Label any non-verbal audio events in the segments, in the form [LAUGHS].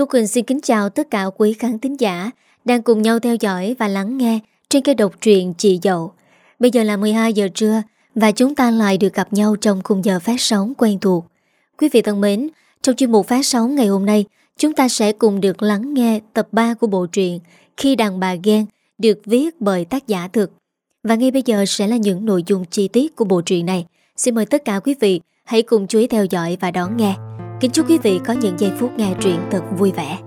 Tú Quỳnh xin kính chào tất cả quý khán thính giả đang cùng nhau theo dõi và lắng nghe trên kênh độc truyện Chị Dậu. Bây giờ là 12 giờ trưa và chúng ta lại được gặp nhau trong khung giờ phát sóng quen thuộc. Quý vị thân mến, trong chuyên mục phát sóng ngày hôm nay, chúng ta sẽ cùng được lắng nghe tập 3 của bộ truyện Khi đàn bà ghen được viết bởi tác giả thực. Và ngay bây giờ sẽ là những nội dung chi tiết của bộ truyện này. Xin mời tất cả quý vị hãy cùng chú ý theo dõi và đón nghe. Kính chúc quý vị có những giây phút nghe truyện thật vui vẻ.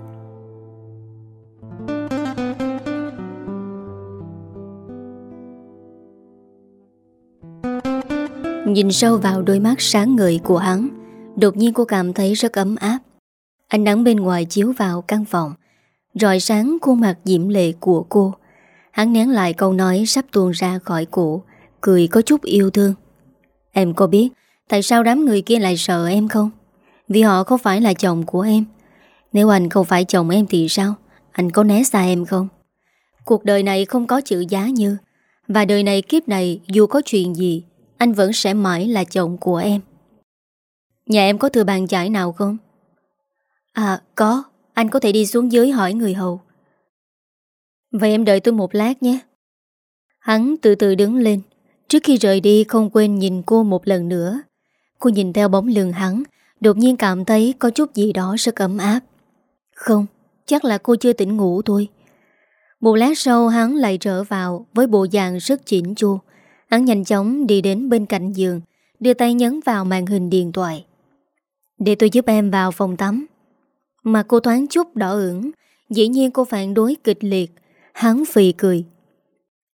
Nhìn sâu vào đôi mắt sáng ngời của hắn, Đột nhiên cô cảm thấy rất ấm áp. Ánh nắng bên ngoài chiếu vào căn phòng, Rọi sáng khuôn mặt diễm lệ của cô. Hắn nén lại câu nói sắp tuôn ra khỏi cổ, Cười có chút yêu thương. Em có biết Tại sao đám người kia lại sợ em không? Vì họ không phải là chồng của em. Nếu anh không phải chồng em thì sao? Anh có né xa em không? Cuộc đời này không có chữ giá như. Và đời này kiếp này, Dù có chuyện gì, Anh vẫn sẽ mãi là chồng của em. Nhà em có thừa bàn giải nào không? À có. Anh có thể đi xuống dưới hỏi người hầu. Vậy em đợi tôi một lát nhé. Hắn từ từ đứng lên. Trước khi rời đi, không quên nhìn cô một lần nữa. Cô nhìn theo bóng lưng hắn Đột nhiên cảm thấy có chút gì đó rất ấm áp. Không, Chắc là cô chưa tỉnh ngủ thôi. Một lát sau, hắn lại trở vào Với bộ dạng rất chỉnh chu. Hắn nhanh chóng đi đến bên cạnh giường, Đưa tay nhấn vào màn hình điện thoại. Để tôi giúp em vào phòng tắm. Mà cô thoáng chút đỏ ửng, Dĩ nhiên cô phản đối kịch liệt. Hắn phì cười.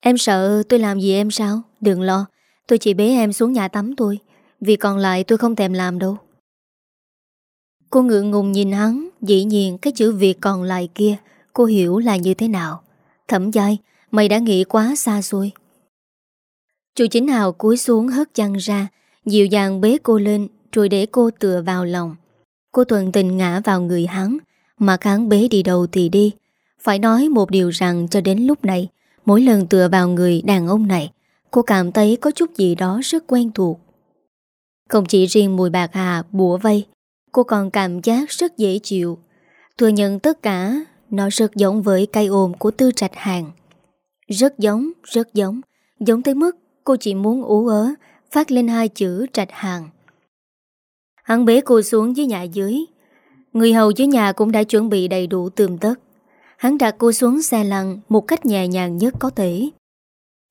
Em sợ tôi làm gì em sao? Đừng lo, Tôi chỉ bế em xuống nhà tắm thôi. Vì còn lại tôi không thèm làm đâu. Cô ngượng ngùng nhìn hắn, Dĩ nhiên cái chữ việc còn lại kia, Cô hiểu là như thế nào. Thẩm dai Mày đã nghĩ quá xa xôi Chú chính hào cúi xuống hất chăn ra, Dịu dàng bế cô lên, Rồi để cô tựa vào lòng. Cô thuận tình ngã vào người hắn, Mà hắn bế đi đâu thì đi. Phải nói một điều rằng cho đến lúc này, Mỗi lần tựa vào người đàn ông này, Cô cảm thấy có chút gì đó rất quen thuộc. Không chỉ riêng mùi bạc hà bùa vây Cô còn cảm giác rất dễ chịu. Thừa nhận tất cả Nó rất giống với cây ôm của tư trạch hàng. Rất giống, rất giống. Giống tới mức cô chỉ muốn ú ớ Phát lên hai chữ trạch hàng. Hắn bế cô xuống dưới nhà dưới. Người hầu dưới nhà cũng đã chuẩn bị đầy đủ tươm tất. Hắn đặt cô xuống xe lăn Một cách nhẹ nhàng nhất có thể.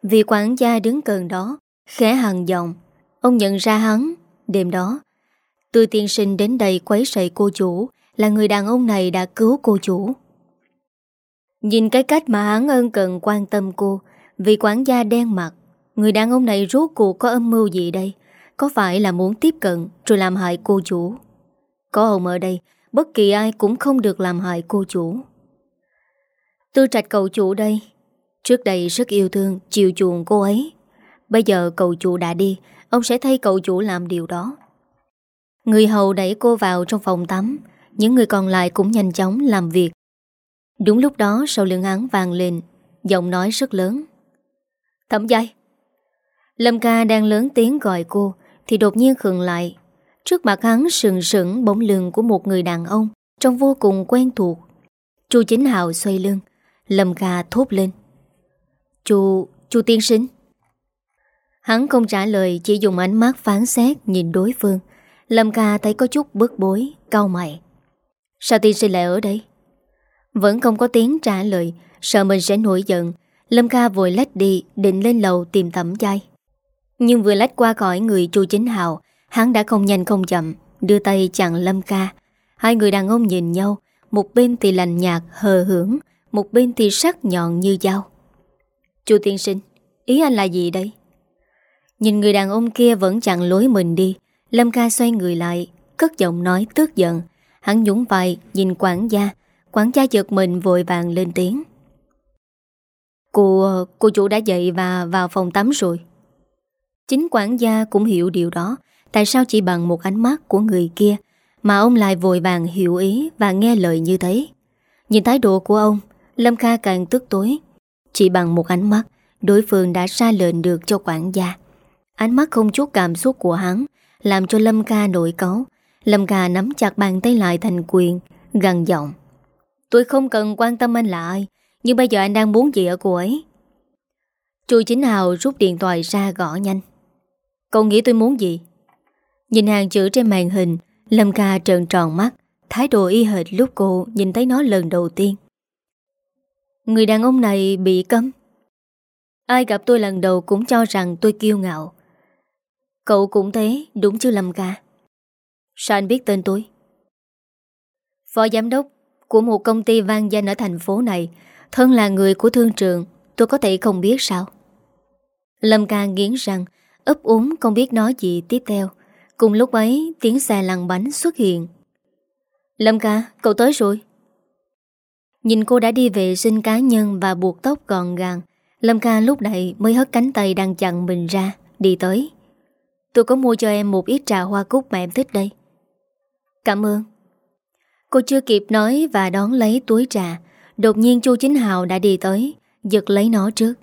Vì quản gia đứng gần đó Khẽ hằng giọng. Ông nhận ra hắn Đêm đó Tư tiên sinh đến đây quấy rầy cô chủ, Là người đàn ông này đã cứu cô chủ. Nhìn cái cách mà hắn ân cần quan tâm cô Vì quản gia đen mặt, Người đàn ông này rốt cuộc có âm mưu gì đây? Có phải là muốn tiếp cận Rồi làm hại cô chủ? Có ông ở đây, Bất kỳ ai cũng không được làm hại cô chủ. Tư trạch cậu chủ đây, Trước đây rất yêu thương, Chiều chuộng cô ấy. Bây giờ cậu chủ đã đi, Ông sẽ thay cậu chủ làm điều đó. Người hầu đẩy cô vào trong phòng tắm. Những người còn lại cũng nhanh chóng làm việc. Đúng lúc đó sau lưng hắn vàng lên Giọng nói rất lớn. Thẩm giai. Lâm ca đang lớn tiếng gọi cô Thì đột nhiên khừng lại. Trước mặt hắn sừng sững bóng lưng của một người đàn ông Trông vô cùng quen thuộc. Chu chính hào xoay lưng Lâm ca thốt lên. Chu, chu tiên sinh. Hắn không trả lời Chỉ dùng ánh mắt phán xét nhìn đối phương. Lâm ca thấy có chút bức bối, Cau mày. Sao tiên sinh lại ở đây? Vẫn không có tiếng trả lời, Sợ mình sẽ nổi giận. Lâm ca vội lách đi, Định lên lầu tìm thẩm chai. Nhưng vừa lách qua khỏi người chu chính hào, Hắn đã không nhanh không chậm, Đưa tay chặn Lâm ca. Hai người đàn ông nhìn nhau, Một bên thì lành nhạt, hờ hưởng Một bên thì sắc nhọn như dao. Chu tiên sinh, Ý anh là gì đây? Nhìn người đàn ông kia vẫn chặn lối mình đi Lâm ca xoay người lại Cất giọng nói tức giận. Hắn nhúng vai nhìn quản gia. Quản gia giật mình vội vàng lên tiếng. Cô, cô chủ đã dậy và vào phòng tắm rồi. Chính quản gia cũng hiểu điều đó. Tại sao chỉ bằng một ánh mắt của người kia Mà ông lại vội vàng hiểu ý Và nghe lời như thế? Nhìn thái độ của ông Lâm Kha càng tức tối. Chỉ bằng một ánh mắt Đối phương đã ra lệnh được cho quản gia. Ánh mắt không chút cảm xúc của hắn làm cho Lâm Ca nổi cáu. Lâm Ca nắm chặt bàn tay lại thành quyền Gần giọng. Tôi không cần quan tâm anh là ai, Nhưng bây giờ anh đang muốn gì ở cô ấy? Chu Chính Hào rút điện thoại ra gõ nhanh. Cậu nghĩ tôi muốn gì? Nhìn hàng chữ trên màn hình, Lâm ca trợn tròn mắt, Thái độ y hệt lúc cô nhìn thấy nó lần đầu tiên. Người đàn ông này bị cấm. Ai gặp tôi lần đầu cũng cho rằng tôi kiêu ngạo. Cậu cũng thế đúng chứ Lâm ca? Sao anh biết tên tôi. Phó giám đốc Của một công ty vang danh ở thành phố này Thân là người của thương trường Tôi có thể không biết sao? Lâm ca nghiến răng ấp úng không biết nói gì tiếp theo. Cùng lúc ấy tiếng xe lăn bánh xuất hiện. Lâm ca, cậu tới rồi. Nhìn cô đã đi vệ sinh cá nhân và buộc tóc gọn gàng Lâm ca lúc này mới hất cánh tay đang chặn mình ra Đi tới. Tôi có mua cho em một ít trà hoa cúc mà em thích đây. Cảm ơn. Cô chưa kịp nói và đón lấy túi trà, Đột nhiên chu Chính Hào đã đi tới, Giật lấy nó trước.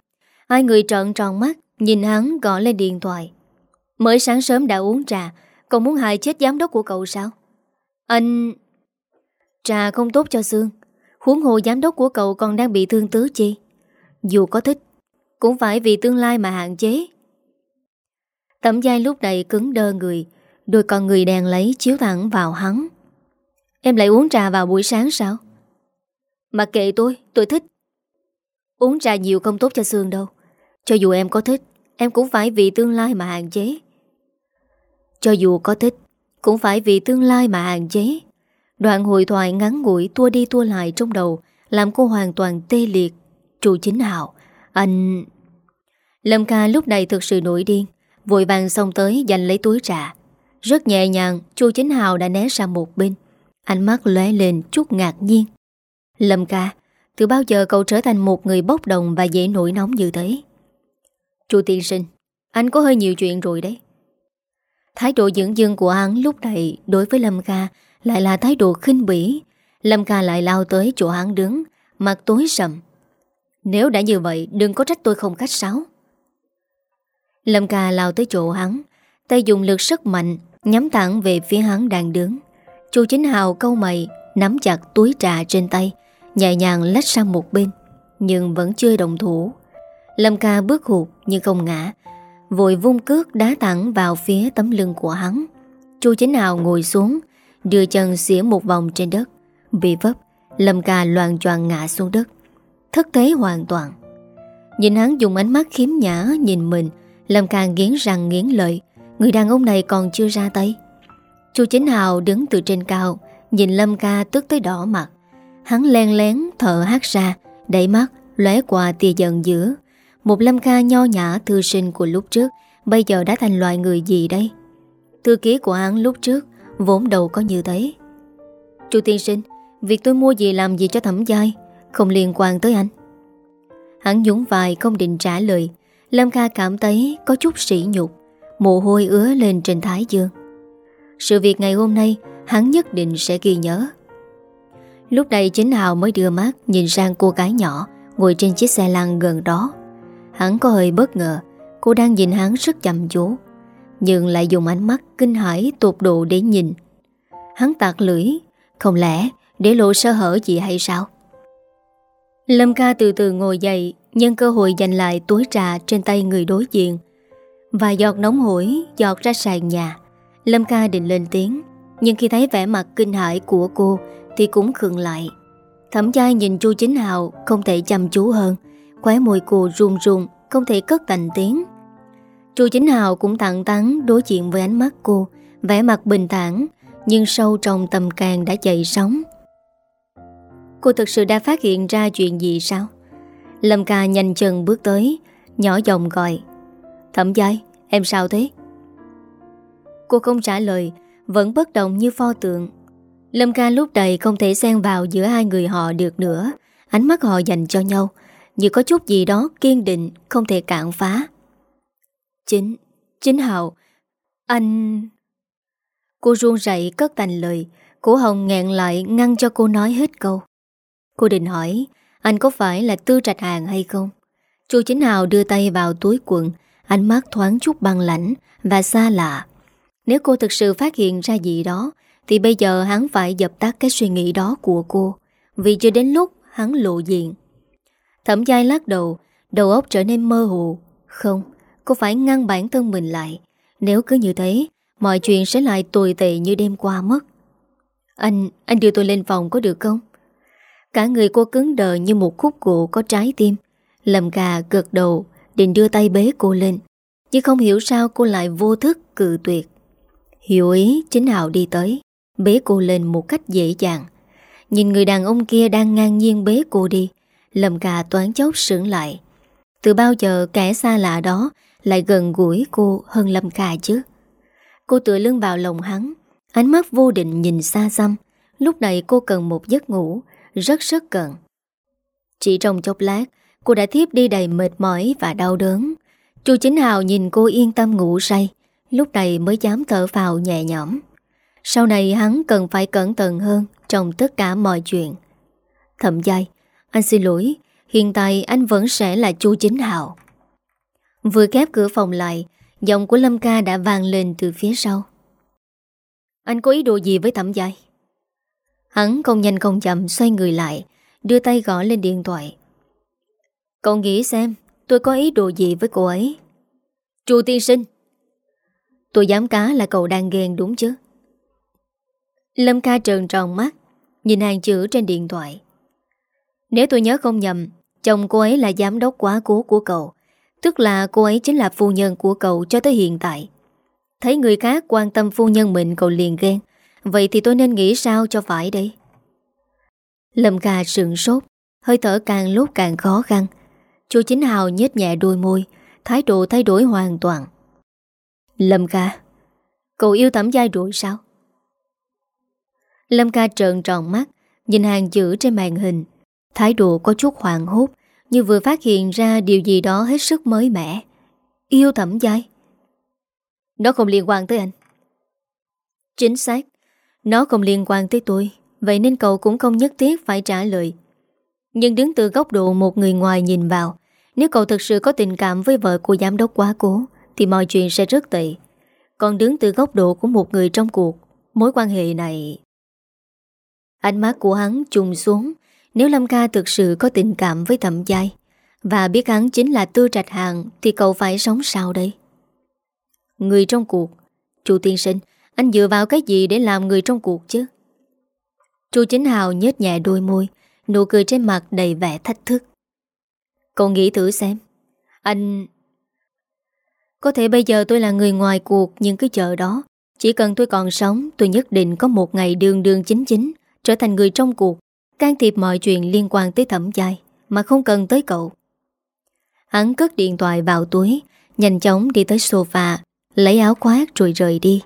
Hai người trợn tròn mắt, Nhìn hắn gõ lên điện thoại. Mới sáng sớm đã uống trà, Còn muốn hại chết giám đốc của cậu sao? Anh Trà không tốt cho xương. Huống hồ giám đốc của cậu còn đang bị thương tứ chi. Dù có thích, Cũng phải vì tương lai mà hạn chế. Tẩm dai lúc này cứng đơ người, Đôi con người đèn lấy chiếu thẳng vào hắn. Em lại uống trà vào buổi sáng sao? Mặc kệ tôi Tôi thích. Uống trà nhiều không tốt cho xương đâu. Cho dù em có thích, Em cũng phải vì tương lai mà hạn chế. Cho dù có thích, Cũng phải vì tương lai mà hạn chế. Đoạn hội thoại ngắn ngủi tua đi tua lại trong đầu, Làm cô hoàn toàn tê liệt. Chủ chính hào Anh... Lâm ca lúc này thực sự nổi điên. Vội vàng xong tới giành lấy túi trà. Rất nhẹ nhàng, Chu Chính Hào đã né sang một bên. Ánh mắt lóe lên chút ngạc nhiên. Lâm ca, Từ bao giờ cậu trở thành một người bốc đồng Và dễ nổi nóng như thế? Chu tiên sinh, Anh có hơi nhiều chuyện rồi đấy. Thái độ dưỡng dưng của hắn lúc này Đối với Lâm ca Lại là thái độ khinh bỉ. Lâm ca lại lao tới chỗ hắn đứng, Mặt tối sầm. Nếu đã như vậy, đừng có trách tôi không khách sáo. Lâm ca lao tới chỗ hắn, Tay dùng lực rất mạnh Nhắm thẳng về phía hắn đang đứng. Chu chính hào câu mày, Nắm chặt túi trà trên tay, Nhẹ nhàng lách sang một bên, Nhưng vẫn chưa đồng thủ. Lâm ca bước hụt nhưng không ngã, Vội vung cước đá thẳng vào phía tấm lưng của hắn. Chu chính hào ngồi xuống, Đưa chân xỉa một vòng trên đất. Bị vấp, Lâm ca loàn choạng ngã xuống đất. Thất thế hoàn toàn. Nhìn hắn dùng ánh mắt khiếm nhã nhìn mình Lâm Càng nghiến răng nghiến lợi, Người đàn ông này còn chưa ra tay. Chu Chính Hào đứng từ trên cao, Nhìn Lâm ca tức tới đỏ mặt. Hắn len lén thở hát ra Đẩy mắt lóe qua tia giận dữ. Một Lâm ca nho nhã thư sinh của lúc trước, Bây giờ đã thành loại người gì đây? Thư ký của hắn lúc trước Vốn đầu có như thế. Chu tiên sinh, Việc tôi mua gì làm gì cho thẩm giai, Không liên quan tới anh. Hắn nhúng vai không định trả lời Lâm Kha cảm thấy có chút sỉ nhục, Mồ hôi ứa lên trên thái dương. Sự việc ngày hôm nay, Hắn nhất định sẽ ghi nhớ. Lúc này chính Hào mới đưa mắt Nhìn sang cô gái nhỏ Ngồi trên chiếc xe lăn gần đó. Hắn có hơi bất ngờ, Cô đang nhìn hắn rất chăm chú, Nhưng lại dùng ánh mắt kinh hãi tột độ để nhìn. Hắn tạc lưỡi, Không lẽ để lộ sơ hở gì hay sao? Lâm ca từ từ ngồi dậy Nhân cơ hội giành lại túi trà trên tay người đối diện. Và giọt nóng hổi giọt ra sàn nhà. Lâm ca định lên tiếng, Nhưng khi thấy vẻ mặt kinh hãi của cô Thì cũng khựng lại. Thẩm trai nhìn chu chính hào Không thể chăm chú hơn, Khóe môi cô run run, Không thể cất thành tiếng. Chu chính hào cũng thẳng tắn đối diện với ánh mắt cô, Vẻ mặt bình thản, Nhưng sâu trong tâm càng đã dậy sóng. Cô thực sự đã phát hiện ra chuyện gì sao? Lâm ca nhanh chân bước tới Nhỏ giọng gọi. Thẩm giai em sao thế? Cô không trả lời Vẫn bất động như pho tượng. Lâm ca lúc đầy không thể xen vào Giữa hai người họ được nữa. Ánh mắt họ dành cho nhau Như có chút gì đó kiên định Không thể cạn phá. Chính, chính Hào Anh... Cô ruông rậy cất thành lời Cổ hồng nghẹn lại ngăn cho cô nói hết câu. Cô định hỏi anh có phải là tư trạch hàng hay không? Chu Chính Hào đưa tay vào túi quần, ánh mắt thoáng chút băng lãnh và xa lạ. Nếu cô thực sự phát hiện ra gì đó, thì bây giờ hắn phải dập tắt cái suy nghĩ đó của cô. Vì chưa đến lúc hắn lộ diện Thẩm giai lắc đầu Đầu óc trở nên mơ hồ Không, cô phải ngăn bản thân mình lại Nếu cứ như thế Mọi chuyện sẽ lại tồi tệ như đêm qua mất Anh, anh đưa tôi lên phòng có được không? Cả người cô cứng đờ như một khúc gỗ có trái tim. Lầm gà gật đầu, Định đưa tay bế cô lên. Nhưng không hiểu sao cô lại vô thức, cự tuyệt. Hiểu ý, chính hạo đi tới, Bế cô lên một cách dễ dàng. Nhìn người đàn ông kia đang ngang nhiên bế cô đi, Lầm gà toán chốc sững lại. Từ bao giờ kẻ xa lạ đó Lại gần gũi cô hơn Lâm gà chứ? Cô tựa lưng vào lòng hắn, Ánh mắt vô định nhìn xa xăm. Lúc này cô cần một giấc ngủ rất rất cần. Chỉ trong chốc lát, Cô đã thiếp đi đầy mệt mỏi và đau đớn. Chu Chính Hào nhìn cô yên tâm ngủ say, Lúc này mới dám thở vào nhẹ nhõm. Sau này hắn cần phải cẩn thận hơn Trong tất cả mọi chuyện. Thậm dai Anh xin lỗi, Hiện tại anh vẫn sẽ là chu Chính Hào. Vừa khép cửa phòng lại, Giọng của Lâm Ca đã vang lên từ phía sau. Anh có ý đồ gì với thẩm giai? Hắn không nhanh không chậm xoay người lại, Đưa tay gõ lên điện thoại. Cậu nghĩ xem, Tôi có ý đồ gì với cô ấy? Chu tiên sinh. Tôi dám cá là cậu đang ghen đúng chứ? Lâm ca trợn tròn mắt, Nhìn hàng chữ trên điện thoại. Nếu tôi nhớ không nhầm, Chồng cô ấy là giám đốc quá cố của cậu, Tức là cô ấy chính là phu nhân của cậu cho tới hiện tại. Thấy người khác quan tâm phu nhân mình, cậu liền ghen. Vậy thì tôi nên nghĩ sao cho phải đây? Lâm ca sượng sốt, Hơi thở càng lúc càng khó khăn. Chu Chính Hào nhếch nhẹ đôi môi, Thái độ thay đổi hoàn toàn. Lâm ca, Cậu yêu tẩm giai rồi sao? Lâm ca trợn tròn mắt, Nhìn hàng chữ trên màn hình. Thái độ có chút hoàng hốt, Như vừa phát hiện ra điều gì đó hết sức mới mẻ. Yêu thẩm giai? Nó không liên quan tới anh. Chính xác. Nó không liên quan tới tôi, Vậy nên cậu cũng không nhất thiết phải trả lời. Nhưng đứng từ góc độ một người ngoài nhìn vào, Nếu cậu thực sự có tình cảm với vợ của giám đốc quá cố, Thì mọi chuyện sẽ rất tệ. Còn đứng từ góc độ của một người trong cuộc, Mối quan hệ này Ánh mắt của hắn trùng xuống, Nếu Lâm Ca thực sự có tình cảm với thẩm giai, Và biết hắn chính là tư trạch hàng Thì cậu phải sống sao đây? Người trong cuộc Chủ tiên sinh anh dựa vào cái gì để làm người trong cuộc chứ? Chu Chính Hào nhếch nhẹ đôi môi, Nụ cười trên mặt đầy vẻ thách thức. Cậu nghĩ thử xem. Anh Có thể bây giờ tôi là người ngoài cuộc, Nhưng cứ chờ đó. Chỉ cần tôi còn sống, Tôi nhất định có một ngày đường đường chính chính, Trở thành người trong cuộc, Can thiệp mọi chuyện liên quan tới thẩm giai, Mà không cần tới cậu. Hắn cất điện thoại vào túi, Nhanh chóng đi tới sofa, Lấy áo khoác rồi rời đi.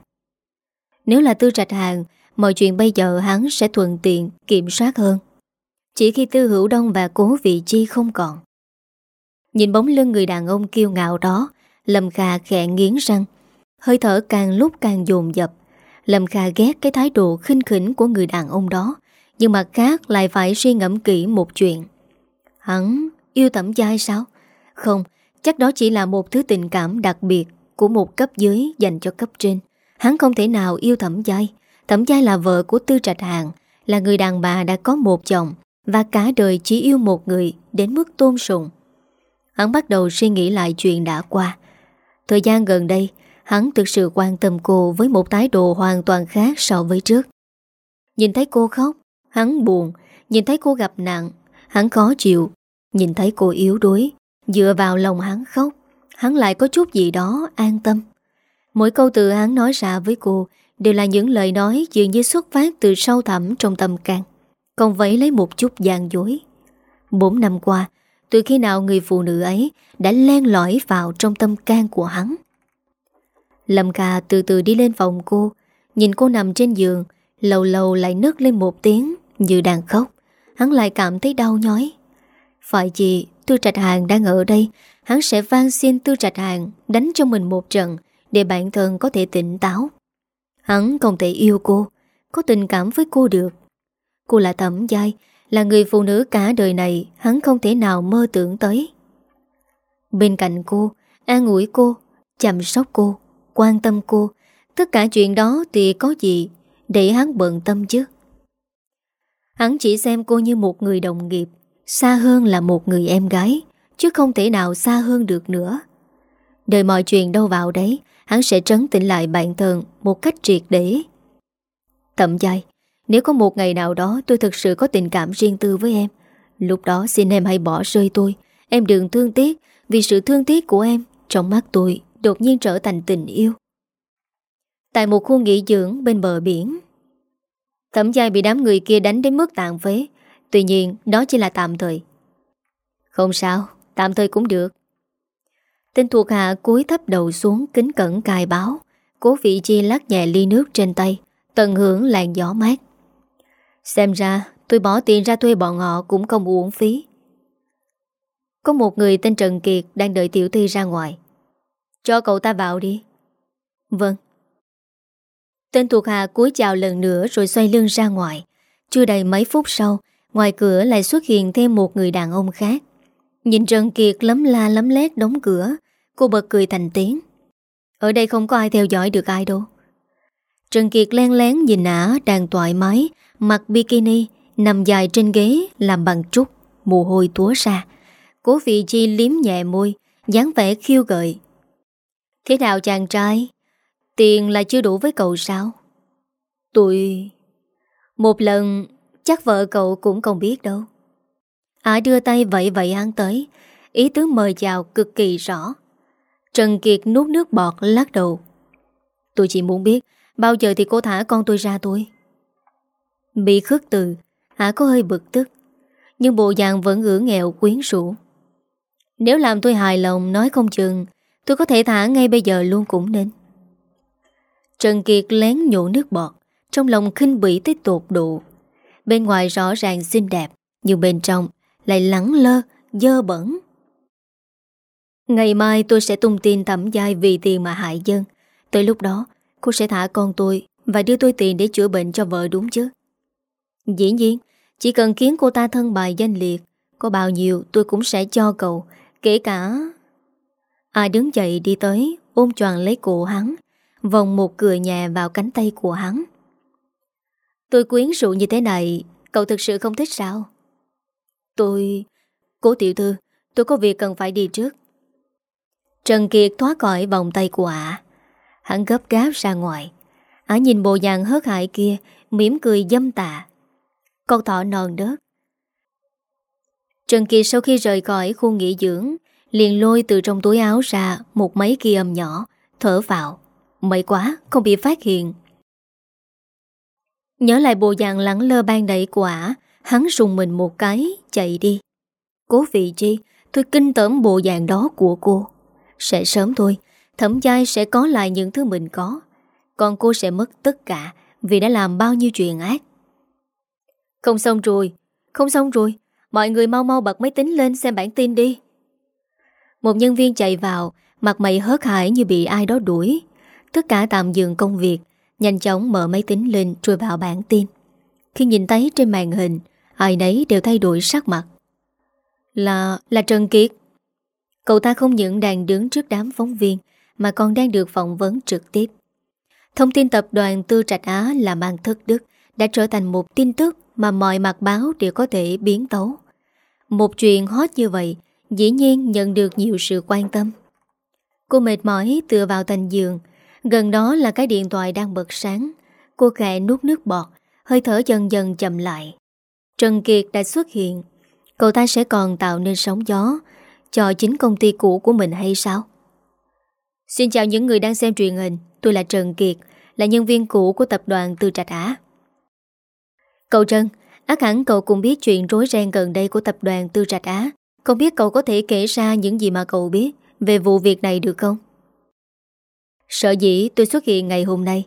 Nếu là tư trạch hàng Mọi chuyện bây giờ hắn sẽ thuận tiện Kiểm soát hơn. Chỉ khi tư hữu đông và cố vị chi không còn. Nhìn bóng lưng người đàn ông kiêu ngạo đó Lâm Kha khẽ nghiến răng. Hơi thở càng lúc càng dồn dập. Lâm Kha ghét cái thái độ khinh khỉnh của người đàn ông đó Nhưng mặt khác lại phải suy ngẫm kỹ một chuyện. Hắn yêu tẩm giai sao? Không, chắc đó chỉ là một thứ tình cảm đặc biệt Của một cấp dưới dành cho cấp trên. Hắn không thể nào yêu thẩm giai. Thẩm giai là vợ của Tư Trạch Hàng Là người đàn bà đã có một chồng Và cả đời chỉ yêu một người Đến mức tôn sùng. Hắn bắt đầu suy nghĩ lại chuyện đã qua. Thời gian gần đây Hắn thực sự quan tâm cô với một thái độ hoàn toàn khác so với trước. Nhìn thấy cô khóc, hắn buồn, nhìn thấy cô gặp nạn, hắn khó chịu, nhìn thấy cô yếu đuối, dựa vào lòng hắn khóc, hắn lại có chút gì đó an tâm. Mỗi câu từ hắn nói ra với cô đều là những lời nói dường như xuất phát từ sâu thẳm trong tâm can, còn vẫy lấy một chút gian dối. Bốn năm qua, từ khi nào người phụ nữ ấy đã len lỏi vào trong tâm can của hắn. Lâm Kha từ từ đi lên phòng cô Nhìn cô nằm trên giường Lâu lâu lại nức lên một tiếng Như đang khóc Hắn lại cảm thấy đau nhói Phải gì Tư Trạch Hàng đang ở đây Hắn sẽ van xin Tư Trạch Hàng Đánh cho mình một trận để bản thân có thể tỉnh táo. Hắn không thể yêu cô, Có tình cảm với cô được. Cô là thẩm giai, Là người phụ nữ cả đời này, Hắn không thể nào mơ tưởng tới. Bên cạnh cô, An ủi cô, Chăm sóc cô, quan tâm cô, Tất cả chuyện đó thì có gì Để hắn bận tâm chứ? Hắn chỉ xem cô như một người đồng nghiệp, Xa hơn là một người em gái, Chứ không thể nào xa hơn được nữa. Đời mọi chuyện đâu vào đấy Hắn sẽ trấn tĩnh lại bản thân Một cách triệt để. Tậm dài Nếu có một ngày nào đó tôi thực sự có tình cảm riêng tư với em, Lúc đó xin em hãy bỏ rơi tôi. Em đừng thương tiếc, Vì sự thương tiếc của em Trong mắt tôi đột nhiên trở thành tình yêu. Tại một khu nghỉ dưỡng bên bờ biển, Thẩm giai bị đám người kia đánh đến mức tàn phế. Tuy nhiên, đó chỉ là tạm thời. Không sao, Tạm thời cũng được. Tên thuộc hạ cúi thấp đầu xuống Kính cẩn cài báo. Cố vị chi lắc nhẹ ly nước trên tay, Tận hưởng làn gió mát. Xem ra, tôi bỏ tiền ra thuê bọn họ Cũng không uổng phí. Có một người tên Trần Kiệt Đang đợi tiểu thi ra ngoài. Cho cậu ta vào đi. Vâng. Tên thuộc hạ cúi chào lần nữa Rồi xoay lưng ra ngoài. Chưa đầy mấy phút sau, Ngoài cửa lại xuất hiện thêm một người đàn ông khác. Nhìn Trần Kiệt lấm la lấm lét đóng cửa, Cô bật cười thành tiếng. Ở đây không có ai theo dõi được ai đâu. Trần Kiệt len lén nhìn ả đang thoải mái, Mặc bikini, Nằm dài trên ghế làm bằng trúc, Mồ hôi túa ra. Cố vị chi liếm nhẹ môi, dáng vẻ khiêu gợi. Thế nào chàng trai? Tiền là chưa đủ với cậu sao? Tôi Một lần, Chắc vợ cậu cũng không biết đâu. Ả đưa tay vậy vậy hắn tới. Ý tứ mời chào cực kỳ rõ. Trần Kiệt nuốt nước bọt lắc đầu. Tôi chỉ muốn biết, Bao giờ thì cô thả con tôi ra tôi? Bị khước từ Ả có hơi bực tức. Nhưng bộ dạng vẫn ngửa nghèo quyến rũ. Nếu làm tôi hài lòng, Nói không chừng, Tôi có thể thả ngay bây giờ luôn cũng nên. Trần Kiệt lén nhổ nước bọt, Trong lòng khinh bỉ tới tột độ. Bên ngoài rõ ràng xinh đẹp, Nhưng bên trong lại lắng lơ, Dơ bẩn. Ngày mai tôi sẽ tung tin thẩm giai Vì tiền mà hại dân. Tới lúc đó, cô sẽ thả con tôi Và đưa tôi tiền để chữa bệnh cho vợ đúng chứ? Dĩ nhiên, Chỉ cần khiến cô ta thân bài danh liệt, Có bao nhiêu tôi cũng sẽ cho cậu, Kể cả. Ai đứng dậy đi tới, Ôm tròn lấy cổ hắn, Vòng một cười nhẹ vào cánh tay của hắn. Tôi quyến rũ như thế này, Cậu thực sự không thích sao? Tôi... Cố tiểu thư, Tôi có việc cần phải đi trước. Trần Kiệt thoát khỏi vòng tay của ả. Hắn gấp gáp ra ngoài. Ả nhìn bộ dạng hớt hại kia, mỉm cười dâm tạ Con thỏ non đớt Trần Kiệt sau khi rời khỏi khu nghỉ dưỡng, liền lôi từ trong túi áo ra Một máy ghi âm nhỏ, Thở vào May quá, không bị phát hiện. Nhớ lại bộ dạng lắng lơ ban đẩy của ả Hắn rùng mình một cái, Chạy đi. Cố vị chi, Tôi kinh tởm bộ dạng đó của cô. Sẽ sớm thôi, Thẩm giai sẽ có lại những thứ mình có. Còn cô sẽ mất tất cả Vì đã làm bao nhiêu chuyện ác. Không xong rồi, Không xong rồi. Mọi người mau mau bật máy tính lên xem bản tin đi. Một nhân viên chạy vào, Mặt mày hớt hải như bị ai đó đuổi. Tất cả tạm dừng công việc, Nhanh chóng mở máy tính lên rồi vào bản tin. Khi nhìn thấy trên màn hình, Ai nấy đều thay đổi sắc mặt. Là... là Trần Kiệt. Cậu ta không những đang đứng trước đám phóng viên, Mà còn đang được phỏng vấn trực tiếp. Thông tin tập đoàn Tư Trạch Á là mang thất đức, Đã trở thành một tin tức Mà mọi mặt báo đều có thể biến tấu. Một chuyện hot như vậy, Dĩ nhiên nhận được nhiều sự quan tâm. Cô mệt mỏi tựa vào thành giường, Gần đó là cái điện thoại đang bật sáng. Cô khẽ nuốt nước bọt Hơi thở dần dần chậm lại. Trần Kiệt đã xuất hiện. Cậu ta sẽ còn tạo nên sóng gió Cho chính công ty cũ của mình hay sao? Xin chào những người đang xem truyền hình. Tôi là Trần Kiệt, Là nhân viên cũ của tập đoàn Tư Trạch Á. Cậu Trần Ác hẳn cậu cũng biết chuyện rối ren gần đây Của tập đoàn Tư Trạch Á. Không biết cậu có thể kể ra những gì mà cậu biết Về vụ việc này được không? Sợ dĩ tôi xuất hiện ngày hôm nay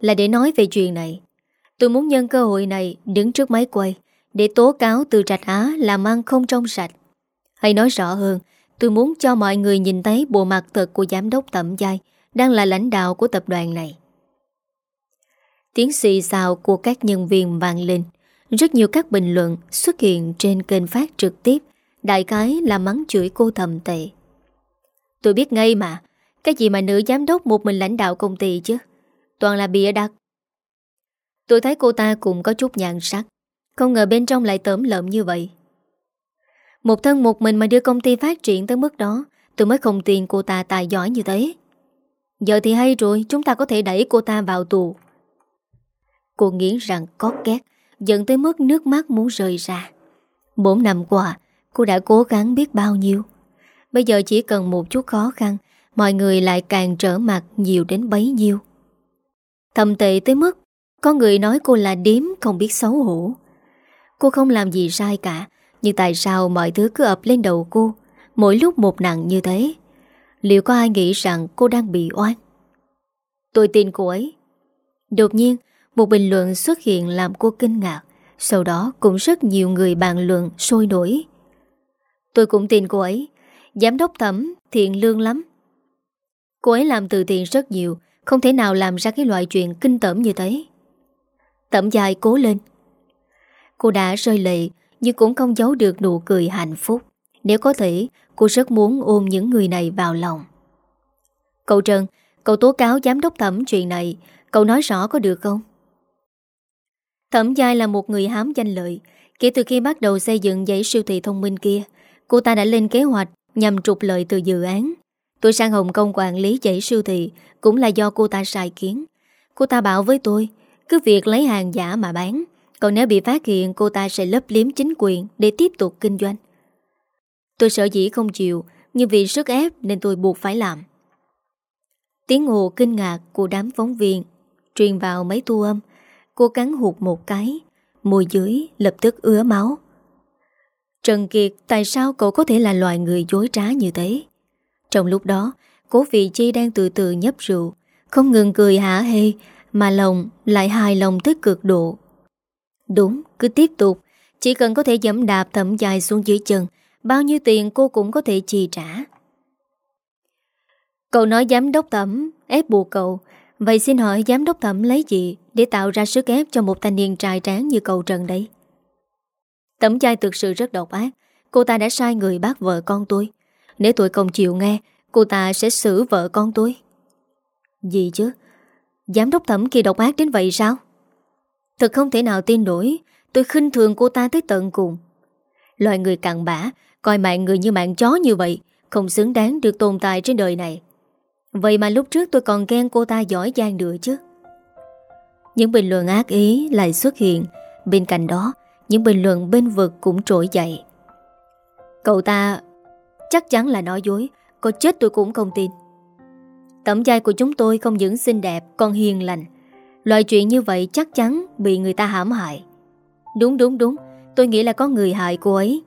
Là để nói về chuyện này. Tôi muốn nhân cơ hội này Đứng trước máy quay Để tố cáo từ Trạch Á làm ăn không trong sạch. Hay nói rõ hơn, Tôi muốn cho mọi người nhìn thấy bộ mặt thật của giám đốc tẩm giai Đang là lãnh đạo của tập đoàn này. Tiếng xì xào của các nhân viên vang lên. Rất nhiều các bình luận xuất hiện trên kênh phát trực tiếp. Đại cái là mắng chửi cô thầm tệ. Tôi biết ngay mà, cái gì mà nữ giám đốc một mình lãnh đạo công ty chứ? Toàn là bịa đặt Tôi thấy cô ta cũng có chút nhàn sắc. Không ngờ bên trong lại tởm lợm như vậy. Một thân một mình mà đưa công ty phát triển tới mức đó, Tôi mới không tin cô ta tài giỏi như thế. Giờ thì hay rồi, Chúng ta có thể đẩy cô ta vào tù. Cô nghiến rằng có két Giận tới mức nước mắt muốn rơi ra. Bốn năm qua, Cô đã cố gắng biết bao nhiêu. Bây giờ chỉ cần một chút khó khăn, Mọi người lại càng trở mặt nhiều đến bấy nhiêu. Thầm tệ tới mức có người nói cô là điếm, không biết xấu hổ. Cô không làm gì sai cả, Nhưng tại sao mọi thứ cứ ập lên đầu cô, Mỗi lúc một nặng như thế? Liệu có ai nghĩ rằng cô đang bị oan? Tôi tin cô ấy. Đột nhiên, Một bình luận xuất hiện làm cô kinh ngạc, Sau đó cũng rất nhiều người bàn luận sôi nổi. Tôi cũng tin cô ấy, Giám đốc thẩm thiện lương lắm. Cô ấy làm từ thiện rất nhiều, Không thể nào làm ra cái loại chuyện kinh tởm như thế. Tẩm dài cố lên. Cô đã rơi lệ, Nhưng cũng không giấu được nụ cười hạnh phúc. Nếu có thể, Cô rất muốn ôm những người này vào lòng. Cậu Trần, Cậu tố cáo giám đốc thẩm chuyện này, Cậu nói rõ có được không? Thẩm Giai là một người hám danh lợi. Kể từ khi bắt đầu xây dựng dãy siêu thị thông minh kia, Cô ta đã lên kế hoạch Nhằm trục lợi từ dự án. Tôi sang Hồng Kông quản lý dãy siêu thị Cũng là do cô ta sai kiến Cô ta bảo với tôi cứ việc lấy hàng giả mà bán, Còn nếu bị phát hiện, cô ta sẽ lấp liếm chính quyền Để tiếp tục kinh doanh. Tôi sợ dĩ không chịu, Nhưng vì sức ép nên tôi buộc phải làm. Tiếng hồ kinh ngạc của đám phóng viên Truyền vào mấy thu âm. Cô cắn hụt một cái, Môi dưới lập tức ứa máu. Trần Kiệt, Tại sao cậu có thể là loài người dối trá như thế? Trong lúc đó, Cố vị chi đang từ từ nhấp rượu, Không ngừng cười hả hê mà lòng lại hài lòng tới cực độ. Đúng, cứ tiếp tục. Chỉ cần có thể dẫm đạp thẩm dài xuống dưới chân Bao nhiêu tiền cô cũng có thể chi trả. Cậu nói giám đốc thẩm ép buộc cậu. Vậy xin hỏi giám đốc thẩm lấy gì Để tạo ra sức ép cho một thanh niên trai tráng như cậu Trần đấy? Tẩm chai thực sự rất độc ác. Cô ta đã sai người bắt vợ con tôi. Nếu tôi không chịu nghe Cô ta sẽ xử vợ con tôi. Gì chứ? Giám đốc thẩm kia độc ác đến vậy sao? Thật không thể nào tin nổi, Tôi khinh thường cô ta tới tận cùng. Loài người cặn bã, Coi mạng người như mạng chó như vậy, Không xứng đáng được tồn tại trên đời này. Vậy mà lúc trước tôi còn ghen cô ta giỏi giang được chứ. Những bình luận ác ý lại xuất hiện, Bên cạnh đó, Những bình luận bên vực cũng trỗi dậy. Cậu ta Chắc chắn là nói dối, Có chết tôi cũng không tin. Tẩm giai của chúng tôi không những xinh đẹp, Còn hiền lành. Loại chuyện như vậy chắc chắn bị người ta hãm hại. Đúng đúng đúng. Tôi nghĩ là có người hại cô ấy.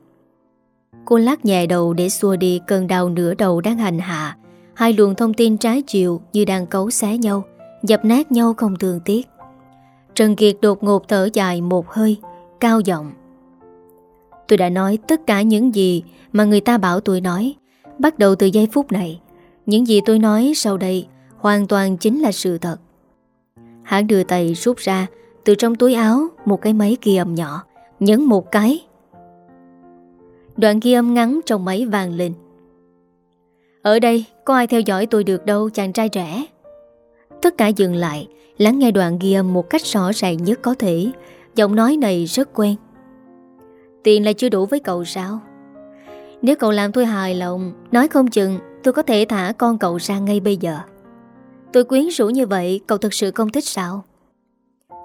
Cô lắc nhẹ đầu để xua đi cơn đau nửa đầu đang hành hạ. Hai luồng thông tin trái chiều như đang cấu xé nhau, Dập nát nhau không thường tiếc. Trần Kiệt đột ngột thở dài một hơi, Cao giọng. Tôi đã nói tất cả những gì Mà người ta bảo tôi nói. Bắt đầu từ giây phút này những gì tôi nói sau đây Hoàn toàn chính là sự thật. Hắn đưa tay rút ra, Từ trong túi áo Một cái máy ghi âm nhỏ, Nhấn một cái. Đoạn ghi âm ngắn trong máy vàng lên. Ở đây, có ai theo dõi tôi được đâu, chàng trai trẻ. Tất cả dừng lại, Lắng nghe đoạn ghi âm một cách rõ ràng nhất có thể. Giọng nói này rất quen. Tiền là chưa đủ với cậu sao? Nếu cậu làm tôi hài lòng, Nói không chừng tôi có thể thả con cậu ra ngay bây giờ. Tôi quyến rũ như vậy, Cậu thực sự không thích sao?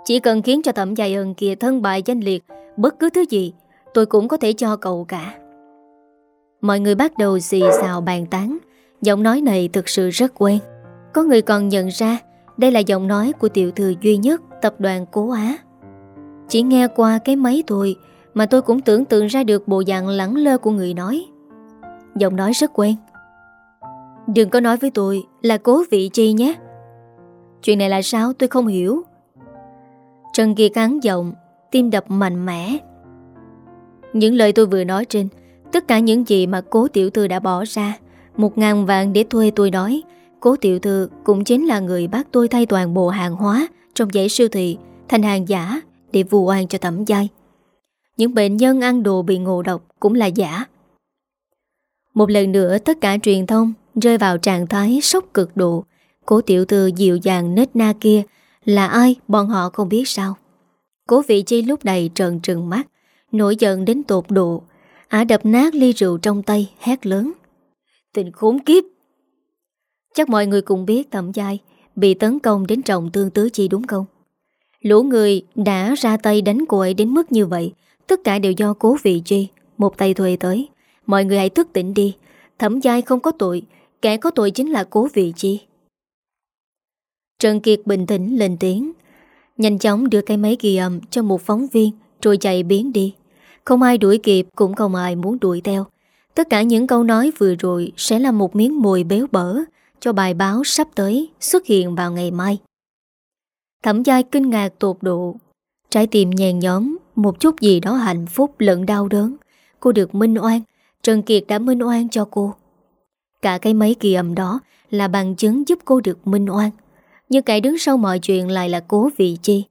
Chỉ cần khiến cho thẩm dài ơn kia thân bại danh liệt, Bất cứ thứ gì, Tôi cũng có thể cho cậu cả. Mọi người bắt đầu xì xào bàn tán. Giọng nói này thực sự rất quen. Có người còn nhận ra, Đây là giọng nói của tiểu thư duy nhất, Tập đoàn Cố Á. Chỉ nghe qua cái máy thôi, Mà tôi cũng tưởng tượng ra được bộ dạng lẳng lơ của người nói. Giọng nói rất quen. Đừng có nói với tôi là cố vị chi nhé. Chuyện này là sao tôi không hiểu. Trần Kiệt cắn giọng, Tim đập mạnh mẽ. Những lời tôi vừa nói trên, Tất cả những gì mà cố tiểu thư đã bỏ ra, Một ngàn vàng để thuê tôi nói, Cố tiểu thư cũng chính là người bắt tôi thay toàn bộ hàng hóa Trong dãy siêu thị, Thành hàng giả Để vụ oan cho thẩm giai. Những bệnh nhân ăn đồ bị ngộ độc Cũng là giả. Một lần nữa tất cả truyền thông Rơi vào trạng thái sốc cực độ. Cố tiểu thư dịu dàng nết na kia, Là ai, bọn họ không biết sao. Cố vị chi lúc này trợn trừng mắt, Nổi giận đến tột độ. Ả đập nát ly rượu trong tay, Hét lớn. Tình khốn kiếp! Chắc mọi người cùng biết thẩm giai Bị tấn công đến trọng thương tứ chi đúng không? Lũ người đã ra tay đánh cô ấy đến mức như vậy, Tất cả đều do cố vị chi, Một tay thuê tới. Mọi người hãy thức tỉnh đi. Thẩm giai không có tội Kẻ có tội chính là cố vị chi. Trần Kiệt bình tĩnh lên tiếng, Nhanh chóng đưa cái máy ghi âm cho một phóng viên Rồi chạy biến đi. Không ai đuổi kịp, cũng không ai muốn đuổi theo. Tất cả những câu nói vừa rồi Sẽ là một miếng mùi béo bở Cho bài báo sắp tới xuất hiện vào ngày mai. Thẩm giai kinh ngạc tột độ, Trái tim nhàn nhóm Một chút gì đó hạnh phúc lẫn đau đớn. Cô được minh oan, Trần Kiệt đã minh oan cho cô. Cả cái máy ghi âm đó Là bằng chứng giúp cô được minh oan. Nhưng kẻ đứng sau mọi chuyện lại là cố vị chi.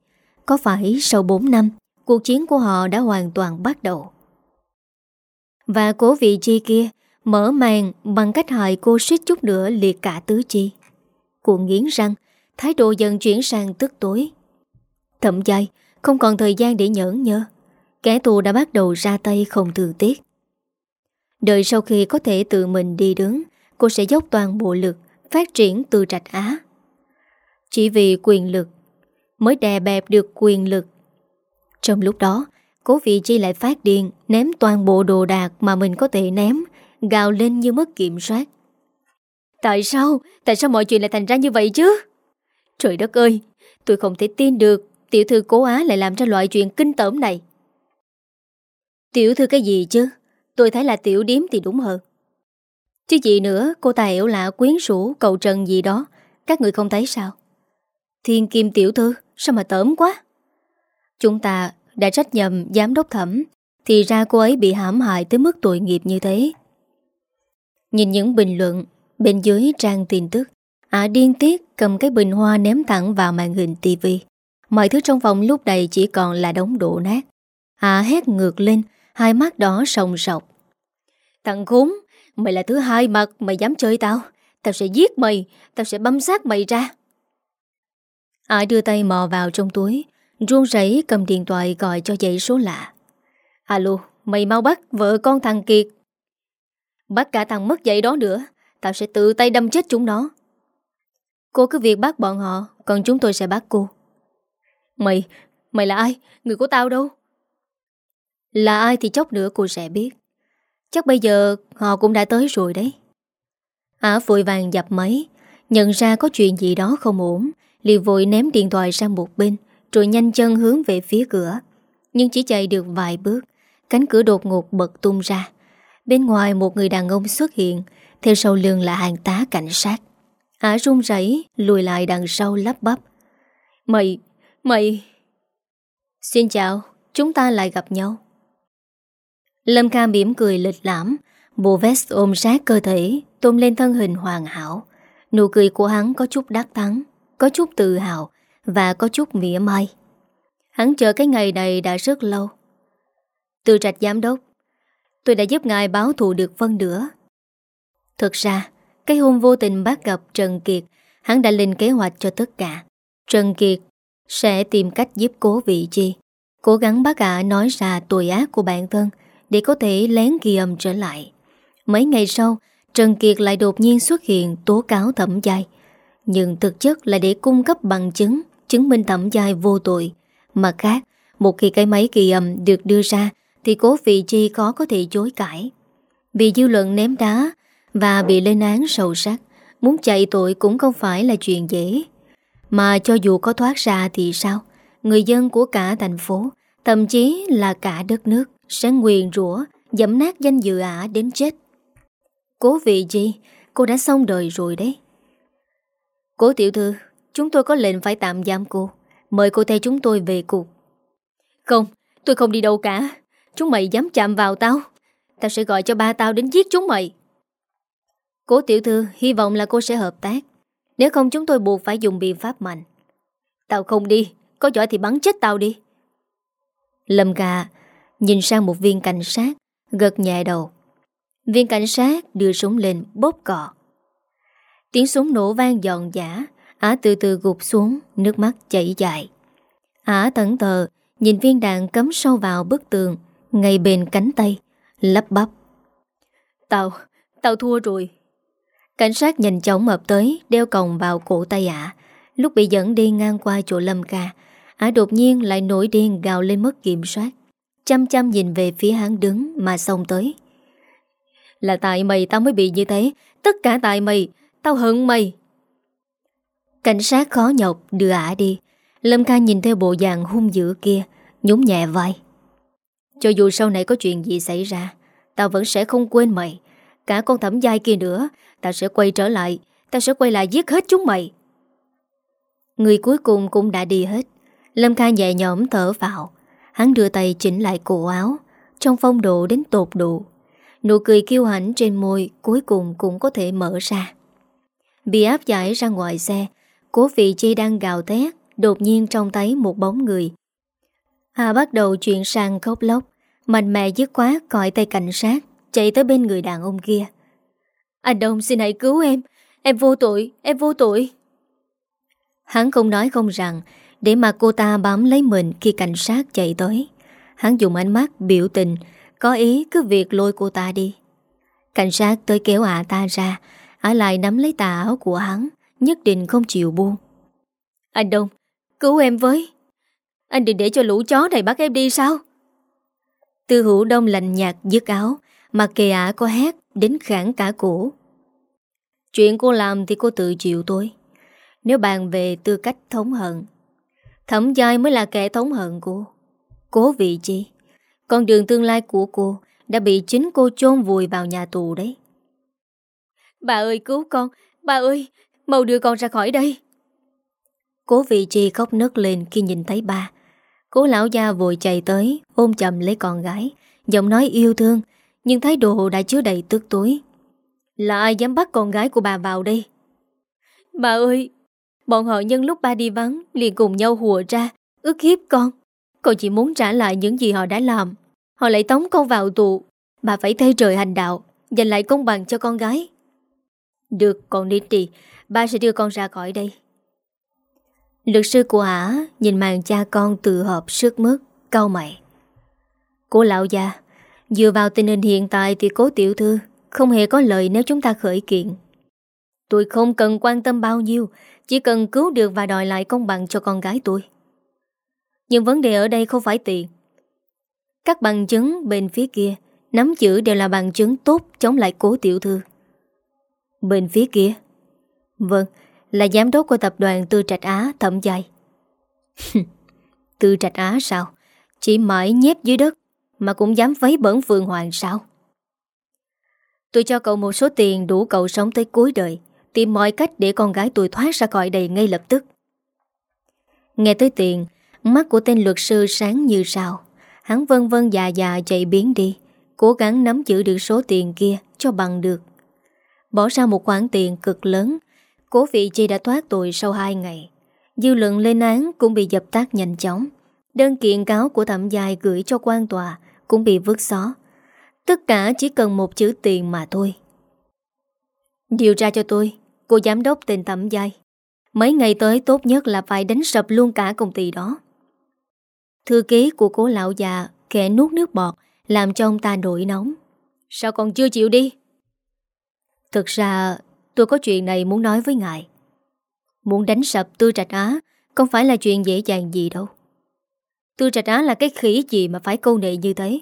Có phải sau 4 năm, Cuộc chiến của họ đã hoàn toàn bắt đầu? Và cố vị chi kia Mở màn bằng cách hại cô suýt chút nữa liệt cả tứ chi. Cô nghiến răng, Thái độ dần chuyển sang tức tối. Thậm dài Không còn thời gian để nhẫn nhơ. Kẻ thù đã bắt đầu ra tay không thường tiếc. Đợi sau khi có thể tự mình đi đứng Cô sẽ dốc toàn bộ lực Phát triển từ trạch Á. Chỉ vì quyền lực Mới đè bẹp được quyền lực. Trong lúc đó, Cố vị chi lại phát điên, Ném toàn bộ đồ đạc mà mình có thể ném, Gào lên như mất kiểm soát. Tại sao? Tại sao mọi chuyện lại thành ra như vậy chứ? Trời đất ơi, Tôi không thể tin được Tiểu thư cố á lại làm ra loại chuyện kinh tởm này. Tiểu thư cái gì chứ? Tôi thấy là tiểu điếm thì đúng hơn. Chứ gì nữa, Cô ta hiểu lạ quyến rũ, cầu trần gì đó. Các người không thấy sao? Thiên kim tiểu thư, Sao mà tởm quá? Chúng ta đã trách nhầm giám đốc thẩm, Thì ra cô ấy bị hãm hại Tới mức tội nghiệp như thế. Nhìn những bình luận, Bên dưới trang tin tức, Ả điên tiết cầm cái bình hoa ném thẳng vào màn hình tivi Mọi thứ trong phòng lúc này chỉ còn là đống đổ nát. Ả hét ngược lên, Hai mắt đỏ sòng sọc. Thằng khốn Mày là thứ hai mặt mày dám chơi tao. Tao sẽ giết mày Tao sẽ băm xác mày ra. Ai đưa tay mò vào trong túi Run rẩy cầm điện thoại gọi cho dãy số lạ. Alo Mày mau bắt vợ con thằng Kiệt. Bắt cả thằng mất dậy đó nữa Tao sẽ tự tay đâm chết chúng nó. Cô cứ việc bắt bọn họ Còn chúng tôi sẽ bắt cô. Mày, mày là ai? Người của tao đâu? Là ai thì chốc nữa cô sẽ biết. Chắc bây giờ họ cũng đã tới rồi đấy. Ả vội vàng dập máy Nhận ra có chuyện gì đó không ổn liền vội ném điện thoại sang một bên Rồi nhanh chân hướng về phía cửa. Nhưng chỉ chạy được vài bước Cánh cửa đột ngột bật tung ra. Bên ngoài một người đàn ông xuất hiện Theo sau lưng là hàng tá cảnh sát. Ả run rẩy Lùi lại đằng sau lắp bắp. Mày, mày Xin chào, chúng ta lại gặp nhau. Lâm Kha mỉm cười lịch lãm Bộ vest ôm sát cơ thể Tôn lên thân hình hoàn hảo Nụ cười của hắn có chút đắc thắng có chút tự hào và có chút mỉa mai. Hắn chờ cái ngày này đã rất lâu. Từ trạch giám đốc, tôi đã giúp ngài báo thù được phân nửa. Thực ra, cái hôm vô tình bắt gặp Trần Kiệt, hắn đã lên kế hoạch cho tất cả. Trần Kiệt sẽ tìm cách giúp cố vị chi, cố gắng bắt ả nói ra tội ác của bản thân để có thể lén ghi âm trở lại. Mấy ngày sau, Trần Kiệt lại đột nhiên xuất hiện tố cáo thẩm giai. Nhưng thực chất là để cung cấp bằng chứng Chứng minh thẩm giai vô tội. Mặt khác Một khi cái máy ghi âm được đưa ra Thì cố vị chi khó có thể chối cãi. Bị dư luận ném đá Và bị lên án sâu sắc Muốn chạy tội cũng không phải là chuyện dễ. Mà cho dù có thoát ra thì sao? Người dân của cả thành phố Thậm chí là cả đất nước. Sẽ nguyền rủa, Dẫm nát danh dự ả đến chết. Cố vị gì? Cô đã xong đời rồi đấy. Cố tiểu thư, Chúng tôi có lệnh phải tạm giam cô. Mời cô theo chúng tôi về cuộc. Không, tôi không đi đâu cả. Chúng mày dám chạm vào tao. Tao sẽ gọi cho ba tao đến giết chúng mày. Cố tiểu thư, Hy vọng là cô sẽ hợp tác. Nếu không, chúng tôi buộc phải dùng biện pháp mạnh. Tao không đi, Có giỏi thì bắn chết tao đi. Lâm gà Nhìn sang một viên cảnh sát Gật nhẹ đầu. Viên cảnh sát đưa súng lên bóp cọ. Tiếng súng nổ vang giòn giả Á từ từ gục xuống Nước mắt chảy dài. Á tẩn tờ Nhìn viên đạn cắm sâu vào bức tường Ngay bên cánh tay Lắp bắp. Tao, tao thua rồi. Cảnh sát nhanh chóng ập tới Đeo còng vào cổ tay ả Lúc bị dẫn đi ngang qua chỗ Lâm ca Ả đột nhiên lại nổi điên gào lên mất kiểm soát Chăm chăm nhìn về phía hắn đứng Mà xông tới. Là tại mày tao mới bị như thế, Tất cả tại mày, Tao hận mày. Cảnh sát khó nhọc đưa ả đi. Lâm ca nhìn theo bộ dạng hung dữ kia Nhúng nhẹ vai. Cho dù sau này có chuyện gì xảy ra, Tao vẫn sẽ không quên mày. Cả con thẩm giai kia nữa, Tao sẽ quay trở lại, Tao sẽ quay lại giết hết chúng mày. Người cuối cùng cũng đã đi hết. Lâm Kha nhẹ nhõm thở vào. Hắn đưa tay chỉnh lại cổ áo Trong phong độ đến tột độ. Nụ cười kiêu hãnh trên môi Cuối cùng cũng có thể mở ra. Bị áp giải ra ngoài xe Cố vị chi đang gào thét Đột nhiên trông thấy một bóng người. Hà bắt đầu chuyển sang khóc lóc Mạnh mẽ dứt quá còi tay cảnh sát Chạy tới bên người đàn ông kia. Anh Đông xin hãy cứu em Em vô tội, em vô tội. Hắn không nói không rằng để mà cô ta bám lấy mình Khi cảnh sát chạy tới. Hắn dùng ánh mắt biểu tình, Có ý cứ việc lôi cô ta đi. Cảnh sát tới kéo ả ta ra, Ả lại nắm lấy tà áo của hắn, Nhất định không chịu buông. Anh Đông, Cứu em với. Anh định để cho lũ chó này bắt em đi sao? Tư hữu đông lạnh nhạt dứt áo, Mà kề ả có hét Đến khẳng cả cổ. Chuyện cô làm thì cô tự chịu tôi Nếu bàn về tư cách thống hận Thẩm giai mới là kẻ thống hận của Cố vị chi, Con đường tương lai của cô Đã bị chính cô chôn vùi vào nhà tù đấy. Bà ơi, cứu con. Bà ơi, Mau đưa con ra khỏi đây. Cố vị chi khóc nấc lên khi nhìn thấy ba Cố lão gia vội chạy tới, Ôm chầm lấy con gái, Giọng nói yêu thương, Nhưng thái độ đã chứa đầy tức tối. Là ai dám bắt con gái của bà vào đây? Bà ơi Bọn họ nhân lúc ba đi vắng liền cùng nhau hùa ra ước hiếp con. Con chỉ muốn trả lại những gì họ đã làm. Họ lại tống con vào tù. Bà phải thay trời hành đạo Dành lại công bằng cho con gái. Được con đi đi. Ba sẽ đưa con ra khỏi đây. Luật sư của ả Nhìn màn cha con tự hợp sức mất, Câu mày. Cô lão già Dựa vào tình hình hiện tại thì cố tiểu thư Không hề có lợi nếu chúng ta khởi kiện. Tôi không cần quan tâm bao nhiêu chỉ cần cứu được và đòi lại công bằng cho con gái tôi. Nhưng vấn đề ở đây không phải tiền. Các bằng chứng bên phía kia Nắm giữ đều là bằng chứng tốt Chống lại cố tiểu thư. Bên phía kia? Vâng Là giám đốc của tập đoàn Tư Trạch Á, Thẩm dài [LAUGHS] Tư Trạch Á sao? Chỉ mãi nhép dưới đất Mà cũng dám vấy bẩn vườn Hoàng sao? Tôi cho cậu một số tiền đủ cậu sống tới cuối đời. Tìm mọi cách để con gái tôi thoát ra khỏi đây ngay lập tức. Nghe tới tiền, Mắt của tên luật sư sáng như sao. Hắn vân vân dạ dạ chạy biến đi, Cố gắng nắm giữ được số tiền kia Cho bằng được. Bỏ ra một khoản tiền cực lớn, Cố vị chi đã thoát tội sau 2 ngày. Dư luận lên án cũng bị dập tắt nhanh chóng. Đơn kiện cáo của thẩm dài gửi cho quan tòa Cũng bị vứt xó. Tất cả chỉ cần một chữ tiền mà thôi. Điều tra cho tôi. Cô giám đốc tên thẩm giai. Mấy ngày tới tốt nhất là phải đánh sập luôn cả công ty đó. Thư ký của cố lão già Khẽ nuốt nước bọt, Làm cho ông ta nổi nóng. Sao còn chưa chịu đi? Thực ra, tôi có chuyện này muốn nói với ngài. Muốn đánh sập Tư Trạch Á Không phải là chuyện dễ dàng gì đâu. Tư Trạch Á là cái khỉ gì mà phải câu nệ như thế?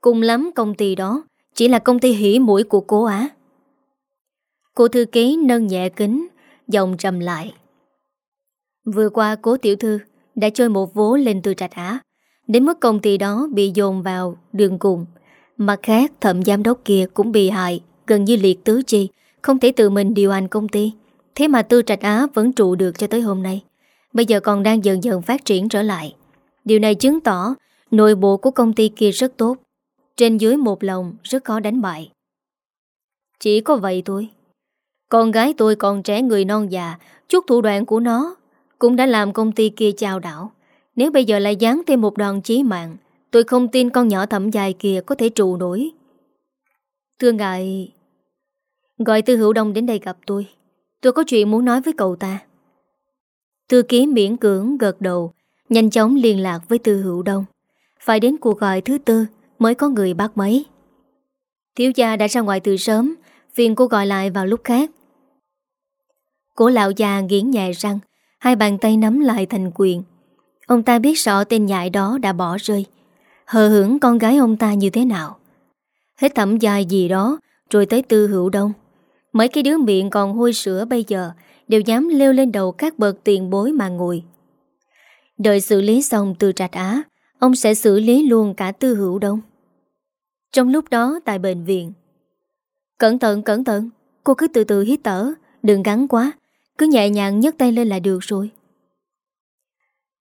Cùng lắm công ty đó Chỉ là công ty hỉ mũi của cô Á. Cô thư ký nâng nhẹ kính, Giọng trầm lại. Vừa qua cố tiểu thư Đã chơi một vố lên Tư Trạch Á. Đến mức công ty đó bị dồn vào đường cùng. Mặt khác, thẩm giám đốc kia cũng bị hại, Gần như liệt tứ chi, Không thể tự mình điều hành công ty. Thế mà Tư Trạch Á vẫn trụ được cho tới hôm nay. Bây giờ còn đang dần dần phát triển trở lại. Điều này chứng tỏ Nội bộ của công ty kia rất tốt. Trên dưới một lòng rất khó đánh bại. Chỉ có vậy thôi. Con gái tôi còn trẻ người non già, Chút thủ đoạn của nó Cũng đã làm công ty kia chào đảo. Nếu bây giờ lại dán thêm một đòn chí mạng, Tôi không tin con nhỏ thẩm dài kia Có thể trụ nổi. Thưa ngài, Gọi Tư Hữu Đông đến đây gặp tôi. Tôi có chuyện muốn nói với cậu ta. Tư ký miễn cưỡng gật đầu, Nhanh chóng liên lạc với Tư Hữu Đông. Phải đến cuộc gọi thứ tư Mới có người bắt máy. Thiếu gia đã ra ngoài từ sớm, Phiền cô gọi lại vào lúc khác. Cổ lão già nghiến nhẹ răng, Hai bàn tay nắm lại thành quyền. Ông ta biết rõ tên nhại đó đã bỏ rơi. Hờ hưởng con gái ông ta như thế nào? Hết thẩm dài gì đó, Rồi tới tư hữu đông. Mấy cái đứa miệng còn hôi sữa bây giờ, Đều dám leo lên đầu các bậc tiền bối mà ngồi. Đợi xử lý xong từ trạch á, Ông sẽ xử lý luôn cả tư hữu đông. Trong lúc đó tại bệnh viện. Cẩn thận cẩn thận, Cô cứ từ từ hít thở, Đừng gắn quá. Cứ nhẹ nhàng nhấc tay lên là được rồi.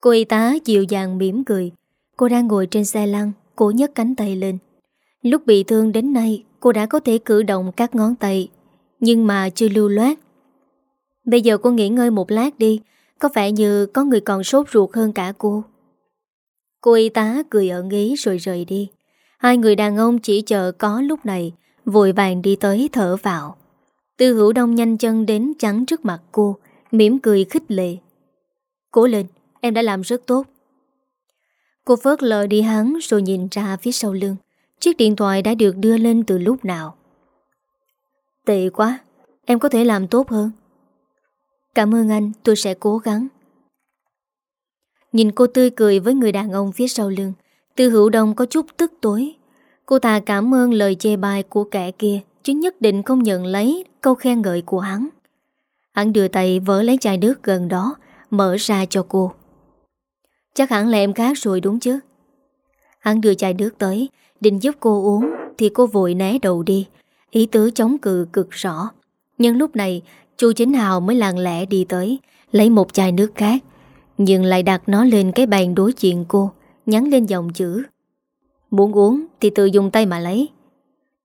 Cô y tá dịu dàng mỉm cười. Cô đang ngồi trên xe lăn Cô nhấc cánh tay lên. Lúc bị thương đến nay, Cô đã có thể cử động các ngón tay, Nhưng mà chưa lưu loát. Bây giờ cô nghỉ ngơi một lát đi, Có vẻ như có người còn sốt ruột hơn cả cô. Cô y tá cười ẩn ý rồi rời đi. Hai người đàn ông chỉ chờ có lúc này, Vội vàng đi tới thở vào. Tư hữu đông nhanh chân đến chắn trước mặt cô, mỉm cười khích lệ. Cố lên, Em đã làm rất tốt. Cô phớt lờ đi hắn rồi nhìn ra phía sau lưng. Chiếc điện thoại đã được đưa lên từ lúc nào? Tệ quá, Em có thể làm tốt hơn. Cảm ơn anh, tôi sẽ cố gắng. Nhìn cô tươi cười với người đàn ông phía sau lưng, Tư hữu đông có chút tức tối. Cô ta cảm ơn lời chê bai của kẻ kia Chứ nhất định không nhận lấy câu khen ngợi của hắn. Hắn đưa tay vỡ lấy chai nước gần đó, Mở ra cho cô. Chắc hẳn là em khác rồi đúng chứ? Hắn đưa chai nước tới, Định giúp cô uống Thì cô vội né đầu đi. Ý tứ chống cự cực rõ. Nhưng lúc này, Chu Chính Hào mới lặng lẽ đi tới, Lấy một chai nước khác, Nhưng lại đặt nó lên cái bàn đối diện cô, Nhắn lên dòng chữ. Muốn uống thì tự dùng tay mà lấy.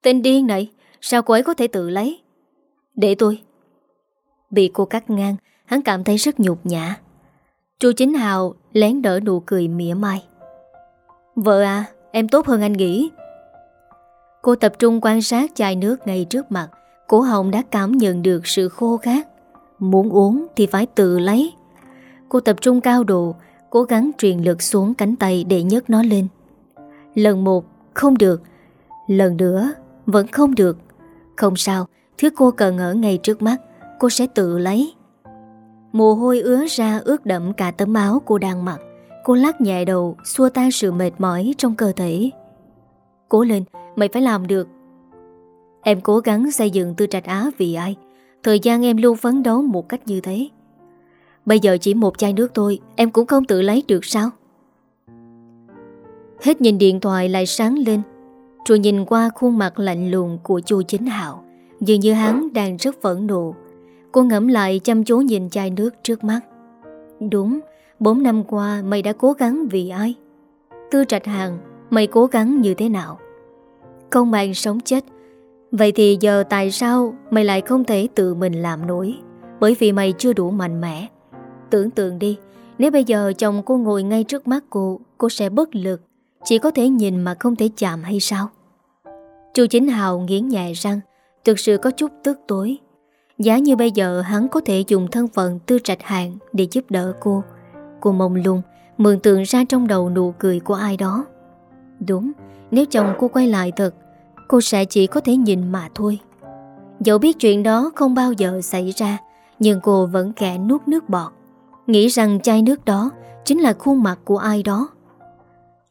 Tên điên này Sao cô ấy có thể tự lấy? Để tôi. Bị cô cắt ngang, Hắn cảm thấy rất nhục nhã. Chu Chính Hào lén đỡ nụ cười mỉa mai. Vợ à Em tốt hơn anh nghĩ. Cô tập trung quan sát chai nước ngay trước mặt. Cổ hồng đã cảm nhận được sự khô khát. Muốn uống thì phải tự lấy. Cô tập trung cao độ, Cố gắng truyền lực xuống cánh tay để nhấc nó lên. Lần một, không được. Lần nữa, vẫn không được. Không sao, Thứ cô cần ở ngay trước mắt, Cô sẽ tự lấy. Mồ hôi ứa ra ướt đậm cả tấm áo cô đang mặc. Cô lắc nhẹ đầu, Xua tan sự mệt mỏi trong cơ thể. Cố lên, Mày phải làm được. Em cố gắng xây dựng tư trạch Á vì ai? Thời gian em luôn phấn đấu một cách như thế. Bây giờ chỉ một chai nước thôi, Em cũng không tự lấy được sao? Hết nhìn điện thoại lại sáng lên rồi nhìn qua khuôn mặt lạnh lùng của chu chính hạo, Dường như hắn đang rất phẫn nộ. Cô ngẫm lại chăm chú nhìn chai nước trước mắt. Đúng, Bốn năm qua mày đã cố gắng vì ai? Tư trạch hàng Mày cố gắng như thế nào? Công màng sống chết. Vậy thì giờ tại sao Mày lại không thể tự mình làm nổi? Bởi vì mày chưa đủ mạnh mẽ. Tưởng tượng đi, Nếu bây giờ chồng cô ngồi ngay trước mắt cô Cô sẽ bất lực. Chỉ có thể nhìn mà không thể chạm hay sao? Chu Chính Hào nghiến nhẹ răng Thực sự có chút tức tối. Giá như bây giờ, hắn có thể dùng thân phận tư trạch hạng Để giúp đỡ cô. Cô mông lung, Mường tượng ra trong đầu nụ cười của ai đó. Đúng, Nếu chồng cô quay lại thật, Cô sẽ chỉ có thể nhìn mà thôi. Dẫu biết chuyện đó không bao giờ xảy ra, Nhưng cô vẫn kẻ nuốt nước bọt. Nghĩ rằng chai nước đó Chính là khuôn mặt của ai đó.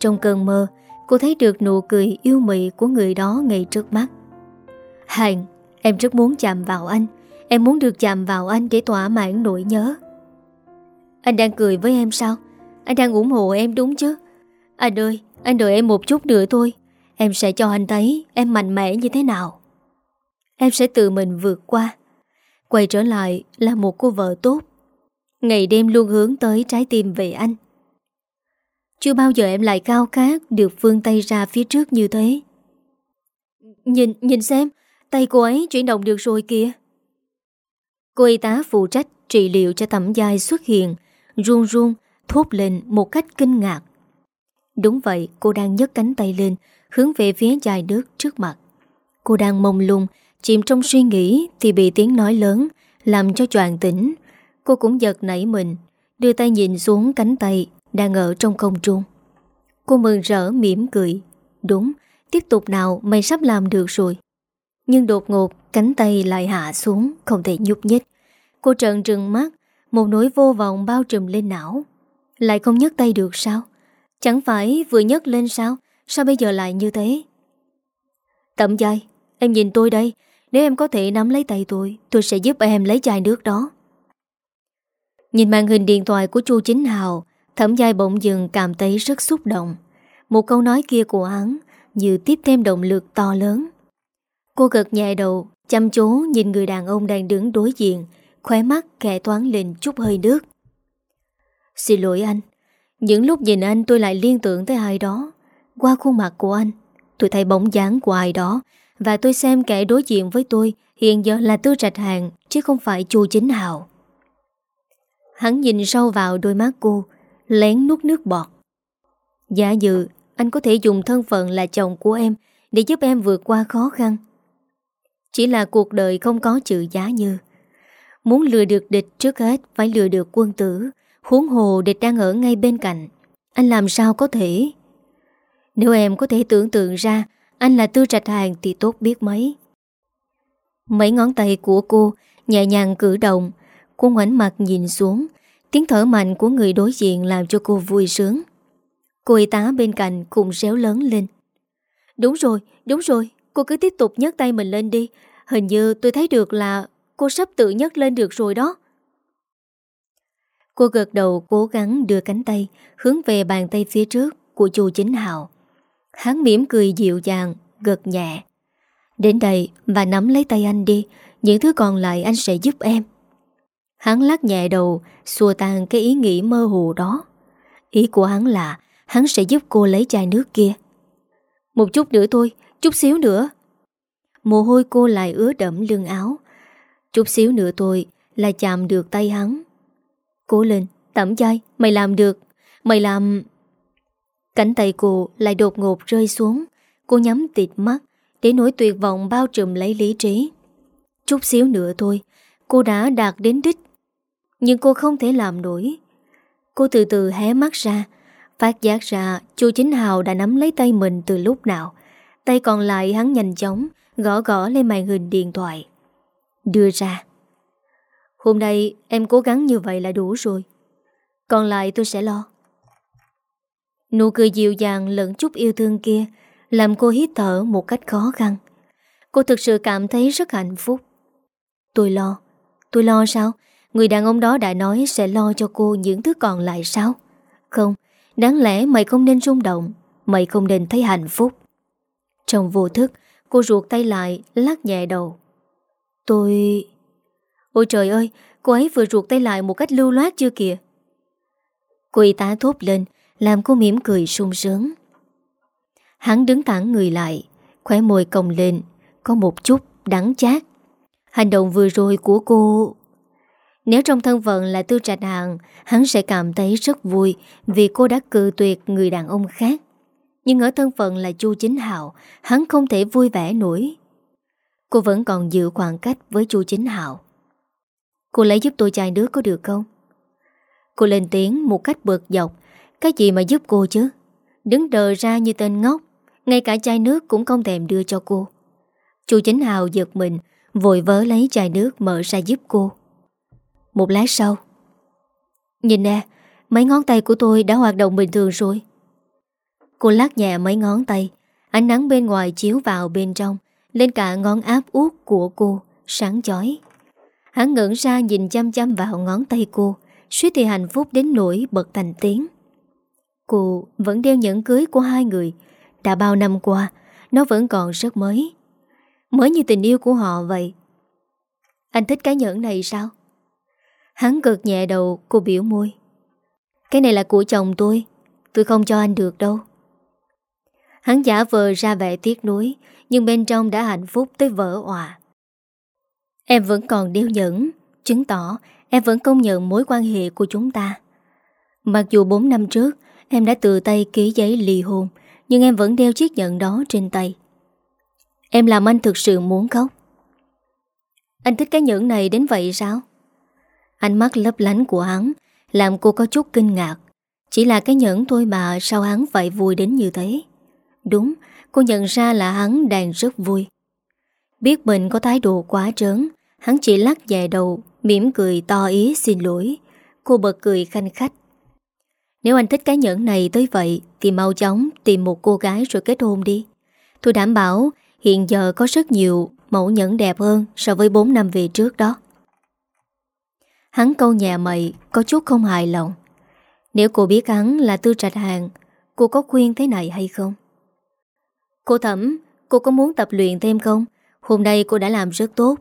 Trong cơn mơ, Cô thấy được nụ cười yêu mị của người đó ngay trước mắt. Hàng Em rất muốn chạm vào anh. Em muốn được chạm vào anh để tỏa mãn nỗi nhớ. Anh đang cười với em sao? Anh đang ủng hộ em đúng chứ? Anh ơi, Anh đợi em một chút nữa thôi. Em sẽ cho anh thấy em mạnh mẽ như thế nào. Em sẽ tự mình vượt qua. Quay trở lại là một cô vợ tốt. Ngày đêm luôn hướng tới trái tim về anh. Chưa bao giờ em lại cao khát Được phương tay ra phía trước như thế. Nhìn, nhìn xem Tay cô ấy chuyển động được rồi kìa. Cô y tá phụ trách trị liệu cho thẩm giai xuất hiện Run run thốt lên một cách kinh ngạc. Đúng vậy cô đang nhấc cánh tay lên Hướng về phía dài nước trước mặt. Cô đang mông lung Chìm trong suy nghĩ Thì bị tiếng nói lớn Làm cho choàng tỉnh. Cô cũng giật nảy mình Đưa tay nhìn xuống cánh tay đang ở trong công trung. Cô mừng rỡ mỉm cười. Đúng, tiếp tục nào mày sắp làm được rồi. Nhưng đột ngột Cánh tay lại hạ xuống Không thể nhúc nhích. Cô trợn trừng mắt Một nỗi vô vọng bao trùm lên não. Lại không nhấc tay được sao? Chẳng phải vừa nhấc lên sao? Sao bây giờ lại như thế? Tậm dai Em nhìn tôi đây. Nếu em có thể nắm lấy tay tôi Tôi sẽ giúp em lấy chai nước đó. Nhìn màn hình điện thoại của chu Chính Hào Thẩm giai bỗng dừng cảm thấy rất xúc động. Một câu nói kia của hắn Như tiếp thêm động lực to lớn. Cô gật nhẹ đầu, Chăm chú nhìn người đàn ông đang đứng đối diện, Khóe mắt kẻ thoáng lên chút hơi nước. Xin lỗi anh, Những lúc nhìn anh tôi lại liên tưởng tới ai đó. Qua khuôn mặt của anh, Tôi thấy bóng dáng của ai đó, Và tôi xem kẻ đối diện với tôi Hiện giờ là Tư Trạch Hàng, Chứ không phải Chu Chính Hào Hắn nhìn sâu vào đôi mắt cô Lén nuốt nước bọt. Giả dự Anh có thể dùng thân phận là chồng của em Để giúp em vượt qua khó khăn. Chỉ là cuộc đời không có chữ giá như. Muốn lừa được địch trước hết, Phải lừa được quân tử. Huống hồ địch đang ở ngay bên cạnh. Anh làm sao có thể? Nếu em có thể tưởng tượng ra, Anh là tư trạch hàng thì tốt biết mấy. Mấy ngón tay của cô Nhẹ nhàng cử động, Cô ngoảnh mặt nhìn xuống Tiếng thở mạnh của người đối diện làm cho cô vui sướng. Cô y tá bên cạnh cùng réo lớn lên. Đúng rồi, đúng rồi Cô cứ tiếp tục nhấc tay mình lên đi. Hình như tôi thấy được là Cô sắp tự nhấc lên được rồi đó. Cô gật đầu cố gắng đưa cánh tay Hướng về bàn tay phía trước Của chu chính hào Hắn mỉm cười dịu dàng Gật nhẹ. Đến đây và nắm lấy tay anh đi Những thứ còn lại anh sẽ giúp em. Hắn lắc nhẹ đầu, Xua tan cái ý nghĩ mơ hồ đó. Ý của hắn là Hắn sẽ giúp cô lấy chai nước kia. Một chút nữa thôi, Chút xíu nữa. Mồ hôi cô lại ứa đẫm lưng áo. Chút xíu nữa thôi Là chạm được tay hắn. Cố lên, Tẩm chai, Mày làm được. Mày làm Cánh tay cô lại đột ngột rơi xuống. Cô nhắm tịt mắt, Để nỗi tuyệt vọng bao trùm lấy lý trí. Chút xíu nữa thôi, Cô đã đạt đến đích. Nhưng cô không thể làm nổi. Cô từ từ hé mắt ra, Phát giác ra Chu Chính Hào đã nắm lấy tay mình từ lúc nào. Tay còn lại hắn nhanh chóng Gõ gõ lên màn hình điện thoại. Đưa ra. Hôm nay em cố gắng như vậy là đủ rồi. Còn lại tôi sẽ lo. Nụ cười dịu dàng lẫn chút yêu thương kia Làm cô hít thở một cách khó khăn. Cô thực sự cảm thấy rất hạnh phúc. Tôi lo. Tôi lo sao? Người đàn ông đó đã nói sẽ lo cho cô những thứ còn lại sao? Không, Đáng lẽ mày không nên rung động, Mày không nên thấy hạnh phúc. Trong vô thức, Cô ruột tay lại, lắc nhẹ đầu. Tôi... Ôi trời ơi, Cô ấy vừa ruột tay lại một cách lưu loát chưa kìa. Cô y tá thốt lên, Làm cô mỉm cười sung sướng. Hắn đứng thẳng người lại, Khóe môi cong lên, Có một chút đắng chát. Hành động vừa rồi của cô nếu trong thân phận là tư trạch hạng Hắn sẽ cảm thấy rất vui Vì cô đã cự tuyệt người đàn ông khác. Nhưng ở thân phận là Chu Chính Hạo, Hắn không thể vui vẻ nổi. Cô vẫn còn giữ khoảng cách với Chu Chính Hạo. Cô lấy giúp tôi chai nước có được không? Cô lên tiếng một cách bực dọc. Cái gì mà giúp cô chứ? Đứng đờ ra như tên ngốc, Ngay cả chai nước cũng không thèm đưa cho cô. Chu Chính Hào giật mình, Vội vớ lấy chai nước mở ra giúp cô. Một lát sau. Nhìn nè, Mấy ngón tay của tôi đã hoạt động bình thường rồi. Cô lát nhẹ mấy ngón tay, Ánh nắng bên ngoài chiếu vào bên trong, Lên cả ngón áp út của cô, Sáng chói. Hắn ngẩn ra nhìn chăm chăm vào ngón tay cô, Suýt thì hạnh phúc đến nỗi bật thành tiếng. Cô vẫn đeo nhẫn cưới của hai người, Đã bao năm qua, Nó vẫn còn rất mới. Mới như tình yêu của họ vậy. Anh thích cái nhẫn này sao? Hắn cực nhẹ đầu, cô biểu môi. Cái này là của chồng tôi Tôi không cho anh được đâu. Hắn giả vờ ra vẻ tiếc nuối, Nhưng bên trong đã hạnh phúc tới vỡ òa. Em vẫn còn đeo nhẫn, Chứng tỏ em vẫn công nhận mối quan hệ của chúng ta. Mặc dù 4 năm trước, Em đã tự tay ký giấy ly hôn, Nhưng em vẫn đeo chiếc nhẫn đó trên tay. Em làm anh thực sự muốn khóc. Anh thích cái nhẫn này đến vậy sao? Ánh mắt lấp lánh của hắn Làm cô có chút kinh ngạc. Chỉ là cái nhẫn thôi mà sao hắn phải vui đến như thế? Đúng, Cô nhận ra là hắn đang rất vui. Biết mình có thái độ quá trớn, Hắn chỉ lắc dài đầu, mỉm cười to ý xin lỗi. Cô bật cười khanh khách. Nếu anh thích cái nhẫn này tới vậy Thì mau chóng tìm một cô gái rồi kết hôn đi. Tôi đảm bảo Hiện giờ có rất nhiều mẫu nhẫn đẹp hơn So với 4 năm về trước đó. Hắn câu nhà mày Có chút không hài lòng. Nếu cô biết hắn là tư trạch hàng, Cô có khuyên thế này hay không? Cô thẩm, Cô có muốn tập luyện thêm không? Hôm nay cô đã làm rất tốt.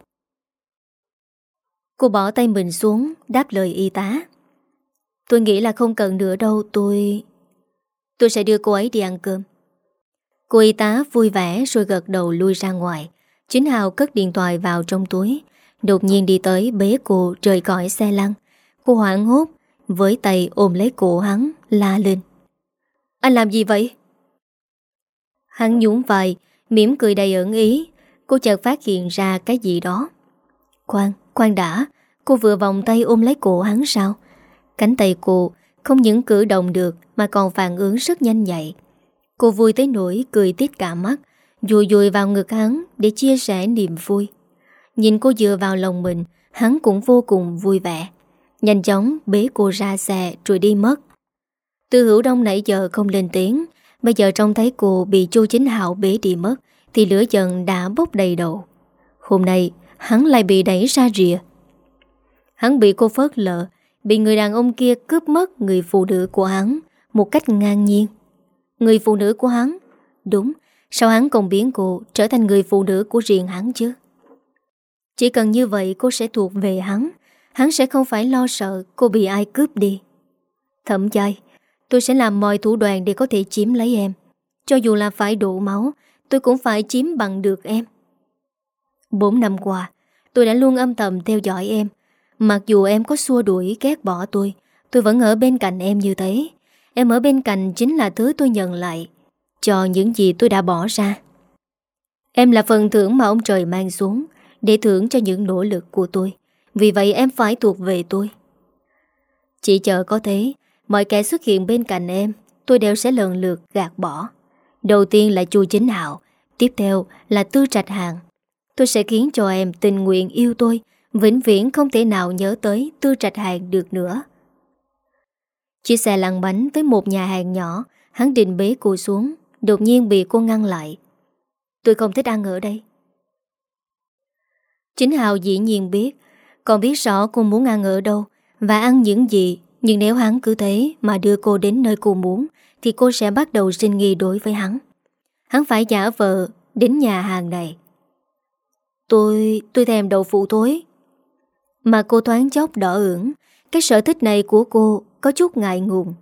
Cô bỏ tay mình xuống, Đáp lời y tá. Tôi nghĩ là không cần nữa đâu, tôi Tôi sẽ đưa cô ấy đi ăn cơm. Cô y tá vui vẻ rồi gật đầu lui ra ngoài. Chính Hào cất điện thoại vào trong túi. Đột nhiên đi tới bế cô rời khỏi xe lăn. Cô hoảng hốt Với tay ôm lấy cổ hắn La lên. Anh làm gì vậy? Hắn nhún vai mỉm cười đầy ẩn ý. Cô chợt phát hiện ra cái gì đó. Khoan, khoan đã. Cô vừa vòng tay ôm lấy cổ hắn sao? Cánh tay cô Không những cử động được Mà còn phản ứng rất nhanh nhạy. Cô vui tới nỗi cười tít cả mắt Dùi dùi vào ngực hắn Để chia sẻ niềm vui. Nhìn cô dựa vào lòng mình Hắn cũng vô cùng vui vẻ. Nhanh chóng bế cô ra xe rồi đi mất. Tư hữu đông nãy giờ không lên tiếng. Bây giờ trông thấy cô bị chu chính hạo bế đi mất Thì lửa giận đã bốc đầy đầu. Hôm nay hắn lại bị đẩy ra rìa. Hắn bị cô phớt lợ Bị người đàn ông kia cướp mất người phụ nữ của hắn Một cách ngang nhiên. Người phụ nữ của hắn? Đúng, sao hắn còn biến cô trở thành người phụ nữ của riêng hắn chứ? Chỉ cần như vậy cô sẽ thuộc về hắn. Hắn sẽ không phải lo sợ cô bị ai cướp đi. Thẩm chai Tôi sẽ làm mọi thủ đoạn để có thể chiếm lấy em. Cho dù là phải đổ máu, Tôi cũng phải chiếm bằng được em. Bốn năm qua, Tôi đã luôn âm thầm theo dõi em. Mặc dù em có xua đuổi ghét bỏ tôi Tôi vẫn ở bên cạnh em như thế. Em ở bên cạnh chính là thứ tôi nhận lại Cho những gì tôi đã bỏ ra. Em là phần thưởng mà ông trời mang xuống. Để thưởng cho những nỗ lực của tôi. Vì vậy em phải thuộc về tôi. Chỉ chờ có thế, Mọi kẻ xuất hiện bên cạnh em, Tôi đều sẽ lần lượt gạt bỏ. Đầu tiên là chu chính hạo, Tiếp theo là tư trạch hàng Tôi sẽ khiến cho em tình nguyện yêu tôi, Vĩnh viễn không thể nào nhớ tới Tư trạch hàng được nữa. Chiếc xe lăn bánh tới một nhà hàng nhỏ, Hắn định bế cô xuống, Đột nhiên bị cô ngăn lại. Tôi không thích ăn ở đây. Chính Hào dĩ nhiên biết. Còn biết rõ cô muốn ăn ở đâu Và ăn những gì. Nhưng nếu hắn cứ thế mà đưa cô đến nơi cô muốn Thì cô sẽ bắt đầu sinh nghi đối với hắn. Hắn phải giả vờ Đến nhà hàng này. Tôi... tôi thèm đậu phụ thối. Mà cô thoáng chốc đỏ ửng. Cái sở thích này của cô có chút ngại ngùng.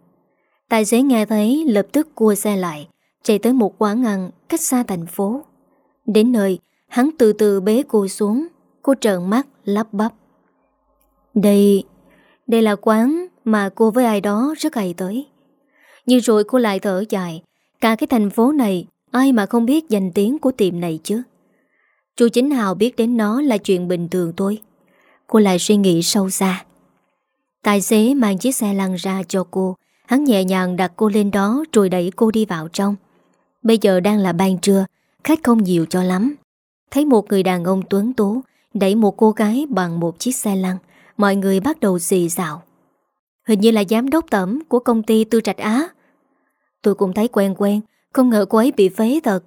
Tài xế nghe thấy lập tức cua xe lại, chạy tới một quán ăn cách xa thành phố. Đến nơi, hắn từ từ bế cô xuống, cô trợn mắt lắp bắp. Đây, đây là quán mà cô với ai đó rất hay tới. Nhưng rồi cô lại thở dài, cả cái thành phố này ai mà không biết danh tiếng của tiệm này chứ. Chú Chính Hào biết đến nó là chuyện bình thường thôi. Cô lại suy nghĩ sâu xa. Tài xế mang chiếc xe lăn ra cho cô Hắn nhẹ nhàng đặt cô lên đó Rồi đẩy cô đi vào trong Bây giờ đang là ban trưa Khách không nhiều cho lắm Thấy một người đàn ông tuấn tố Đẩy một cô gái bằng một chiếc xe lăn. Mọi người bắt đầu xì xào. Hình như là giám đốc tẩm Của công ty Tư Trạch Á. Tôi cũng thấy quen quen, Không ngờ cô ấy bị phế thật.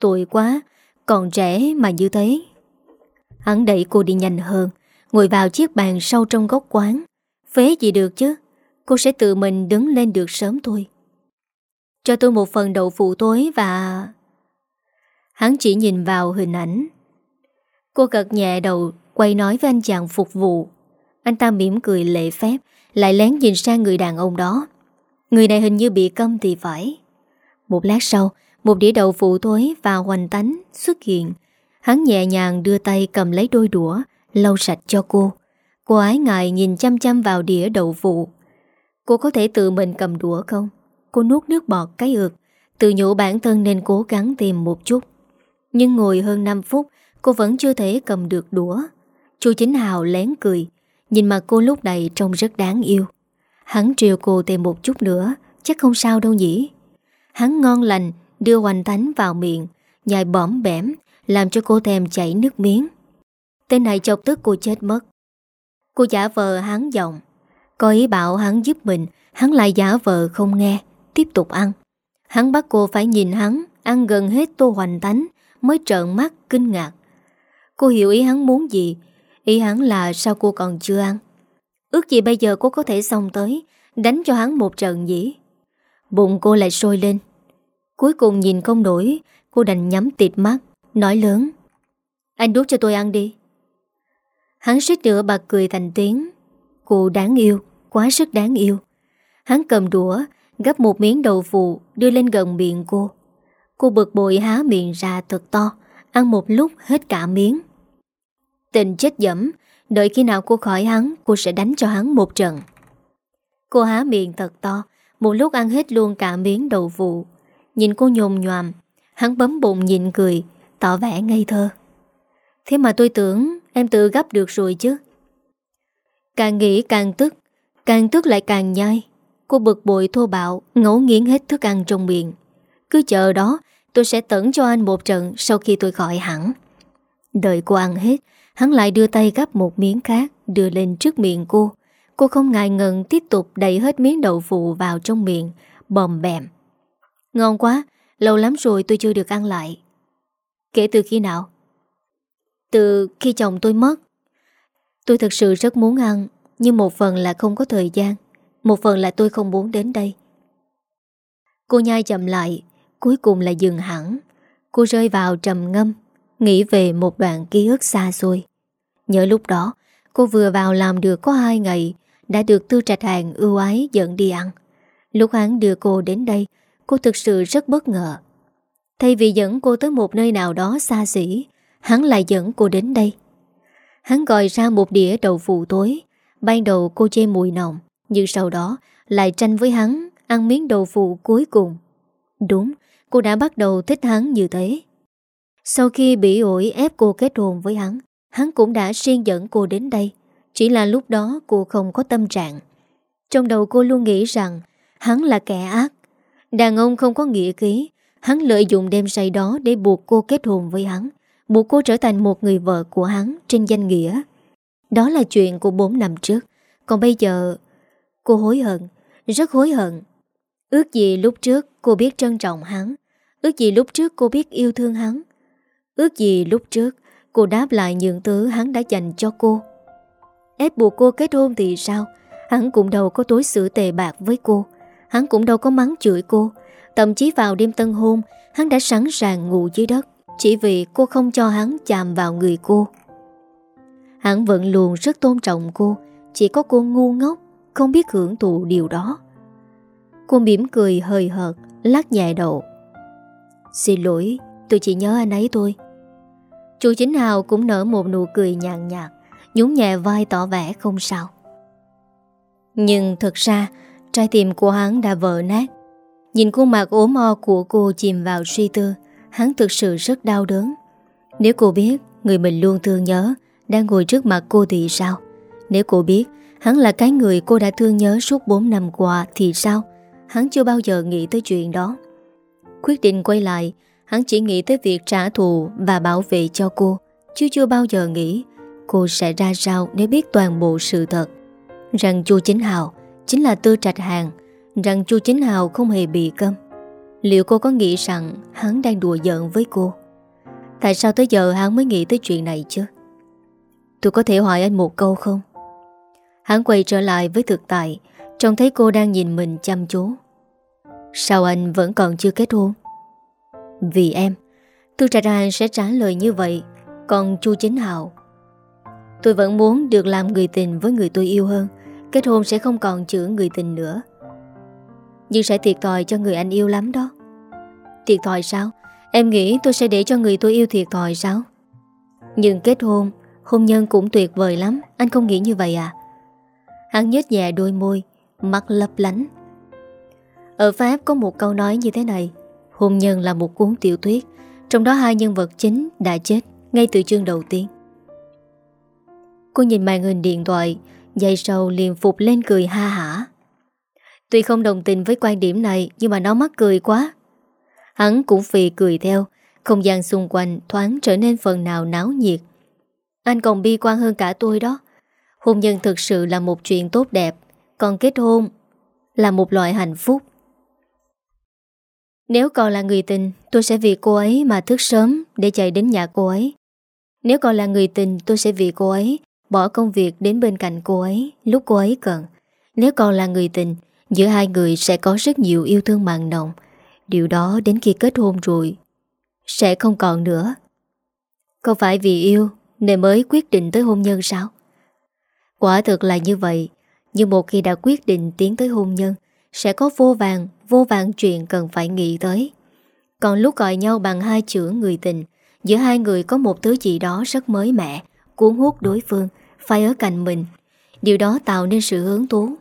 Tuổi quá, Còn trẻ mà như thế. Hắn đẩy cô đi nhanh hơn, Ngồi vào chiếc bàn sâu trong góc quán. Phế gì được chứ? Cô sẽ tự mình đứng lên được sớm thôi. Cho tôi một phần đậu phụ tối và... Hắn chỉ nhìn vào hình ảnh. Cô gật nhẹ đầu, Quay nói với anh chàng phục vụ. Anh ta mỉm cười lệ phép, Lại lén nhìn sang người đàn ông đó. Người này hình như bị câm thì phải. Một lát sau, Một đĩa đậu phụ tối và hoành tánh xuất hiện. Hắn nhẹ nhàng đưa tay cầm lấy đôi đũa, Lau sạch cho cô. Cô ái ngại nhìn chăm chăm vào đĩa đậu phụ. Cô có thể tự mình cầm đũa không? Cô nuốt nước bọt cái ược, Tự nhủ bản thân nên cố gắng tìm một chút. Nhưng ngồi hơn 5 phút Cô vẫn chưa thể cầm được đũa. Chu Chính Hào lén cười, Nhìn mặt cô lúc này trông rất đáng yêu. Hắn triều cô thêm một chút nữa, Chắc không sao đâu nhỉ. Hắn ngon lành, đưa hoành thánh vào miệng, Nhai bỏm bẻm, Làm cho cô thèm chảy nước miếng. Tên này chọc tức cô chết mất. Cô giả vờ hắn giọng. Có ý bảo hắn giúp mình, Hắn lại giả vờ không nghe, Tiếp tục ăn. Hắn bắt cô phải nhìn hắn, Ăn gần hết tô hoành thánh, Mới trợn mắt kinh ngạc. Cô hiểu ý hắn muốn gì. Ý hắn là sao cô còn chưa ăn? Ước gì bây giờ cô có thể xong tới, Đánh cho hắn một trận dĩ Bụng cô lại sôi lên. Cuối cùng nhìn không nổi, Cô đành nhắm tịt mắt, Nói lớn. Anh đút cho tôi ăn đi. Hắn suýt nữa bật cười thành tiếng. Cô đáng yêu, Quá sức đáng yêu. Hắn cầm đũa Gấp một miếng đầu phụ, Đưa lên gần miệng cô. Cô bực bội há miệng ra thật to. Ăn một lúc hết cả miếng. Tình chết dẫm, Đợi khi nào cô khỏi hắn, Cô sẽ đánh cho hắn một trận. Cô há miệng thật to, Một lúc ăn hết luôn cả miếng đầu vụ Nhìn cô nhồm nhòm, Hắn bấm bụng nhìn cười, Tỏ vẻ ngây thơ. Thế mà tôi tưởng em tự gấp được rồi chứ. Càng nghĩ càng tức Càng tức lại càng nhai. Cô bực bội thô bạo, Ngấu nghiến hết thức ăn trong miệng. Cứ chờ đó tôi sẽ tẩn cho anh một trận Sau khi tôi khỏi hẳn Đợi cô ăn hết, Hắn lại đưa tay gắp một miếng khác, Đưa lên trước miệng cô. Cô không ngại ngần tiếp tục đẩy hết miếng đậu phụ vào trong miệng, Bòm bèm. Ngon quá, Lâu lắm rồi tôi chưa được ăn lại. Kể từ khi nào? Từ khi chồng tôi mất. Tôi thật sự rất muốn ăn, Nhưng một phần là không có thời gian. Một phần là tôi không muốn đến đây. Cô nhai chậm lại Cuối cùng là dừng hẳn. Cô rơi vào trầm ngâm Nghĩ về một đoạn ký ức xa xôi. Nhớ lúc đó Cô vừa vào làm được có hai ngày Đã được Tư Trạch Hàng ưu ái dẫn đi ăn. Lúc hắn đưa cô đến đây Cô thực sự rất bất ngờ. Thay vì dẫn cô tới một nơi nào đó xa xỉ Hắn lại dẫn cô đến đây. Hắn gọi ra một đĩa đậu phụ tối Ban đầu cô chê mùi nồng Nhưng sau đó lại tranh với hắn Ăn miếng đậu phụ cuối cùng. Đúng, cô đã bắt đầu thích hắn như thế. Sau khi bị ổi ép cô kết hôn với hắn Hắn cũng đã riêng dẫn cô đến đây. Chỉ là lúc đó cô không có tâm trạng. Trong đầu cô luôn nghĩ rằng Hắn là kẻ ác. Đàn ông không có nghĩa khí, Hắn lợi dụng đêm say đó để buộc cô kết hôn với hắn, Buộc cô trở thành một người vợ của hắn Trên danh nghĩa. Đó là chuyện của 4 năm trước. Còn bây giờ, Cô hối hận, Rất hối hận. Ước gì lúc trước cô biết trân trọng hắn Ước gì lúc trước cô biết yêu thương hắn. Ước gì lúc trước Cô đáp lại những thứ hắn đã dành cho cô. Ép buộc cô kết hôn thì sao? Hắn cũng đâu có tối xử tệ bạc với cô. Hắn cũng đâu có mắng chửi cô. Thậm chí vào đêm tân hôn, Hắn đã sẵn sàng ngủ dưới đất, Chỉ vì cô không cho hắn chạm vào người cô. Hắn vẫn luôn rất tôn trọng cô, Chỉ có cô ngu ngốc, Không biết hưởng thụ điều đó. Cô mỉm cười hơi hợt, Lắc nhẹ đầu. Xin lỗi, tôi chỉ nhớ anh ấy thôi. Chú Chính Hào cũng nở một nụ cười nhàn nhạt, Nhún nhẹ vai tỏ vẻ không sao. Nhưng thật ra, Trái tim của hắn đã vỡ nát. Nhìn khuôn mặt ốm o của cô chìm vào suy tư, Hắn thực sự rất đau đớn. Nếu cô biết Người mình luôn thương nhớ, Đang ngồi trước mặt cô thì sao? Nếu cô biết Hắn là cái người cô đã thương nhớ suốt 4 năm qua Thì sao? Hắn chưa bao giờ nghĩ tới chuyện đó. Quyết định quay lại. Hắn chỉ nghĩ tới việc trả thù Và bảo vệ cho cô, Chứ chưa bao giờ nghĩ Cô sẽ ra sao nếu biết toàn bộ sự thật. Rằng chu Chính Hào Chính là Tư Trạch Hàng, Rằng chu Chính Hào không hề bị câm Liệu cô có nghĩ rằng Hắn đang đùa giỡn với cô? Tại sao tới giờ hắn mới nghĩ tới chuyện này chứ? Tôi có thể hỏi anh một câu không? Hắn quay trở lại với thực tại, Trông thấy cô đang nhìn mình chăm chú. Sao anh vẫn còn chưa kết hôn? Vì em Tư Trạch Hàng sẽ trả lời như vậy. Còn chu Chính Hào? Tôi vẫn muốn được làm người tình với người tôi yêu hơn. Kết hôn sẽ không còn chữ người tình nữa. Nhưng sẽ thiệt thòi cho người anh yêu lắm đó. Thiệt thòi sao? Em nghĩ tôi sẽ để cho người tôi yêu thiệt thòi sao? Nhưng kết hôn Hôn nhân cũng tuyệt vời lắm. Anh không nghĩ như vậy à? Hắn nhếch nhẹ đôi môi Mắt lấp lánh. Ở Pháp có một câu nói như thế này, Hôn nhân là một cuốn tiểu thuyết, Trong đó hai nhân vật chính đã chết Ngay từ chương đầu tiên. Cô nhìn màn hình điện thoại Dây sầu liền phục lên cười ha hả. Tuy không đồng tình với quan điểm này, Nhưng mà nó mắc cười quá. Hắn cũng phì cười theo, Không gian xung quanh thoáng trở nên phần nào náo nhiệt. Anh còn bi quan hơn cả tôi đó. Hôn nhân thực sự là một chuyện tốt đẹp, Còn kết hôn Là một loại hạnh phúc. Nếu còn là người tình, Tôi sẽ vì cô ấy mà thức sớm Để chạy đến nhà cô ấy. Nếu còn là người tình, tôi sẽ vì cô ấy Bỏ công việc đến bên cạnh cô ấy Lúc cô ấy cần. Nếu còn là người tình, Giữa hai người sẽ có rất nhiều yêu thương mạng nồng. Điều đó đến khi kết hôn rồi, Sẽ không còn nữa. Không phải vì yêu Nên mới quyết định tới hôn nhân sao? Quả thực là như vậy, Nhưng một khi đã quyết định tiến tới hôn nhân, Sẽ có vô vàng Vô vàng chuyện cần phải nghĩ tới. Còn lúc gọi nhau bằng hai chữ người tình, Giữa hai người có một thứ gì đó rất mới mẻ, Cuốn hút đối phương Phải ở cạnh mình. Điều đó tạo nên sự hướng thú.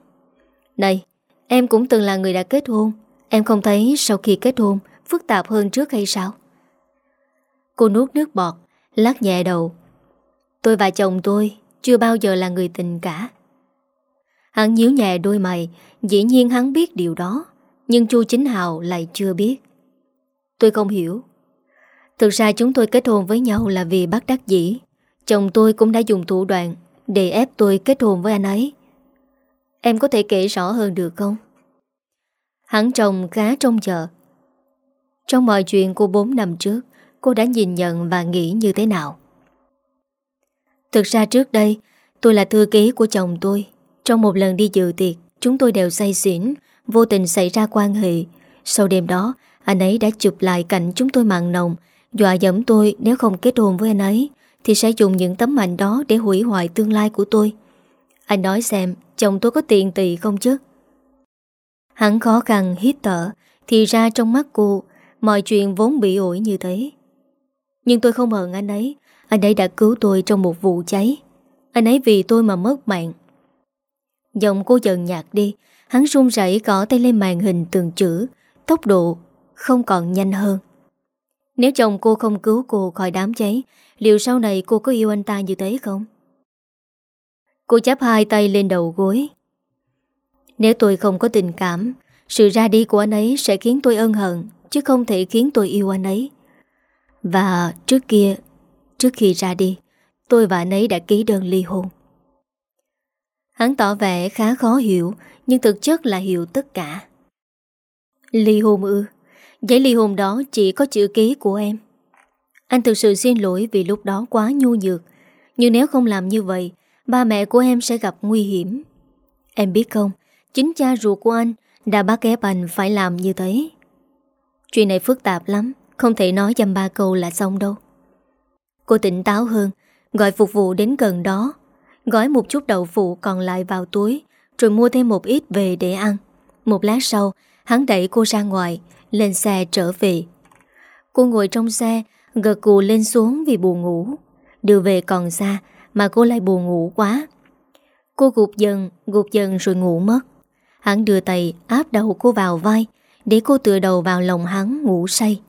Này, Em cũng từng là người đã kết hôn. Em không thấy sau khi kết hôn Phức tạp hơn trước hay sao? Cô nuốt nước bọt, Lắc nhẹ đầu. Tôi và chồng tôi chưa bao giờ là người tình cả. Hắn nhíu nhẹ đôi mày, Dĩ nhiên hắn biết điều đó. Nhưng chu Chính Hào lại chưa biết. Tôi không hiểu. Thực ra chúng tôi kết hôn với nhau là vì bắt đắc dĩ. Chồng tôi cũng đã dùng thủ đoạn Để ép tôi kết hôn với anh ấy. Em có thể kể rõ hơn được không? Hắn chồng khá trông chờ. Trong mọi chuyện của 4 năm trước, Cô đã nhìn nhận và nghĩ như thế nào? Thực ra trước đây, Tôi là thư ký của chồng tôi. Trong một lần đi dự tiệc, Chúng tôi đều say xỉn. Vô tình xảy ra quan hệ. Sau đêm đó, Anh ấy đã chụp lại cảnh chúng tôi mặn nồng. Dọa dẫm tôi, nếu không kết hôn với anh ấy, Thì sẽ dùng những tấm ảnh đó Để hủy hoại tương lai của tôi. Anh nói xem, chồng tôi có tiền tỷ không chứ? Hắn khó khăn, hít thở, Thì ra trong mắt cô, Mọi chuyện vốn bị ổi như thế. Nhưng tôi không hận anh ấy. Anh ấy đã cứu tôi trong một vụ cháy. Anh ấy vì tôi mà mất mạng. Giọng cô dần nhạt đi. Hắn run rẩy gõ tay lên màn hình từng chữ, Tốc độ không còn nhanh hơn. Nếu chồng cô không cứu cô khỏi đám cháy, Liệu sau này cô có yêu anh ta như thế không? Cô chắp hai tay lên đầu gối. Nếu tôi không có tình cảm, Sự ra đi của anh ấy sẽ khiến tôi ân hận, Chứ không thể khiến tôi yêu anh ấy. Và trước kia, Trước khi ra đi, Tôi và anh ấy đã ký đơn ly hôn. Hắn tỏ vẻ khá khó hiểu nhưng thực chất là hiểu tất cả. Ly hôn ư? Giấy ly hôn đó chỉ có chữ ký của em. Anh thực sự xin lỗi vì lúc đó quá nhu nhược. Nhưng nếu không làm như vậy, Ba mẹ của em sẽ gặp nguy hiểm. Em biết không, Chính cha ruột của anh Đã bắt ép anh phải làm như thế. Chuyện này phức tạp lắm, Không thể nói dăm ba câu là xong đâu. Cô tỉnh táo hơn, Gọi phục vụ đến gần đó. Gói một chút đậu phụ còn lại vào túi rồi mua thêm một ít về để ăn. Một lát sau, Hắn đẩy cô ra ngoài, Lên xe trở về. Cô ngồi trong xe, Gật cù lên xuống vì buồn ngủ. Đưa về còn xa, Mà cô lại buồn ngủ quá. Cô gục dần gục dần rồi ngủ mất. Hắn đưa tay áp đầu cô vào vai, Để cô tựa đầu vào lòng hắn ngủ say.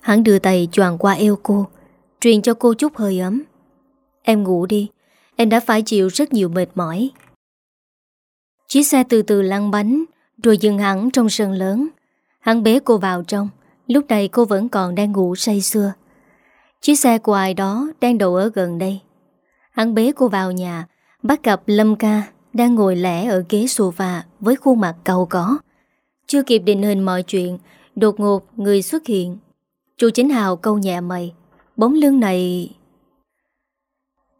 Hắn đưa tay choàng qua eo cô, Truyền cho cô chút hơi ấm. Em ngủ đi, Em đã phải chịu rất nhiều mệt mỏi. Chiếc xe từ từ lăn bánh, Rồi dừng hẳn trong sân lớn. Hắn bế cô vào trong. Lúc này cô vẫn còn đang ngủ say xưa Chiếc xe của ai đó Đang đậu ở gần đây. Hắn bế cô vào nhà, Bắt gặp Lâm ca Đang ngồi lẻ ở ghế sofa Với khuôn mặt cầu có. Chưa kịp định hình mọi chuyện, Đột ngột người xuất hiện. Chu chính hào câu nhẹ mày, Bóng lưng này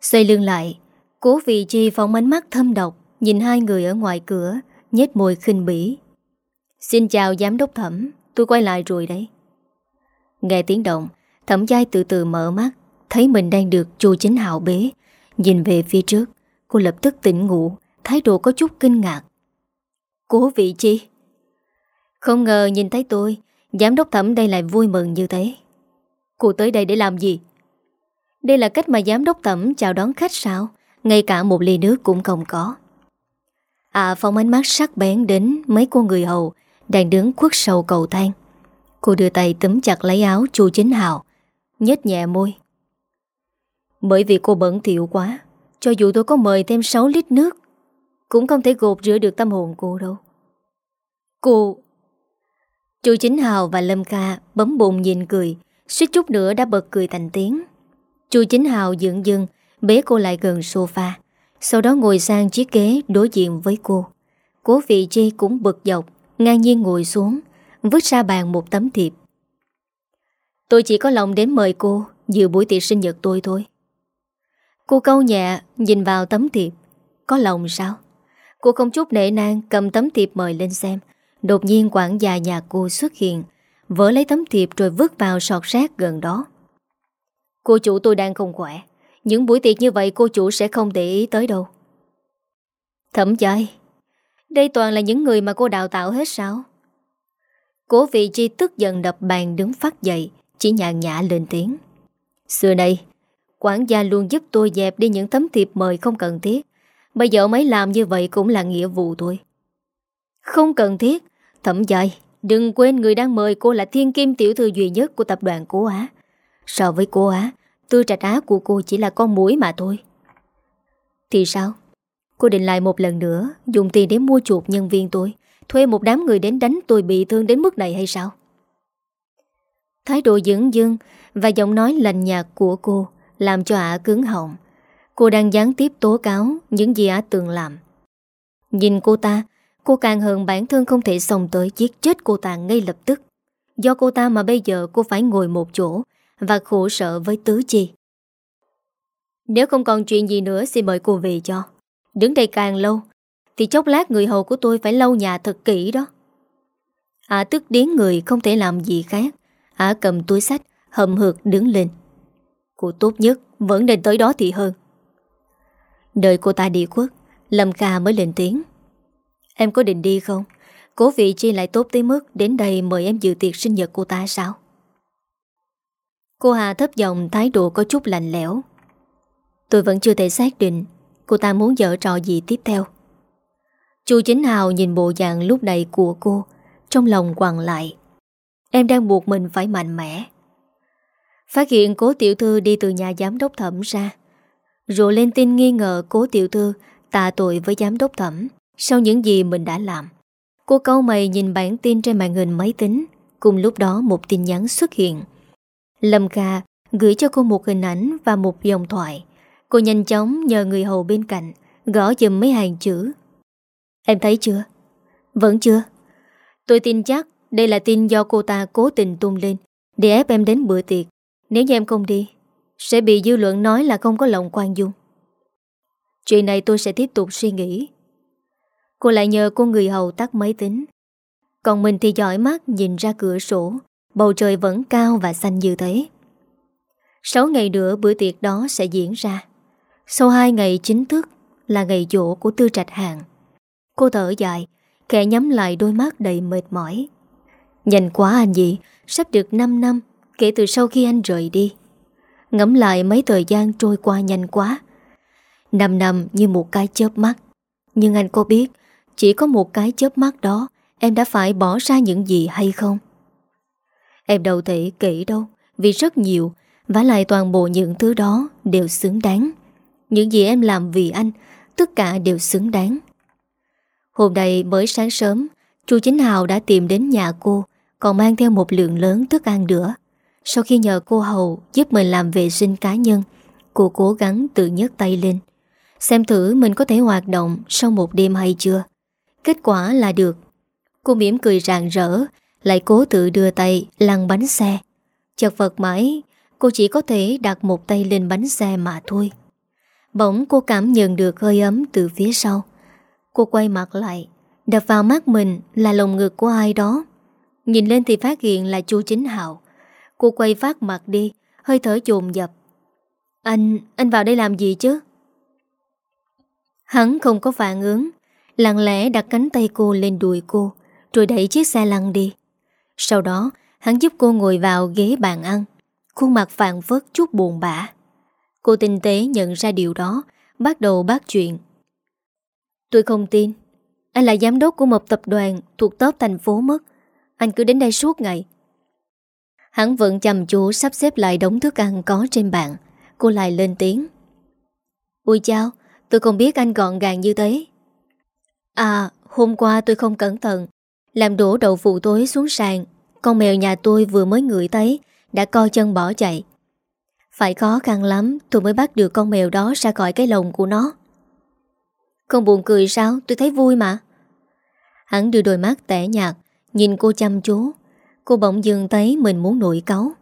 Xoay lưng lại, Cố vị chi phóng ánh mắt thâm độc. Nhìn hai người ở ngoài cửa, nhếch môi khinh bỉ. Xin chào giám đốc thẩm, Tôi quay lại rồi đấy. Nghe tiếng động, Thẩm giai từ từ mở mắt, Thấy mình đang được chu chính hào bế. Nhìn về phía trước, Cô lập tức tỉnh ngủ, Thái độ có chút kinh ngạc. Cố vị chi? Không ngờ nhìn thấy tôi, Giám đốc thẩm đây lại vui mừng như thế. Cô tới đây để làm gì? Đây là cách mà giám đốc thẩm chào đón khách sao? Ngay cả một ly nước cũng không có. À phong ánh mắt sắc bén đến Mấy cô người hầu Đang đứng khuất sầu cầu thang. Cô đưa tay tấm chặt lấy áo chu chính hào nhếch nhẹ môi. Bởi vì cô bẩn thiệu quá Cho dù tôi có mời thêm 6 lít nước Cũng không thể gột rửa được tâm hồn cô đâu. Cô... Chu Chính Hào và Lâm Ca bấm bụng nhìn cười, suýt chút nữa đã bật cười thành tiếng. Chu Chính Hào dựng dưng, bế cô lại gần sofa, sau đó ngồi sang chiếc ghế đối diện với cô. Cố vị chi cũng bực dọc, ngang nhiên ngồi xuống, vứt ra bàn một tấm thiệp. Tôi chỉ có lòng đến mời cô dự buổi tiệc sinh nhật tôi thôi. Cô câu nhẹ nhìn vào tấm thiệp. Có lòng sao? Cô không chút nể nang cầm tấm thiệp mời lên xem. Đột nhiên quản gia nhà cô xuất hiện, vỡ lấy tấm thiệp rồi vứt vào sọt rác gần đó. Cô chủ tôi đang không khỏe. Những buổi tiệc như vậy cô chủ sẽ không để ý tới đâu. Thẩm chơi, đây toàn là những người mà cô đào tạo hết sao? Cố vị chi tức giận đập bàn đứng phát dậy, chỉ nhàn nhã lên tiếng. Xưa nay quản gia luôn giúp tôi dẹp đi những tấm thiệp mời không cần thiết. Bây giờ mấy làm như vậy cũng là nghĩa vụ tôi Không cần thiết, thẩm dài, đừng quên người đang mời cô là thiên kim tiểu thư duy nhất của tập đoàn Cố Á. So với cô Á, tư trạch á của cô chỉ là con mũi mà thôi. Thì sao? Cô định lại một lần nữa, Dùng tiền để mua chuột nhân viên tôi, Thuê một đám người đến đánh tôi bị thương đến mức này hay sao Thái độ dững dưng Và giọng nói lành nhạt của cô Làm cho ả cứng họng Cô đang gián tiếp tố cáo Những gì ả từng làm Nhìn cô ta, Cô càng hờn bản thân không thể xong tới giết chết cô ta ngay lập tức Do cô ta mà bây giờ cô phải ngồi một chỗ và khổ sợ với tứ chi. Nếu không còn chuyện gì nữa, Xin mời cô về cho. Đứng đây càng lâu, Thì chốc lát người hầu của tôi phải lau nhà thật kỹ đó. Ả tức điến người không thể làm gì khác. Ả cầm túi sách Hầm hực đứng lên. Cô tốt nhất vẫn nên tới đó thì hơn. Đợi cô ta đi khuất, Lâm ca mới lên tiếng. Em có định đi không? Cố vị chi lại tốt tới mức Đến đây mời em dự tiệc sinh nhật cô ta sao? Cô Hà thấp giọng, thái độ có chút lạnh lẽo. Tôi vẫn chưa thể xác định Cô ta muốn dở trò gì tiếp theo. Chu Chính Hào nhìn bộ dạng lúc này của cô, Trong lòng quằn lại. Em đang buộc mình phải mạnh mẽ. Phát hiện cố tiểu thư đi từ nhà giám đốc thẩm ra. Rồi lên tin nghi ngờ cố tiểu thư Tạ tội với giám đốc thẩm Sau những gì mình đã làm. Cô câu mày nhìn bản tin trên màn hình máy tính. Cùng lúc đó một tin nhắn xuất hiện. Lâm Kha gửi cho cô một hình ảnh và một dòng thoại. Cô nhanh chóng nhờ người hầu bên cạnh, Gõ dùm mấy hàng chữ. Em thấy chưa? Vẫn chưa. Tôi tin chắc đây là tin do cô ta cố tình tung lên, Để ép em đến bữa tiệc. Nếu như em không đi, Sẽ bị dư luận nói là không có lòng quan dung. Chuyện này tôi sẽ tiếp tục suy nghĩ. Cô lại nhờ cô người hầu tắt máy tính. Còn mình thì giỏi mắt nhìn ra cửa sổ Bầu trời vẫn cao và xanh như thế Sáu ngày nữa bữa tiệc đó sẽ diễn ra sau hai ngày chính thức là ngày dỗ của Tư Trạch Hàng. Cô thở dài, kẻ nhắm lại đôi mắt đầy mệt mỏi. Nhanh quá anh gì, sắp được 5 năm kể từ sau khi anh rời đi. Ngắm lại mấy thời gian trôi qua nhanh quá. 5 năm như một cái chớp mắt. Nhưng anh có biết, chỉ có một cái chớp mắt đó, em đã phải bỏ ra những gì hay không? Em đâu thể kể đâu, vì rất nhiều, và lại toàn bộ những thứ đó đều xứng đáng. Những gì em làm vì anh Tất cả đều xứng đáng. Hôm nay mới sáng sớm chú Chính Hào đã tìm đến nhà cô Còn mang theo một lượng lớn thức ăn nữa. Sau khi nhờ cô Hầu Giúp mình làm vệ sinh cá nhân Cô cố gắng tự nhấc tay lên. Xem thử mình có thể hoạt động Sau một đêm hay chưa. Kết quả là được. Cô mỉm cười rạng rỡ lại cố tự đưa tay lăn bánh xe. Chật vật mãi Cô chỉ có thể đặt một tay lên bánh xe mà thôi. Bỗng cô cảm nhận được hơi ấm từ phía sau. Cô quay mặt lại Đập vào mắt mình là lồng ngực của ai đó. Nhìn lên thì phát hiện là chu Chính Hạo. Cô quay phát mặt đi Hơi thở dồn dập. Anh, anh vào đây làm gì chứ? Hắn không có phản ứng Lặng lẽ đặt cánh tay cô lên đùi cô Rồi đẩy chiếc xe lăn đi. Sau đó, hắn giúp cô ngồi vào ghế bàn ăn. Khuôn mặt phản vớt chút buồn bã. Cô tinh tế nhận ra điều đó, Bắt đầu bác chuyện. Tôi không tin. Anh là giám đốc của một tập đoàn Thuộc top thành phố mất. Anh cứ đến đây suốt ngày. Hắn vẫn chăm chú sắp xếp lại đống thức ăn có trên bàn. Cô lại lên tiếng. Ui chào Tôi không biết anh gọn gàng như thế. À hôm qua tôi không cẩn thận. Làm đổ đậu phụ tối xuống sàn, Con mèo nhà tôi vừa mới ngửi thấy, Đã co chân bỏ chạy. Phải khó khăn lắm, tôi mới bắt được con mèo đó ra khỏi cái lồng của nó. Không buồn cười sao? Tôi thấy vui mà. Hắn đưa đôi mắt tẻ nhạt, Nhìn cô chăm chú. Cô bỗng dừng thấy mình muốn nổi cáu.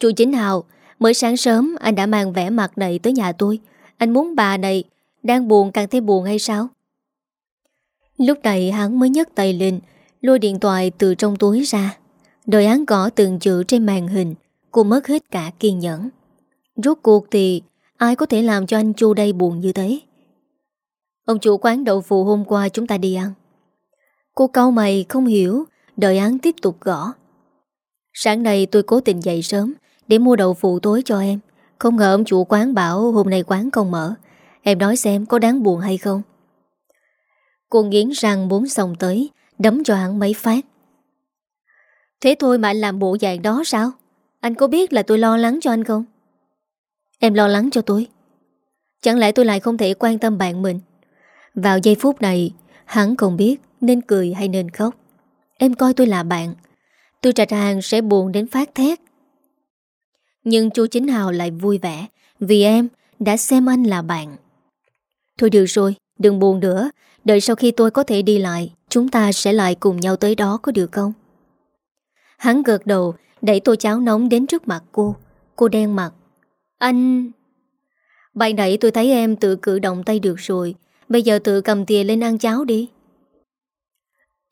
Chú Chính Hào, Mới sáng sớm anh đã mang vẻ mặt này tới nhà tôi. Anh muốn bà này Đang buồn càng thêm buồn hay sao? Lúc này hắn mới nhấc tay lên Lôi điện thoại từ trong túi ra. Đợi án gõ từng chữ trên màn hình, Cô mất hết cả kiên nhẫn. Rốt cuộc thì Ai có thể làm cho anh Chu đây buồn như thế? Ông chủ quán đậu phụ hôm qua chúng ta đi ăn. Cô câu mày không hiểu, Đợi án tiếp tục gõ. Sáng nay tôi cố tình dậy sớm Để mua đậu phụ tối cho em. Không ngờ ông chủ quán bảo hôm nay quán không mở. Em nói xem có đáng buồn hay không. Cô nghiến răng bốn xong tới Đấm cho hắn mấy phát. Thế thôi mà anh làm bộ dạng đó sao? Anh có biết là tôi lo lắng cho anh không? Em lo lắng cho tôi. Chẳng lẽ tôi lại không thể quan tâm bạn mình? Vào giây phút này, Hắn không biết nên cười hay nên khóc. Em coi tôi là bạn. Tôi trạch hàng sẽ buồn đến phát thét. Nhưng chú Chính Hào lại vui vẻ Vì em đã xem anh là bạn. Thôi được rồi, Đừng buồn nữa. Đợi sau khi tôi có thể đi lại, Chúng ta sẽ lại cùng nhau tới đó có được không? Hắn gợt đầu, Đẩy tô cháo nóng đến trước mặt cô. Cô đen mặt. Anh Bạn nãy tôi thấy em tự cử động tay được rồi. Bây giờ tự cầm tìa lên ăn cháo đi.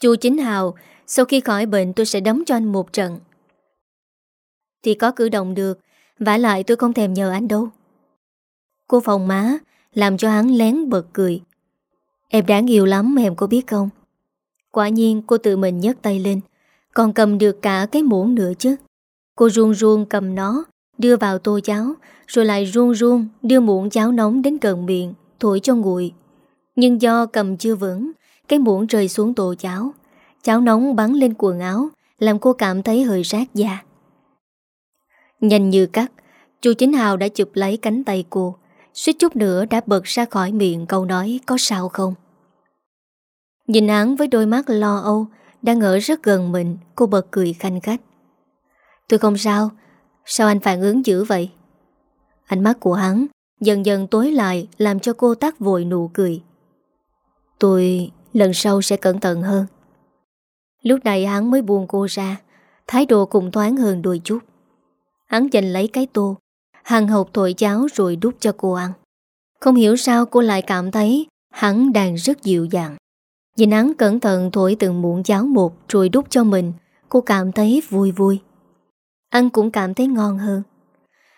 Chú Chính Hào, Sau khi khỏi bệnh tôi sẽ đấm cho anh một trận. Thì có cử động được. Vả lại tôi không thèm nhờ anh đâu. Cô phòng má, Làm cho hắn lén bật cười. Em đáng yêu lắm em có biết không? Quả nhiên cô tự mình nhấc tay lên, Còn cầm được cả cái muỗng nữa chứ. Cô ruông ruông cầm nó, Đưa vào tô cháo, Rồi lại ruông ruông đưa muỗng cháo nóng đến gần miệng, Thổi cho nguội. Nhưng do cầm chưa vững, Cái muỗng rơi xuống tô cháo. Cháo nóng bắn lên quần áo, Làm cô cảm thấy hơi rát da. Nhanh như cắt, Chú Chính Hào đã chụp lấy cánh tay cô suýt chút nữa đã bật ra khỏi miệng câu nói có sao không. Nhìn hắn với đôi mắt lo âu, đang ở rất gần mình, cô bật cười khanh khách. Tôi không sao, sao anh phản ứng dữ vậy? Ánh mắt của hắn dần dần tối lại làm cho cô tắt vội nụ cười. Tôi lần sau sẽ cẩn thận hơn. Lúc này hắn mới buông cô ra, thái độ cũng thoáng hơn đôi chút. Hắn giành lấy cái tô, Hằng hộp thổi cháo rồi đút cho cô ăn. Không hiểu sao cô lại cảm thấy Hắn đang rất dịu dàng. Nhìn hắn cẩn thận thổi từng muỗng cháo một Rồi đút cho mình, Cô cảm thấy vui vui. Ăn cũng cảm thấy ngon hơn.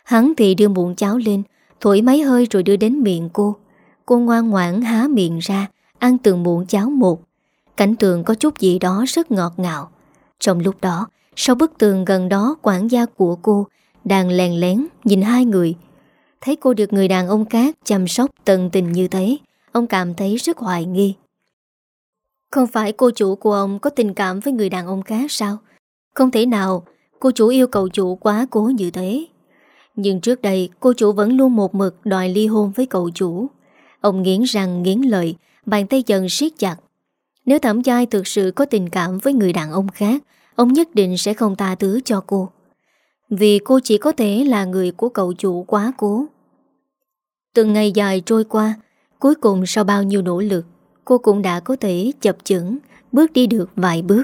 Hắn thì đưa muỗng cháo lên, Thổi mấy hơi rồi đưa đến miệng cô. Cô ngoan ngoãn há miệng ra, Ăn từng muỗng cháo một. Cảnh tượng có chút gì đó rất ngọt ngào. Trong lúc đó, Sau bức tường gần đó, quản gia của cô đang lèn lén nhìn hai người. Thấy cô được người đàn ông khác chăm sóc tận tình như thế, ông cảm thấy rất hoài nghi. Không phải cô chủ của ông có tình cảm với người đàn ông khác sao? Không thể nào cô chủ yêu cầu chủ quá cố như thế. Nhưng trước đây cô chủ vẫn luôn một mực đòi ly hôn với cậu chủ. Ông nghiến răng nghiến lợi, bàn tay dần siết chặt. Nếu thẩm giai thực sự có tình cảm với người đàn ông khác, ông nhất định sẽ không tha thứ cho cô. Vì cô chỉ có thể là người của cậu chủ quá cố. Từng ngày dài trôi qua, Cuối cùng sau bao nhiêu nỗ lực, Cô cũng đã có thể chập chững, Bước đi được vài bước.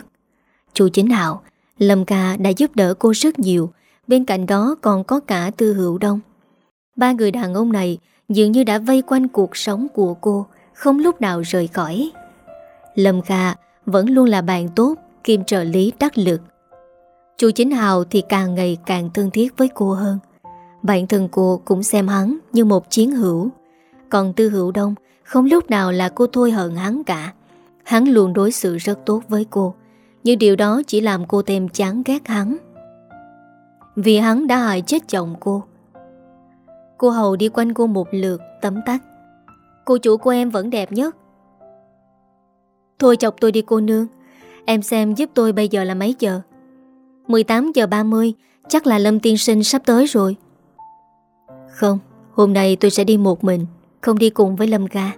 Chủ chính hạo, Lâm ca đã giúp đỡ cô rất nhiều, Bên cạnh đó còn có cả tư hữu đông. Ba người đàn ông này Dường như đã vây quanh cuộc sống của cô, Không lúc nào rời khỏi. Lâm Kha vẫn luôn là bạn tốt Kim trợ lý đắc lực. Chu Chính Hào thì càng ngày càng thân thiết với cô hơn. Bạn thân cô cũng xem hắn như một chiến hữu. Còn Tư Hữu Đông, Không lúc nào là cô thôi hận hắn cả. Hắn luôn đối xử rất tốt với cô, Nhưng điều đó chỉ làm cô thêm chán ghét hắn. Vì hắn đã hại chết chồng cô. Cô Hầu đi quanh cô một lượt, tấm tắt Cô chủ của em vẫn đẹp nhất. Thôi chọc tôi đi cô nương. Em xem giúp tôi bây giờ là mấy giờ? 18 giờ 30 Chắc là Lâm Tiên Sinh sắp tới rồi. Không, Hôm nay tôi sẽ đi một mình, Không đi cùng với Lâm ca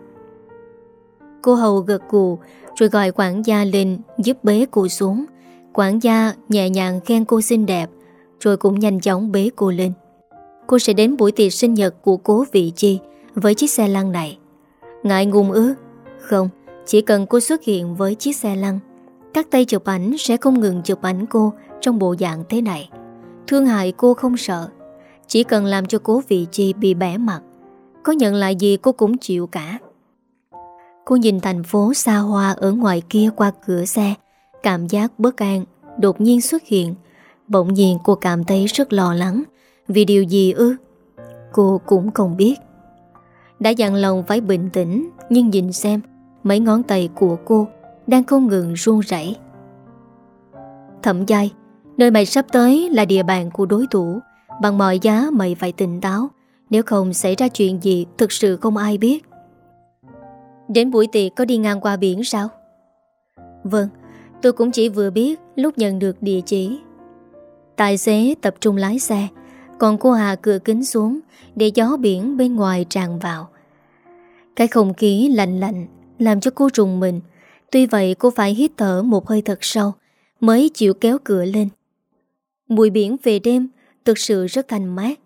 Cô hầu gật cù Rồi gọi quản gia lên giúp bế cô xuống. Quản gia nhẹ nhàng khen cô xinh đẹp, Rồi cũng nhanh chóng bế cô lên. Cô sẽ đến buổi tiệc sinh nhật của cố vị chi Với chiếc xe lăn này. Ngại ngùng ư? Không, Chỉ cần cô xuất hiện với chiếc xe lăn, Các tay chụp ảnh sẽ không ngừng chụp ảnh cô trong bộ dạng thế này. Thương hại cô không sợ, Chỉ cần làm cho cố vị chi bị bẻ mặt, Có nhận lại gì cô cũng chịu cả. Cô nhìn thành phố xa hoa ở ngoài kia qua cửa xe, Cảm giác bất an Đột nhiên xuất hiện. Bỗng nhiên cô cảm thấy rất lo lắng, Vì điều gì ư? Cô cũng không biết. Đã dặn lòng phải bình tĩnh, Nhưng nhìn xem, Mấy ngón tay của cô Đang không ngừng run rẩy. Thẩm giai Nơi mày sắp tới là địa bàn của đối thủ. Bằng mọi giá mày phải tỉnh táo. Nếu không xảy ra chuyện gì, Thực sự không ai biết. Đến buổi tiệc có đi ngang qua biển sao? Vâng Tôi cũng chỉ vừa biết lúc nhận được địa chỉ. Tài xế tập trung lái xe, Còn cô Hà cửa kính xuống Để gió biển bên ngoài tràn vào. Cái không khí lạnh lạnh Làm cho cô rùng mình, Tuy vậy cô phải hít thở một hơi thật sâu Mới chịu kéo cửa lên. Mùi biển về đêm, Thực sự rất thanh mát.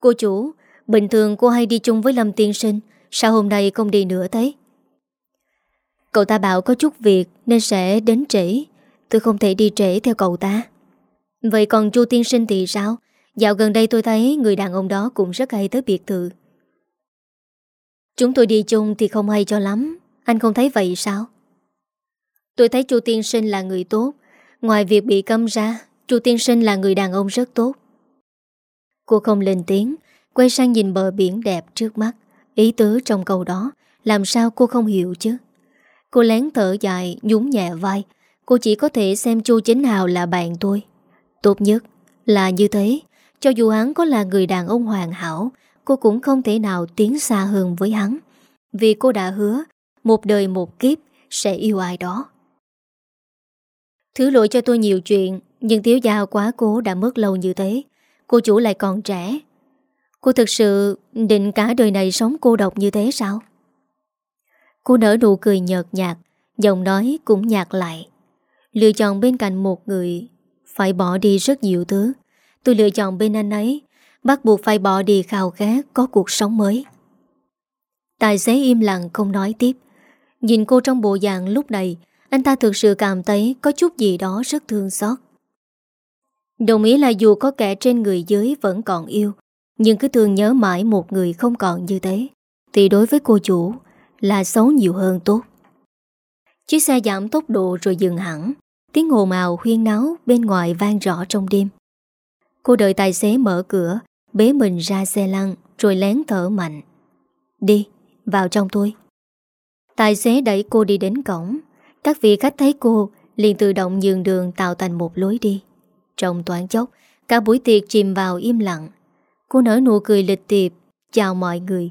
Cô chủ, Bình thường cô hay đi chung với Lâm Tiên Sinh, Sao hôm nay không đi nữa thế? Cậu ta bảo có chút việc Nên sẽ đến trễ. Tôi không thể đi trễ theo cậu ta. Vậy còn chu tiên sinh thì sao? Dạo gần đây tôi thấy người đàn ông đó Cũng rất hay tới biệt thự. Chúng tôi đi chung thì không hay cho lắm. Anh không thấy vậy sao? Tôi thấy chu tiên sinh là người tốt. Ngoài việc bị câm ra chu tiên sinh là người đàn ông rất tốt. Cô không lên tiếng, Quay sang nhìn bờ biển đẹp trước mắt. Ý tứ trong câu đó, Làm sao cô không hiểu chứ? Cô lén thở dài, nhún nhẹ vai. Cô chỉ có thể xem Chu Chính Hào là bạn tôi Tốt nhất là như thế. Cho dù hắn có là người đàn ông hoàn hảo, Cô cũng không thể nào tiến xa hơn với hắn. Vì cô đã hứa, Một đời một kiếp Sẽ yêu ai đó. Thứ lỗi cho tôi nhiều chuyện nhưng thiếu gia quá cố đã mất lâu như thế. Cô chủ lại còn trẻ. Cô thực sự định cả đời này sống cô độc như thế sao? Cô nở nụ cười nhợt nhạt, Giọng nói cũng nhạt lại. Lựa chọn bên cạnh một người, Phải bỏ đi rất nhiều thứ. Tôi lựa chọn bên anh ấy, Bắt buộc phải bỏ đi khao khát Có cuộc sống mới. Tài xế im lặng không nói tiếp. Nhìn cô trong bộ dạng lúc này, Anh ta thực sự cảm thấy Có chút gì đó rất thương xót. Đồng ý là dù có kẻ trên người dưới Vẫn còn yêu Nhưng cứ thường nhớ mãi một người không còn như thế Thì đối với cô chủ là xấu nhiều hơn tốt. Chiếc xe giảm tốc độ rồi dừng hẳn, tiếng hồ màu huyên náo bên ngoài vang rõ trong đêm. Cô đợi tài xế mở cửa, bế mình ra xe lăn rồi lén thở mạnh. Đi, vào trong tôi. Tài xế đẩy cô đi đến cổng. Các vị khách thấy cô liền tự động nhường đường tạo thành một lối đi. Trong toán chốc, cả buổi tiệc chìm vào im lặng. Cô nở nụ cười lịch tiệp, chào mọi người.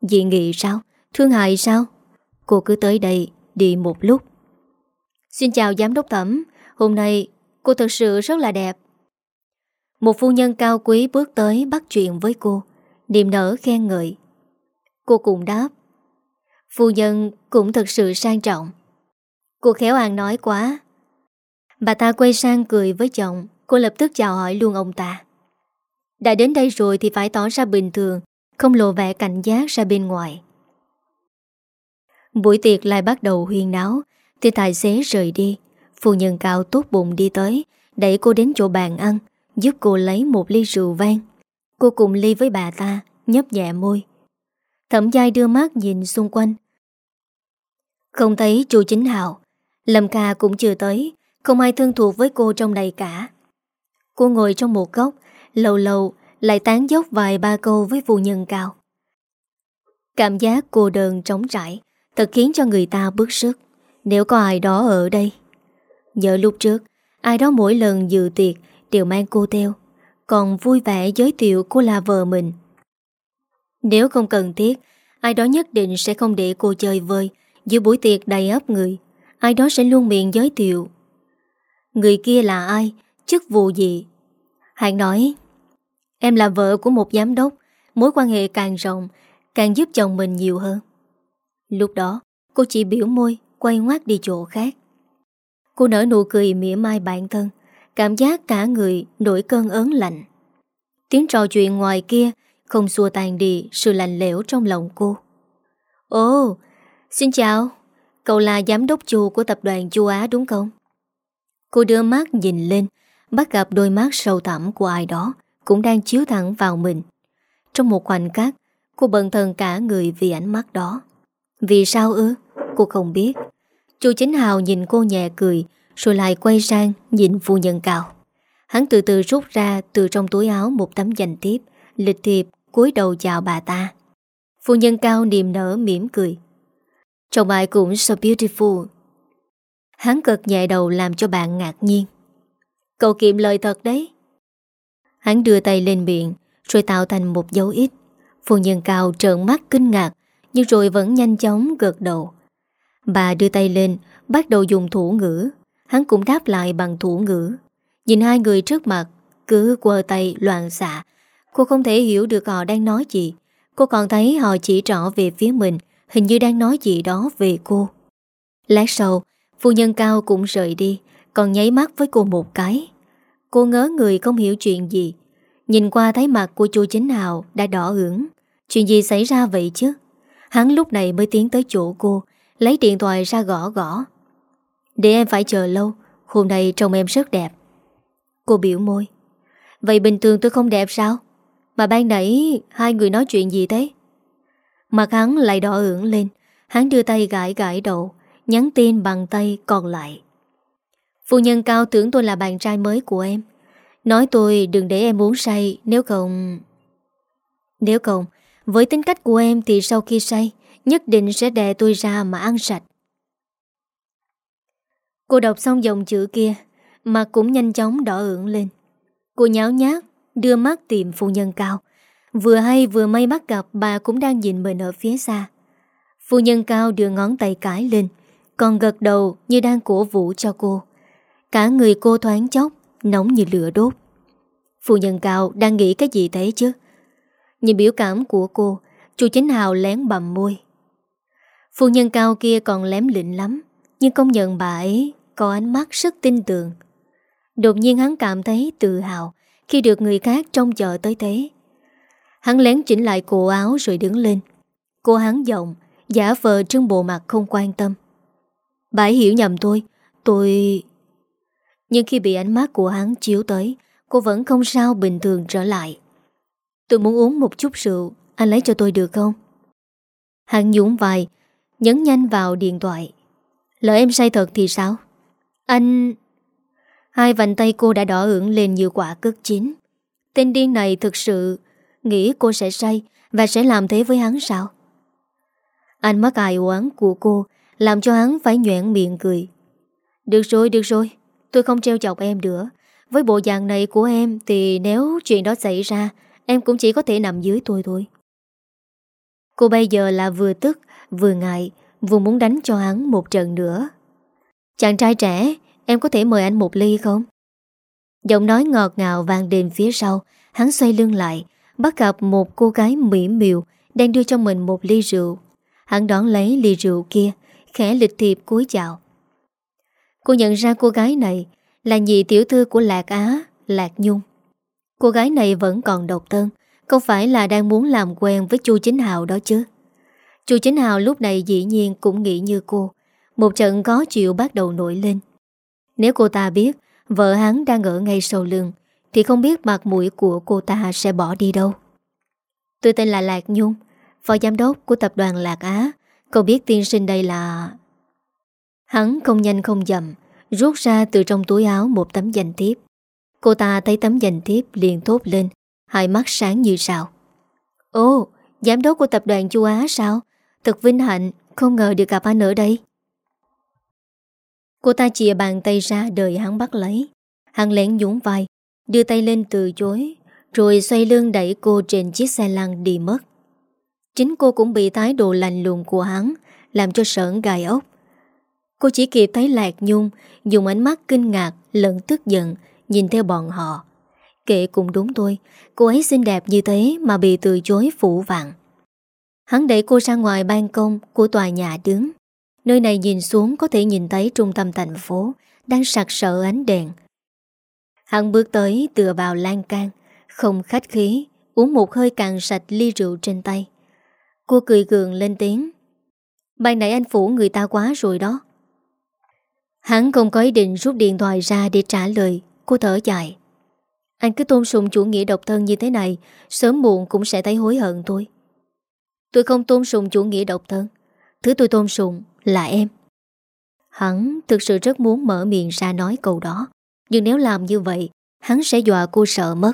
Dị nghị sao? Thương hại sao? Cô cứ tới đây đi một lúc. Xin chào giám đốc thẩm, hôm nay cô thật sự rất là đẹp. Một phu nhân cao quý bước tới bắt chuyện với cô, niềm nở khen ngợi. Cô cũng đáp. Phu nhân cũng thật sự sang trọng. Cô khéo ăn nói quá. Bà ta quay sang cười với chồng, cô lập tức chào hỏi luôn ông ta. Đã đến đây rồi thì phải tỏ ra bình thường, không lộ vẻ cảnh giác ra bên ngoài. Buổi tiệc lại bắt đầu huyên náo Thì tài xế rời đi. Phu nhân cao tốt bụng đi tới Đẩy cô đến chỗ bàn ăn Giúp cô lấy một ly rượu vang. Cô cùng ly với bà ta Nhấp nhẹ môi. Thẩm giai đưa mắt nhìn xung quanh. Không thấy chú chính hào Lâm ca cũng chưa tới Không ai thân thuộc với cô trong này cả. Cô ngồi trong một góc, Lâu lâu, lại tán dốc vài ba câu với phu nhân cao. Cảm giác cô đơn trống trải, Thật khiến cho người ta bức sức Nếu có ai đó ở đây? Nhớ lúc trước, Ai đó mỗi lần dự tiệc Đều mang cô theo, Còn vui vẻ giới thiệu cô là vợ mình. Nếu không cần thiết, Ai đó nhất định sẽ không để cô chơi vơi Giữa buổi tiệc đầy ấp người, Ai đó sẽ luôn miệng giới thiệu. Người kia là ai? Chức vụ gì? Hạng nói, Em là vợ của một giám đốc, Mối quan hệ càng rộng, Càng giúp chồng mình nhiều hơn. Lúc đó, Cô chỉ biểu môi, Quay ngoắt đi chỗ khác. Cô nở nụ cười mỉa mai bản thân, Cảm giác cả người nổi cơn ớn lạnh. Tiếng trò chuyện ngoài kia Không xua tan đi sự lạnh lẽo trong lòng cô. Ồ, Xin chào, Cậu là giám đốc chu của tập đoàn Chu Á đúng không? Cô đưa mắt nhìn lên Bắt gặp đôi mắt sâu thẳm của ai đó Cũng đang chiếu thẳng vào mình. Trong một khoảnh khắc, Cô bận thần cả người vì ánh mắt đó. Vì sao ư? Cô không biết. Chu Chính Hào nhìn cô nhẹ cười, Rồi lại quay sang nhìn phu nhân cao. Hắn từ từ rút ra Từ trong túi áo một tấm danh thiếp, Lịch thiệp cúi đầu chào bà ta. Phu nhân cao niềm nở mỉm cười. Chồng ai cũng so beautiful. Hắn cực nhẹ đầu làm cho bạn ngạc nhiên. Cậu kiệm lời thật đấy. Hắn đưa tay lên miệng, Rồi tạo thành một dấu ít. Phu nhân cao trợn mắt kinh ngạc, Nhưng rồi vẫn nhanh chóng gật đầu. Bà đưa tay lên, Bắt đầu dùng thủ ngữ. Hắn cũng đáp lại bằng thủ ngữ. Nhìn hai người trước mặt, Cứ quơ tay loạn xạ. Cô không thể hiểu được họ đang nói gì. Cô còn thấy họ chỉ trỏ về phía mình, Hình như đang nói gì đó về cô. Lát sau, Phu nhân cao cũng rời đi. Còn nháy mắt với cô một cái. Cô ngớ người không hiểu chuyện gì. Nhìn qua thấy mặt của chú chính hào Đã đỏ ửng. Chuyện gì xảy ra vậy chứ? Hắn lúc này mới tiến tới chỗ cô, Lấy điện thoại ra gõ gõ. Để em phải chờ lâu, Hôm nay trông em rất đẹp. Cô biểu môi. Vậy bình thường tôi không đẹp sao? Mà ban nãy hai người nói chuyện gì thế? Mặt hắn lại đỏ ửng lên. Hắn đưa tay gãi gãi đầu, Nhắn tin bằng tay còn lại. Phu nhân cao tưởng tôi là bạn trai mới của em. Nói tôi đừng để em uống say, Nếu không Nếu không, Với tính cách của em thì sau khi say, Nhất định sẽ đè tôi ra mà ăn sạch. Cô đọc xong dòng chữ kia Mặt cũng nhanh chóng đỏ ửng lên. Cô nháo nhác, Đưa mắt tìm phu nhân cao. Vừa hay vừa may bắt gặp, bà cũng đang nhìn mình ở phía xa. Phu nhân cao đưa ngón tay cái lên, Còn gật đầu như đang cổ vũ cho cô. Cả người cô thoáng chốc, Nóng như lửa đốt. Phu nhân cao đang nghĩ cái gì thế chứ? Nhìn biểu cảm của cô Chú Chính Hào lén bầm môi. Phu nhân cao kia còn lém lịnh lắm, Nhưng công nhận bà ấy Có ánh mắt rất tin tưởng. Đột nhiên hắn cảm thấy tự hào Khi được người khác trông chờ tới thế. Hắn lén chỉnh lại cổ áo rồi đứng lên. Cô hắn giọng, Giả vờ trưng bộ mặt không quan tâm. Bà ấy hiểu nhầm tôi Tôi... Nhưng khi bị ánh mắt của hắn chiếu tới Cô vẫn không sao bình thường trở lại. Tôi muốn uống một chút rượu Anh lấy cho tôi được không? Hắn nhún vai Nhấn nhanh vào điện thoại. Lỡ em say thật thì sao? Anh... Hai vành tay cô đã đỏ ửng lên như quả cất chín. Tên điên này thực sự Nghĩ cô sẽ say Và sẽ làm thế với hắn sao? Anh mắt ai oán của cô Làm cho hắn phải nhoẹn miệng cười. Được rồi, được rồi Tôi không treo chọc em nữa. Với bộ dạng này của em Thì nếu chuyện đó xảy ra, Em cũng chỉ có thể nằm dưới tôi thôi. Cô bây giờ là vừa tức, Vừa ngại, Vừa muốn đánh cho hắn một trận nữa. Chàng trai trẻ, Em có thể mời anh một ly không? Giọng nói ngọt ngào vang đền phía sau, Hắn xoay lưng lại, Bắt gặp một cô gái mỹ miều Đang đưa cho mình một ly rượu. Hắn đón lấy ly rượu kia, Khẽ lịch thiệp cúi chào. Cô nhận ra cô gái này Là nhị tiểu thư của Lạc Á, Lạc Nhung. Cô gái này vẫn còn độc thân, Không phải là đang muốn làm quen với chu Chính Hào đó chứ. Chu Chính Hào lúc này dĩ nhiên cũng nghĩ như cô, Một trận có chịu bắt đầu nổi lên. Nếu cô ta biết Vợ hắn đang ở ngay sau lưng, thì không biết mặt mũi của cô ta sẽ bỏ đi đâu. Tôi tên là Lạc Nhung, Phó giám đốc của tập đoàn Lạc Á. Cậu biết tiên sinh đây là... Hắn không nhanh không dầm Rút ra từ trong túi áo một tấm danh thiếp. Cô ta thấy tấm danh thiếp liền thốt lên Hai mắt sáng như sao. Ồ, giám đốc của tập đoàn châu Á sao? Thật vinh hạnh Không ngờ được gặp anh ở đây. Cô ta chìa bàn tay ra đợi hắn bắt lấy. Hắn lén nhún vai Đưa tay lên từ chối Rồi xoay lưng đẩy cô trên chiếc xe lăn đi mất. Chính cô cũng bị thái độ lành lùng của hắn Làm cho sởn gai ốc. Cô chỉ kịp thấy Lạc Nhung Dùng ánh mắt kinh ngạc, lẫn tức giận, Nhìn theo bọn họ. Kệ cũng đúng thôi, Cô ấy xinh đẹp như thế mà bị từ chối phủ vàng. Hắn đẩy cô ra ngoài ban công của tòa nhà đứng. Nơi này nhìn xuống có thể nhìn thấy trung tâm thành phố Đang sặc sỡ ánh đèn. Hắn bước tới tựa vào lan can, Không khách khí, Uống một hơi cạn sạch ly rượu trên tay. Cô cười gượng lên tiếng. Ban nãy anh phủ người ta quá rồi đó Hắn không có ý định rút điện thoại ra để trả lời. Cô thở dài. Anh cứ tôn sùng chủ nghĩa độc thân như thế này, Sớm muộn cũng sẽ thấy hối hận thôi. Tôi không tôn sùng chủ nghĩa độc thân. Thứ tôi tôn sùng là em. Hắn thực sự rất muốn mở miệng ra nói câu đó. Nhưng nếu làm như vậy, Hắn sẽ dọa cô sợ mất.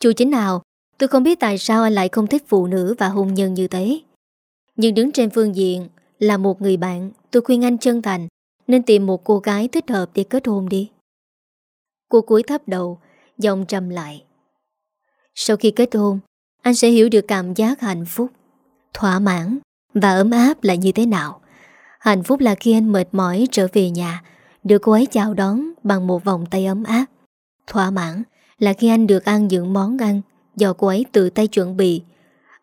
Chủ chính nào, Tôi không biết tại sao anh lại không thích phụ nữ và hôn nhân như thế. Nhưng đứng trên phương diện Là một người bạn, Tôi khuyên anh chân thành nên tìm một cô gái thích hợp để kết hôn đi. Cô cúi thấp đầu, Giọng trầm lại. Sau khi kết hôn, Anh sẽ hiểu được cảm giác hạnh phúc, Thỏa mãn Và ấm áp là như thế nào. Hạnh phúc là khi anh mệt mỏi trở về nhà, Được cô ấy chào đón Bằng một vòng tay ấm áp. Thỏa mãn là khi anh được ăn những món ăn Do cô ấy tự tay chuẩn bị.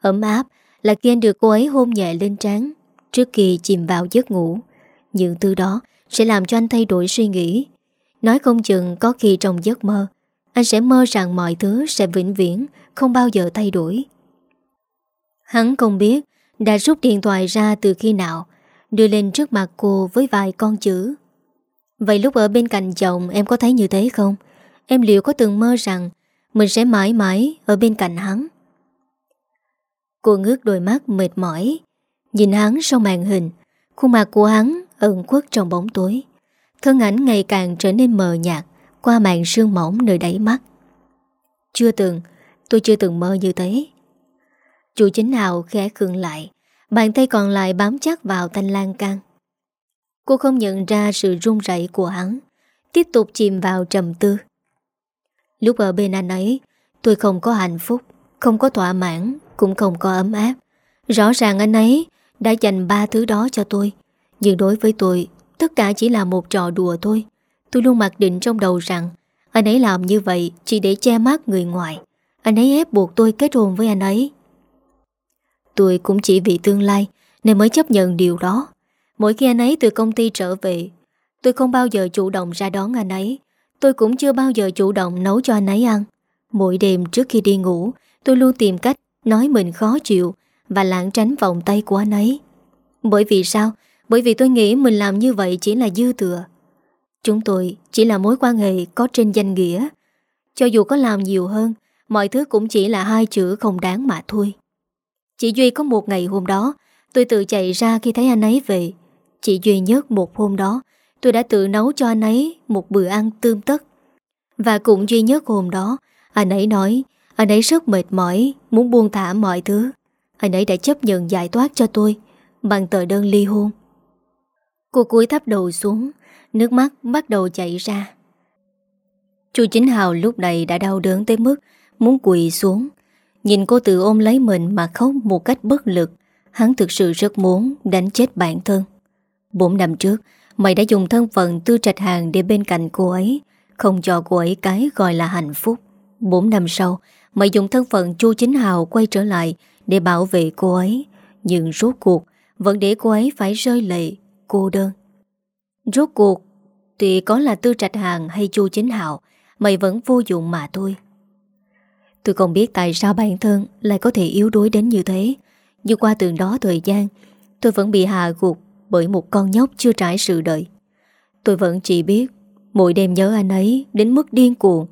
Ấm áp là khi anh được cô ấy hôn nhẹ lên trán Trước khi chìm vào giấc ngủ. Những thứ đó, sẽ làm cho anh thay đổi suy nghĩ. Nói không chừng có khi trong giấc mơ, Anh sẽ mơ rằng mọi thứ sẽ vĩnh viễn, Không bao giờ thay đổi. Hắn không biết Đã rút điện thoại ra từ khi nào, Đưa lên trước mặt cô với vài con chữ. Vậy lúc ở bên cạnh chồng Em có thấy như thế không? Em liệu có từng mơ rằng Mình sẽ mãi mãi ở bên cạnh hắn? Cô ngước đôi mắt mệt mỏi, Nhìn hắn sau màn hình. Khuôn mặt của hắn ẩn khuất trong bóng tối. Thân ảnh ngày càng trở nên mờ nhạt Qua màn sương mỏng nơi đáy mắt. Chưa từng, Tôi chưa từng mơ như thế. Chủ chính hào khẽ khương lại, Bàn tay còn lại bám chắc vào thanh lan can. Cô không nhận ra sự run rẩy của hắn, Tiếp tục chìm vào trầm tư. Lúc ở bên anh ấy, Tôi không có hạnh phúc, Không có thỏa mãn, Cũng không có ấm áp. Rõ ràng anh ấy đã dành ba thứ đó cho tôi nhưng đối với tôi, Tất cả chỉ là một trò đùa thôi. Tôi luôn mặc định trong đầu rằng, Anh ấy làm như vậy chỉ để che mắt người ngoài. Anh ấy ép buộc tôi kết hôn với anh ấy. Tôi cũng chỉ vì tương lai Nên mới chấp nhận điều đó. Mỗi khi anh ấy từ công ty trở về, Tôi không bao giờ chủ động ra đón anh ấy. Tôi cũng chưa bao giờ chủ động nấu cho anh ấy ăn. Mỗi đêm trước khi đi ngủ, Tôi luôn tìm cách nói mình khó chịu Và lãng tránh vòng tay của anh ấy. Bởi vì sao? Bởi vì tôi nghĩ mình làm như vậy chỉ là dư thừa. Chúng tôi chỉ là mối quan hệ có trên danh nghĩa. Cho dù có làm nhiều hơn, Mọi thứ cũng chỉ là hai chữ không đáng mà thôi. Chỉ Duy có một ngày hôm đó, Tôi tự chạy ra khi thấy anh ấy về. Chỉ duy nhất một hôm đó, Tôi đã tự nấu cho anh ấy một bữa ăn tươm tất. Và cũng duy nhất hôm đó, Anh ấy nói, Anh ấy rất mệt mỏi, Muốn buông thả mọi thứ. Anh ấy đã chấp nhận giải thoát cho tôi, Bằng tờ đơn ly hôn. Cô cúi thấp đầu xuống, Nước mắt bắt đầu chảy ra. Chu Chính Hào lúc này đã đau đớn tới mức Muốn quỳ xuống. Nhìn cô tự ôm lấy mình mà khóc một cách bất lực, Hắn thực sự rất muốn đánh chết bản thân. Bốn năm trước, Mày đã dùng thân phận tư trạch hàng để bên cạnh cô ấy, Không cho cô ấy cái gọi là hạnh phúc. Bốn năm sau, Mày dùng thân phận Chu Chính Hào quay trở lại Để bảo vệ cô ấy, Nhưng rốt cuộc Vẫn để cô ấy phải rơi lệ. Cô đơn Rốt cuộc Thì có là tư trạch hàng hay Chu Chính Hào Mày vẫn vô dụng mà thôi Tôi không biết tại sao bản thân Lại có thể yếu đuối đến như thế Nhưng qua từng đó thời gian Tôi vẫn bị hạ gục bởi một con nhóc chưa trải sự đợi. Tôi vẫn chỉ biết mỗi đêm nhớ anh ấy đến mức điên cuồng.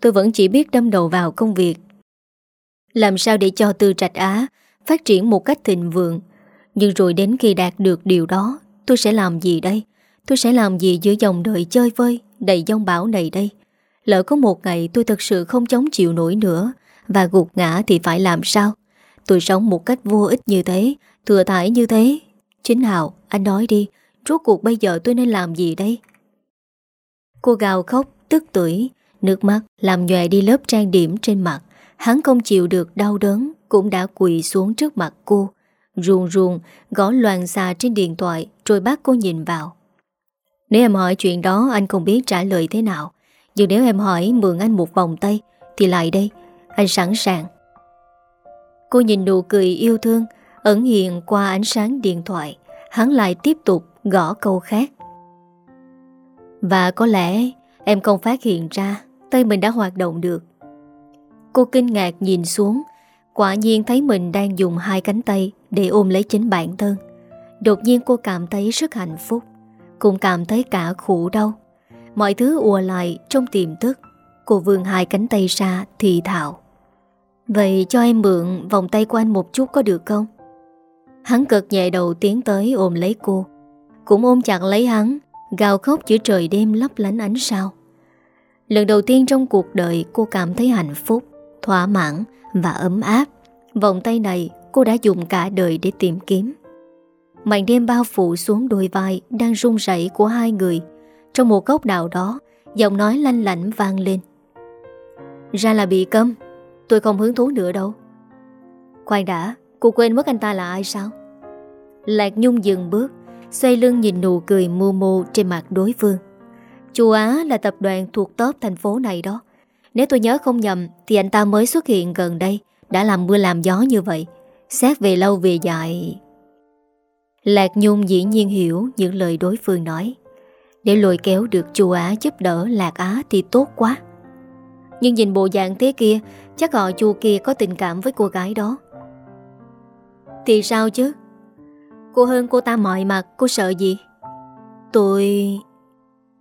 Tôi vẫn chỉ biết đâm đầu vào công việc. Làm sao để cho Tư Trạch Á phát triển một cách thịnh vượng. Nhưng rồi đến khi đạt được điều đó, tôi sẽ làm gì đây? Tôi sẽ làm gì giữa dòng đời chơi vơi, đầy dông bão này đây? Lỡ có một ngày tôi thật sự không chống chịu nổi nữa và gục ngã thì phải làm sao? Tôi sống một cách vô ích như thế, thừa thải như thế. Chính Hào, anh nói đi Rốt cuộc bây giờ tôi nên làm gì đây Cô gào khóc Tức tuổi Nước mắt làm nhòe đi lớp trang điểm trên mặt Hắn không chịu được đau đớn Cũng đã quỳ xuống trước mặt cô Ruồn ruồn Gõ loàn xà trên điện thoại, Rồi bác cô nhìn vào. Nếu em hỏi chuyện đó, anh không biết trả lời thế nào. Nhưng nếu em hỏi mượn anh một vòng tay, Thì lại đây, Anh sẵn sàng. Cô nhìn nụ cười yêu thương, Ẩn hiện qua ánh sáng điện thoại. Hắn lại tiếp tục gõ câu khác. Và có lẽ em không phát hiện ra, Tay mình đã hoạt động được. Cô kinh ngạc nhìn xuống Quả nhiên thấy mình đang dùng hai cánh tay Để ôm lấy chính bản thân. Đột nhiên cô cảm thấy rất hạnh phúc, Cũng cảm thấy cả khổ đau. Mọi thứ ùa lại trong tiềm thức, Cô vươn hai cánh tay ra thì thạo Vậy cho em mượn vòng tay của anh một chút có được không? Hắn cực nhẹ đầu tiến tới ôm lấy cô. Cũng ôm chặt lấy hắn, Gào khóc giữa trời đêm lấp lánh ánh sao. Lần đầu tiên trong cuộc đời cô cảm thấy hạnh phúc, Thỏa mãn và ấm áp. Vòng tay này cô đã dùng cả đời để tìm kiếm. Màn đêm bao phủ xuống đôi vai Đang run rẩy của hai người. Trong một góc nào đó, Giọng nói lanh lảnh vang lên. Ra là bị câm. Tôi không hứng thú nữa đâu. Khoan đã, Cô quên mất anh ta là ai sao? Lạc Nhung dừng bước, Xoay lưng nhìn nụ cười mù mù trên mặt đối phương. Chu Á là tập đoàn thuộc top thành phố này đó. Nếu tôi nhớ không nhầm, Thì anh ta mới xuất hiện gần đây, Đã làm mưa làm gió như vậy. Xét về lâu về dài. Lạc Nhung dĩ nhiên hiểu Những lời đối phương nói. Để lôi kéo được chu Á giúp đỡ Lạc Á thì tốt quá. Nhưng nhìn bộ dạng thế kia, Chắc họ chu kia có tình cảm với cô gái đó. Thì sao chứ? Cô hơn cô ta mọi mặt, Cô sợ gì? Tôi...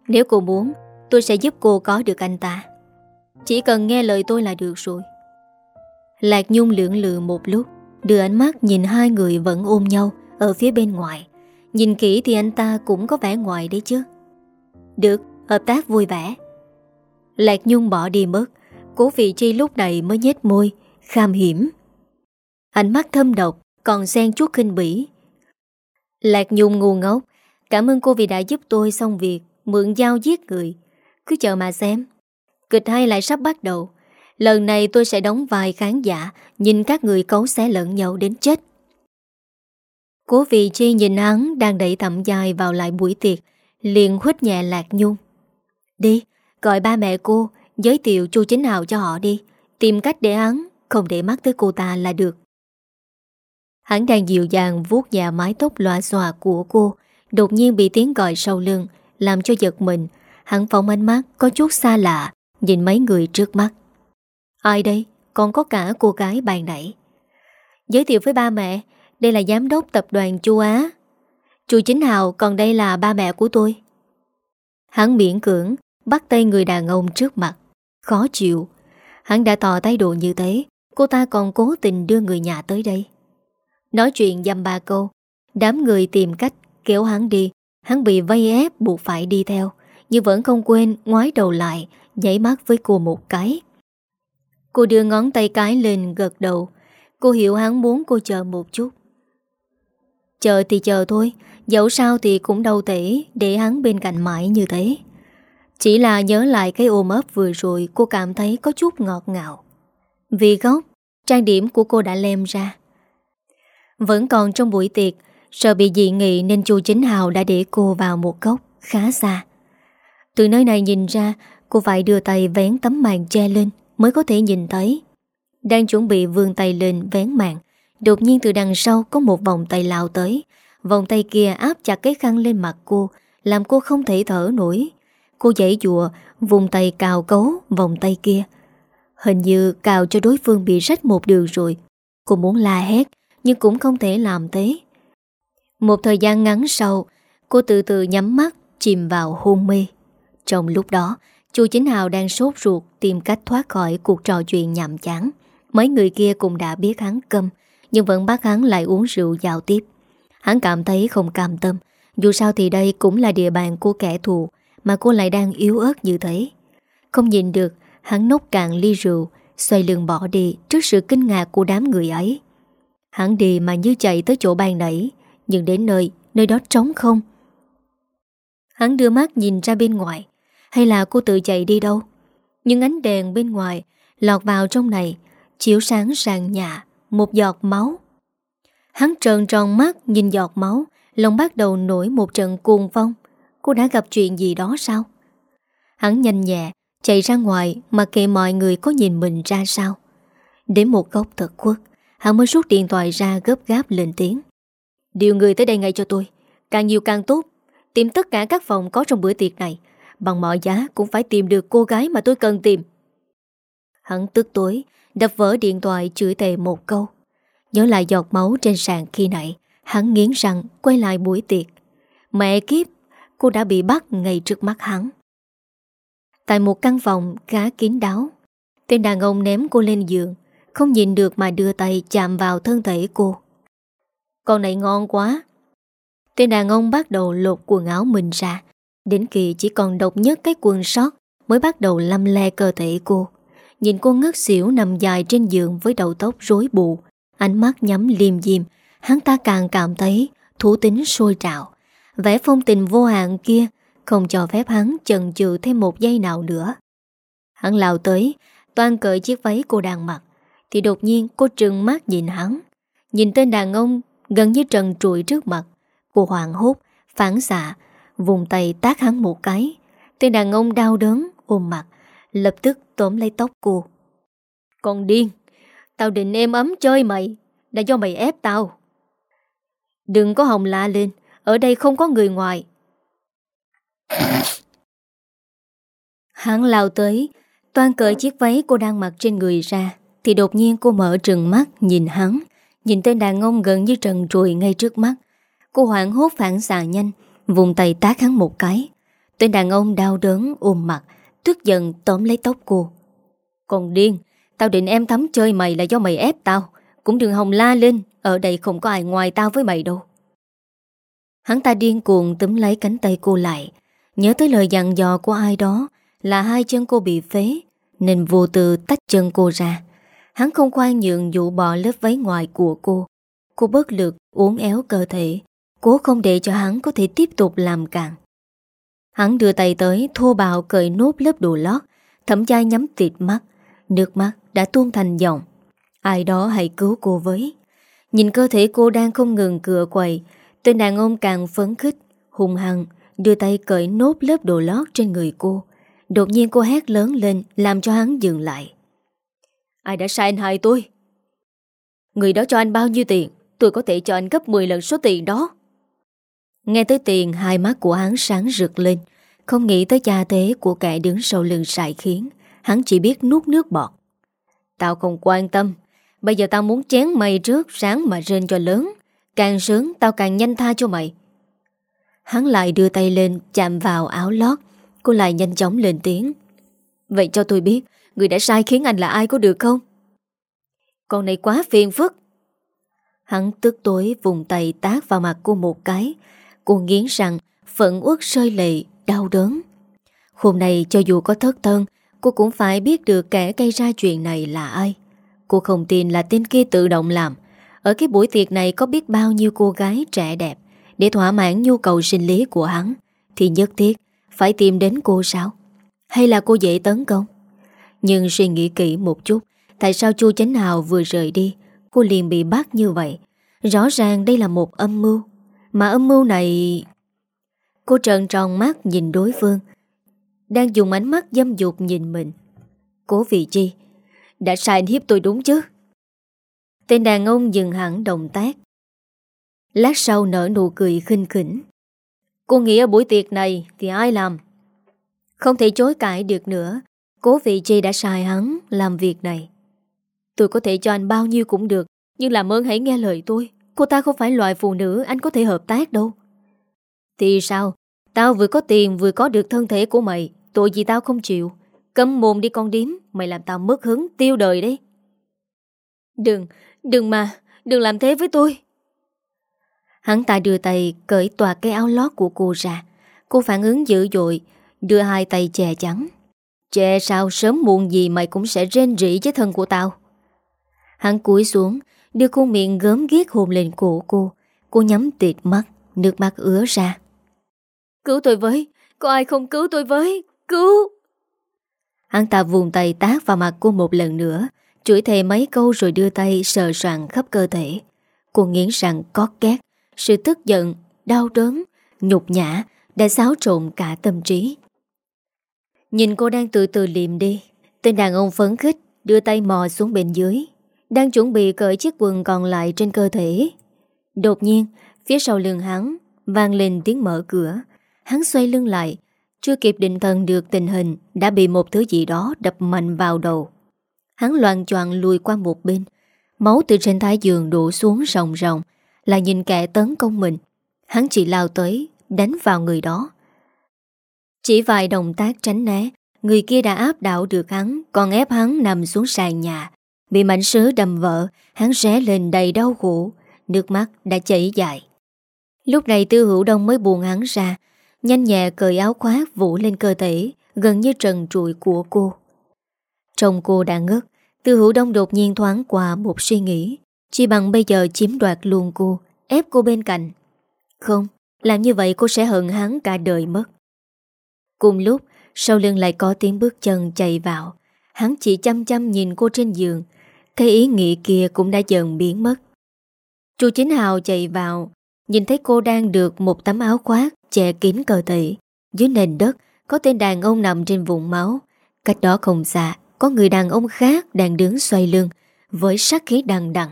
Nếu cô muốn, Tôi sẽ giúp cô có được anh ta. Chỉ cần nghe lời tôi là được rồi. Lạc Nhung lưỡng lự một lúc Đưa ánh mắt nhìn hai người vẫn ôm nhau Ở phía bên ngoài. Nhìn kỹ thì anh ta cũng có vẻ ngoài đấy chứ. Được, hợp tác vui vẻ. Lạc Nhung bỏ đi mất. Cố vị chi lúc này mới nhếch môi Kham hiểm Ánh mắt thâm độc Còn xen chút khinh bỉ. Lạc Nhung ngu ngốc Cảm ơn cô vì đã giúp tôi xong việc Mượn dao giết người. Cứ chờ mà xem. Kịch hay lại sắp bắt đầu. Lần này tôi sẽ đóng vài khán giả Nhìn các người cấu xé lẫn nhau đến chết. Cố vị chi nhìn hắn Đang đẩy thẩm dài vào lại buổi tiệc Liền khuếch nhẹ Lạc Nhung. Đi, gọi ba mẹ cô Giới thiệu chu chính hào cho họ đi Tìm cách để hắn Không để mắt tới cô ta là được. Hắn đang dịu dàng vuốt nhà mái tóc loa xòa của cô Đột nhiên bị tiếng gọi sau lưng Làm cho giật mình. Hắn phóng ánh mắt có chút xa lạ. Nhìn mấy người trước mắt. Ai đây? Còn có cả cô gái bàn nãy. Giới thiệu với ba mẹ. Đây là giám đốc tập đoàn Chu Á. Chu Chính Hào, còn đây là ba mẹ của tôi. Hắn miễn cưỡng, Bắt tay người đàn ông trước mặt. Khó chịu. Hắn đã tỏ thái độ như thế. Cô ta còn cố tình đưa người nhà tới đây. Nói chuyện dăm ba câu. Đám người tìm cách kéo hắn đi. Hắn bị vây ép, buộc phải đi theo. Nhưng vẫn không quên, ngoái đầu lại nháy mắt với cô một cái. Cô đưa ngón tay cái lên gật đầu. Cô hiểu hắn muốn cô chờ một chút. Chờ thì chờ thôi, Dẫu sao thì cũng đâu thể Để hắn bên cạnh mãi như thế. Chỉ là nhớ lại cái ôm ấp vừa rồi, Cô cảm thấy có chút ngọt ngào. Vì góc Trang điểm của cô đã lem ra. Vẫn còn trong buổi tiệc, Sợ bị dị nghị nên chu Chính Hào đã để cô vào một góc khá xa. Từ nơi này nhìn ra Cô phải đưa tay vén tấm màn che lên Mới có thể nhìn thấy. Đang chuẩn bị vươn tay lên vén màn, Đột nhiên từ đằng sau có một vòng tay lao tới. Vòng tay kia áp chặt cái khăn lên mặt cô, Làm cô không thể thở nổi. Cô dãy dùa Vùng tay cào cấu vòng tay kia. Hình như cào cho đối phương bị rách một đường rồi. Cô muốn la hét, Nhưng cũng không thể làm thế. Một thời gian ngắn sau, Cô từ từ nhắm mắt, Chìm vào hôn mê. Trong lúc đó Chu Chính Hào đang sốt ruột Tìm cách thoát khỏi cuộc trò chuyện nhàm chán. Mấy người kia cũng đã biết hắn câm, Nhưng vẫn bắt hắn lại uống rượu giao tiếp. Hắn cảm thấy không cam tâm, Dù sao thì đây cũng là địa bàn của kẻ thù, Mà cô lại đang yếu ớt như thế. Không nhìn được, Hắn nốc cạn ly rượu, Xoay lưng bỏ đi trước sự kinh ngạc của đám người ấy. Hắn đi mà như chạy tới chỗ bàn nãy, Nhưng đến nơi Nơi đó trống không. Hắn đưa mắt nhìn ra bên ngoài hay là cô tự chạy đi đâu? Nhưng ánh đèn bên ngoài Lọt vào trong này, Chiếu sáng sàn nhà, Một giọt máu. Hắn trợn tròn mắt nhìn giọt máu, Lòng bắt đầu nổi một trận cuồng phong. Cô đã gặp chuyện gì đó sao? Hắn nhanh nhẹ Chạy ra ngoài mà kệ mọi người có nhìn mình ra sao. Đến một góc thật khuất, Hắn mới rút điện thoại ra gấp gáp lên tiếng. Điều người tới đây ngay cho tôi, Càng nhiều càng tốt. Tìm tất cả các phòng có trong bữa tiệc này Bằng mọi giá cũng phải tìm được cô gái mà tôi cần tìm. Hắn tức tối, Đập vỡ điện thoại chửi tệ một câu. Nhớ lại giọt máu trên sàn khi nãy, Hắn nghiến răng, quay lại buổi tiệc. Mẹ kiếp, Cô đã bị bắt ngay trước mắt hắn. Tại một căn phòng khá kín đáo, Tên đàn ông ném cô lên giường, Không nhìn được mà đưa tay chạm vào thân thể cô. Con này ngon quá. Tên đàn ông bắt đầu lột quần áo mình ra Đến khi chỉ còn độc nhất cái quần sót, Mới bắt đầu lâm le cơ thể cô. Nhìn cô ngất xỉu nằm dài trên giường Với đầu tóc rối bù, Ánh mắt nhắm liềm diêm Hắn ta càng cảm thấy thú tính sôi trào. Vẻ phong tình vô hạn kia Không cho phép hắn chần chừ thêm một giây nào nữa. Hắn lao tới Toàn cởi chiếc váy cô đang mặc, Thì đột nhiên cô trừng mắt nhìn hắn. Nhìn tên đàn ông gần như trần trụi trước mặt, Cô hoảng hốt, Phản xạ Vùng tay tác hắn một cái. Tên đàn ông đau đớn, ôm mặt, Lập tức tóm lấy tóc cô. Con điên, Tao định êm ấm chơi mày, Là do mày ép tao. Đừng có hồng lạ lên, Ở đây không có người ngoài. Hắn lao tới, Toan cởi chiếc váy cô đang mặc trên người ra, Thì đột nhiên cô mở trừng mắt, Nhìn hắn. Nhìn tên đàn ông gần như trần trùi ngay trước mắt. Cô hoảng hốt phản xạ nhanh Vùng tay tác hắn một cái. Tên đàn ông đau đớn, ôm mặt, Tức giận tóm lấy tóc cô. Còn điên, Tao định em thắm chơi mày là do mày ép tao. Cũng đừng hồng la lên, Ở đây không có ai ngoài tao với mày đâu. Hắn ta điên cuồng túm lấy cánh tay cô lại. Nhớ tới lời dặn dò của ai đó, Là hai chân cô bị phế, Nên vô tư tách chân cô ra. Hắn không khoan nhượng dụ bỏ lớp váy ngoài của cô. Cô bất lực, uốn éo cơ thể. Cố không để cho hắn có thể tiếp tục làm càng Hắn đưa tay tới, thô bạo cởi nốt lớp đồ lót, Thẩm chai nhắm tịt mắt, Nước mắt đã tuôn thành dòng. Ai đó hãy cứu cô với. Nhìn cơ thể cô đang không ngừng cựa quầy Tên đàn ông càng phấn khích Hùng hăng Đưa tay cởi nốt lớp đồ lót trên người cô. Đột nhiên cô hét lớn lên, Làm cho hắn dừng lại. Ai đã sai anh hai tôi? Người đó cho anh bao nhiêu tiền? Tôi có thể cho anh gấp 10 lần số tiền đó. Nghe tới tiền, Hai mắt của hắn sáng rực lên. Không nghĩ tới cha thế của kẻ đứng sau lưng sải khiến, Hắn chỉ biết nuốt nước bọt. Tao không quan tâm. Bây giờ tao muốn chén mày trước, Sáng mà rên cho lớn. Càng sớm tao càng nhanh tha cho mày. Hắn lại đưa tay lên, Chạm vào áo lót. Cô lại nhanh chóng lên tiếng. Vậy cho tôi biết, Người đã sai khiến anh là ai có được không? Con này quá phiền phức. Hắn tức tối vùng tay tác vào mặt cô một cái. Cô nghiến rằng Phận uất rơi lệ, Đau đớn. Hôm nay cho dù có thất thân, Cô cũng phải biết được kẻ gây ra chuyện này là ai. Cô không tin là tên kia tự động làm. Ở cái buổi tiệc này có biết bao nhiêu cô gái trẻ đẹp Để thỏa mãn nhu cầu sinh lý của hắn. Thì nhất thiết Phải tìm đến cô sao? Hay là cô dễ tấn công? Nhưng suy nghĩ kỹ một chút, Tại sao chu Chánh Hào vừa rời đi, Cô liền bị bắt như vậy? Rõ ràng đây là một âm mưu. Mà âm mưu này, Cô trợn tròn mắt nhìn đối phương, Đang dùng ánh mắt dâm dục nhìn mình. Cố vị chi, Đã sai hiếp tôi đúng chứ? Tên đàn ông dừng hẳn động tác. Lát sau nở nụ cười khinh khỉnh. Cô nghĩ ở buổi tiệc này Thì ai làm? Không thể chối cãi được nữa. Cố vị chi đã sai hắn làm việc này. Tôi có thể cho anh bao nhiêu cũng được, Nhưng làm ơn hãy nghe lời tôi. Cô ta không phải loại phụ nữ anh có thể hợp tác đâu. Thì sao? Tao vừa có tiền vừa có được thân thể của mày Tội gì tao không chịu. Cấm mồm đi con điếm Mày làm tao mất hứng tiêu đời đấy. Đừng, đừng mà Đừng làm thế với tôi. Hắn ta đưa tay cởi tòa cái áo lót của cô ra. Cô phản ứng dữ dội Đưa hai tay chè chắn. Chè sao sớm muộn gì mày cũng sẽ rên rỉ với thân của tao. Hắn cúi xuống Đưa khuôn miệng gớm ghiếc hồn lên cổ cô. Cô nhắm tịt mắt Nước mắt ứa ra. Cứu tôi với Có ai không cứu tôi với? Cứu! Hắn ta vùng tay tác vào mặt cô một lần nữa Chửi thề mấy câu rồi đưa tay sờ soạn khắp cơ thể. Cô nghiến rằng có két Sự tức giận, đau đớn, nhục nhã Đã xáo trộn cả tâm trí. Nhìn cô đang từ từ liệm đi Tên đàn ông phấn khích Đưa tay mò xuống bên dưới đang chuẩn bị cởi chiếc quần còn lại trên cơ thể Đột nhiên Phía sau lưng hắn vang lên tiếng mở cửa. Hắn xoay lưng lại, chưa kịp định thần được tình hình đã bị một thứ gì đó đập mạnh vào đầu. Hắn loạn choạng lùi qua một bên, máu từ trên thái giường đổ xuống ròng ròng, là nhìn kẻ tấn công mình. Hắn chỉ lao tới, đánh vào người đó. Chỉ vài động tác tránh né, người kia đã áp đảo được hắn, còn ép hắn nằm xuống sàn nhà. Bị mảnh sứ đầm vợ hắn ré lên đầy đau khổ, nước mắt đã chảy dài. Lúc này tư hữu đông mới buồn hắn ra, nhanh nhẹ cởi áo khoác vũ lên cơ thể, gần như trần trụi của cô. Trong cô đã ngất, tư hữu đông đột nhiên thoáng qua một suy nghĩ, chỉ bằng bây giờ chiếm đoạt luôn cô, ép cô bên cạnh. Không, làm như vậy cô sẽ hận hắn cả đời mất. Cùng lúc, sau lưng lại có tiếng bước chân chạy vào. Hắn chỉ chăm chăm nhìn cô trên giường, cái ý nghĩ kia cũng đã dần biến mất. Chu Chính Hào chạy vào, nhìn thấy cô đang được một tấm áo khoác che kín cơ thể. Dưới nền đất có tên đàn ông nằm trên vùng máu. Cách đó không xa, có người đàn ông khác đang đứng xoay lưng với sát khí đằng đằng.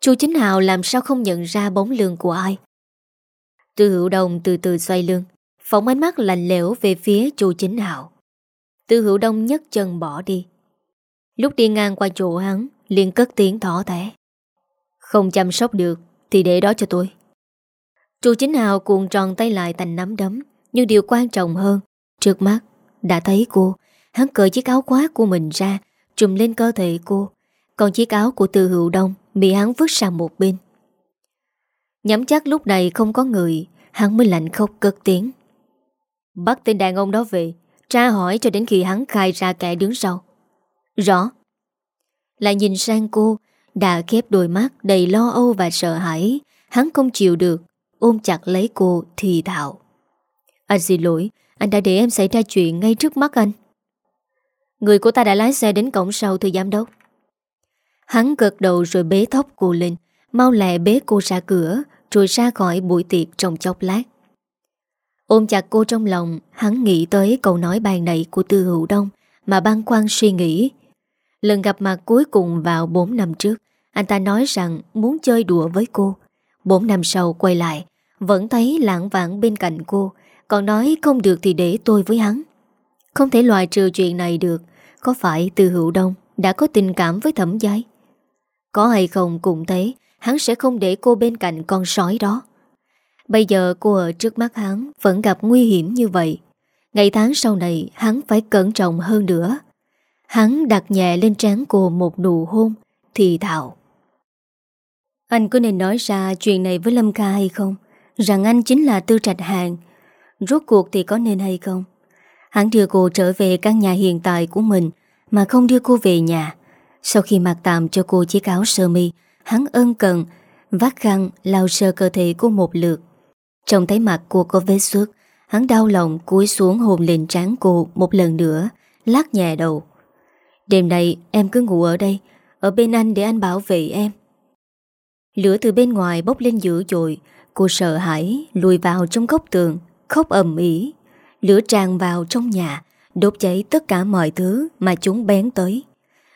Chu Chính Hào làm sao không nhận ra bóng lưng của ai. Từ hữu đồng từ từ xoay lưng, phóng ánh mắt lạnh lẽo về phía Chu Chính Hào. Từ hữu đông nhấc chân bỏ đi. Lúc đi ngang qua chỗ hắn, liền cất tiếng thỏ thẻ. Không chăm sóc được Thì để đó cho tôi. Chu chính hào cuồng tròn tay lại thành nắm đấm Nhưng điều quan trọng hơn Trước mắt đã thấy cô. Hắn cởi chiếc áo khoác của mình ra Trùm lên cơ thể cô. Còn chiếc áo của từ hữu đông Bị hắn vứt sang một bên. Nhắm chắc lúc này không có người Hắn mới lạnh khóc cất tiếng. Bắt tên đàn ông đó về Tra hỏi cho đến khi hắn khai ra kẻ đứng sau. Rõ. Lại nhìn sang cô đã khép đôi mắt đầy lo âu và sợ hãi. Hắn không chịu được, Ôm chặt lấy cô thì thạo Anh xin lỗi, Anh đã để em xảy ra chuyện ngay trước mắt anh. Người của ta đã lái xe đến cổng sau, thưa giám đốc. Hắn gật đầu rồi bế tóc cô lên, Mau lẹ bế cô ra cửa, Rồi ra khỏi buổi tiệc trong chốc lát. Ôm chặt cô trong lòng, Hắn nghĩ tới câu nói bàn này của Tư Hữu Đông Mà băng quan suy nghĩ. Lần gặp mặt cuối cùng vào 4 năm trước, Anh ta nói rằng muốn chơi đùa với cô. 4 năm sau quay lại, Vẫn thấy lãng vãng bên cạnh cô, Còn nói không được thì để tôi với hắn. Không thể loại trừ chuyện này được, Có phải từ hữu đông Đã có tình cảm với thẩm giấy Có hay không cũng thế Hắn sẽ không để cô bên cạnh con sói đó. Bây giờ cô ở trước mắt hắn Vẫn gặp nguy hiểm như vậy. Ngày tháng sau này, hắn phải cẩn trọng hơn nữa. Hắn đặt nhẹ lên trán cô một nụ hôn, Thì thạo Anh có nên nói ra chuyện này với Lâm Ca hay không? Rằng anh chính là Tư Trạch Hàng. Rốt cuộc thì có nên hay không? Hắn đưa cô trở về căn nhà hiện tại của mình, Mà không đưa cô về nhà. Sau khi mặc tạm cho cô chiếc áo sơ mi, Hắn ân cần Vắt khăn lau sơ cơ thể cô một lượt. Trông thấy mặt cô có vết xước, Hắn đau lòng cúi xuống hồn lên trán cô một lần nữa Lát nhẹ đầu. Đêm nay em cứ ngủ ở đây, Ở bên anh để anh bảo vệ em. Lửa từ bên ngoài bốc lên dữ dội, Cô sợ hãi Lùi vào trong góc tường, Khóc ầm ĩ. Lửa tràn vào trong nhà, Đốt cháy tất cả mọi thứ mà chúng bén tới.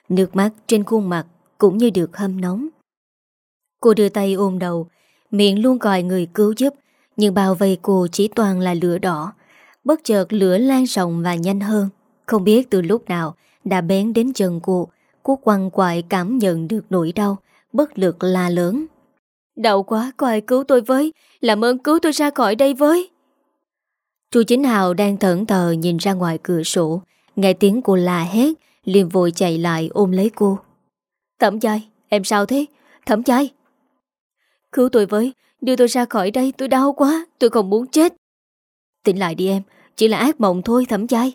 Nước mắt trên khuôn mặt Cũng như được hâm nóng. Cô đưa tay ôm đầu, Miệng luôn gọi người cứu giúp, Nhưng bao vây cô chỉ toàn là lửa đỏ. Bất chợt lửa lan rộng và nhanh hơn, Không biết từ lúc nào đã bén đến chân cô. Cô quăng quại cảm nhận được nỗi đau, bất lực la lớn. Đau quá, có ai cứu tôi với, làm ơn cứu tôi ra khỏi đây với. Chu Chính Hào đang thẫn thờ nhìn ra ngoài cửa sổ, nghe tiếng cô la hét, liền vội chạy lại ôm lấy cô. Thẩm chai, em sao thế? Thẩm chai. Cứu tôi với, đưa tôi ra khỏi đây, tôi đau quá, tôi không muốn chết. Tỉnh lại đi em, chỉ là ác mộng thôi thẩm chai.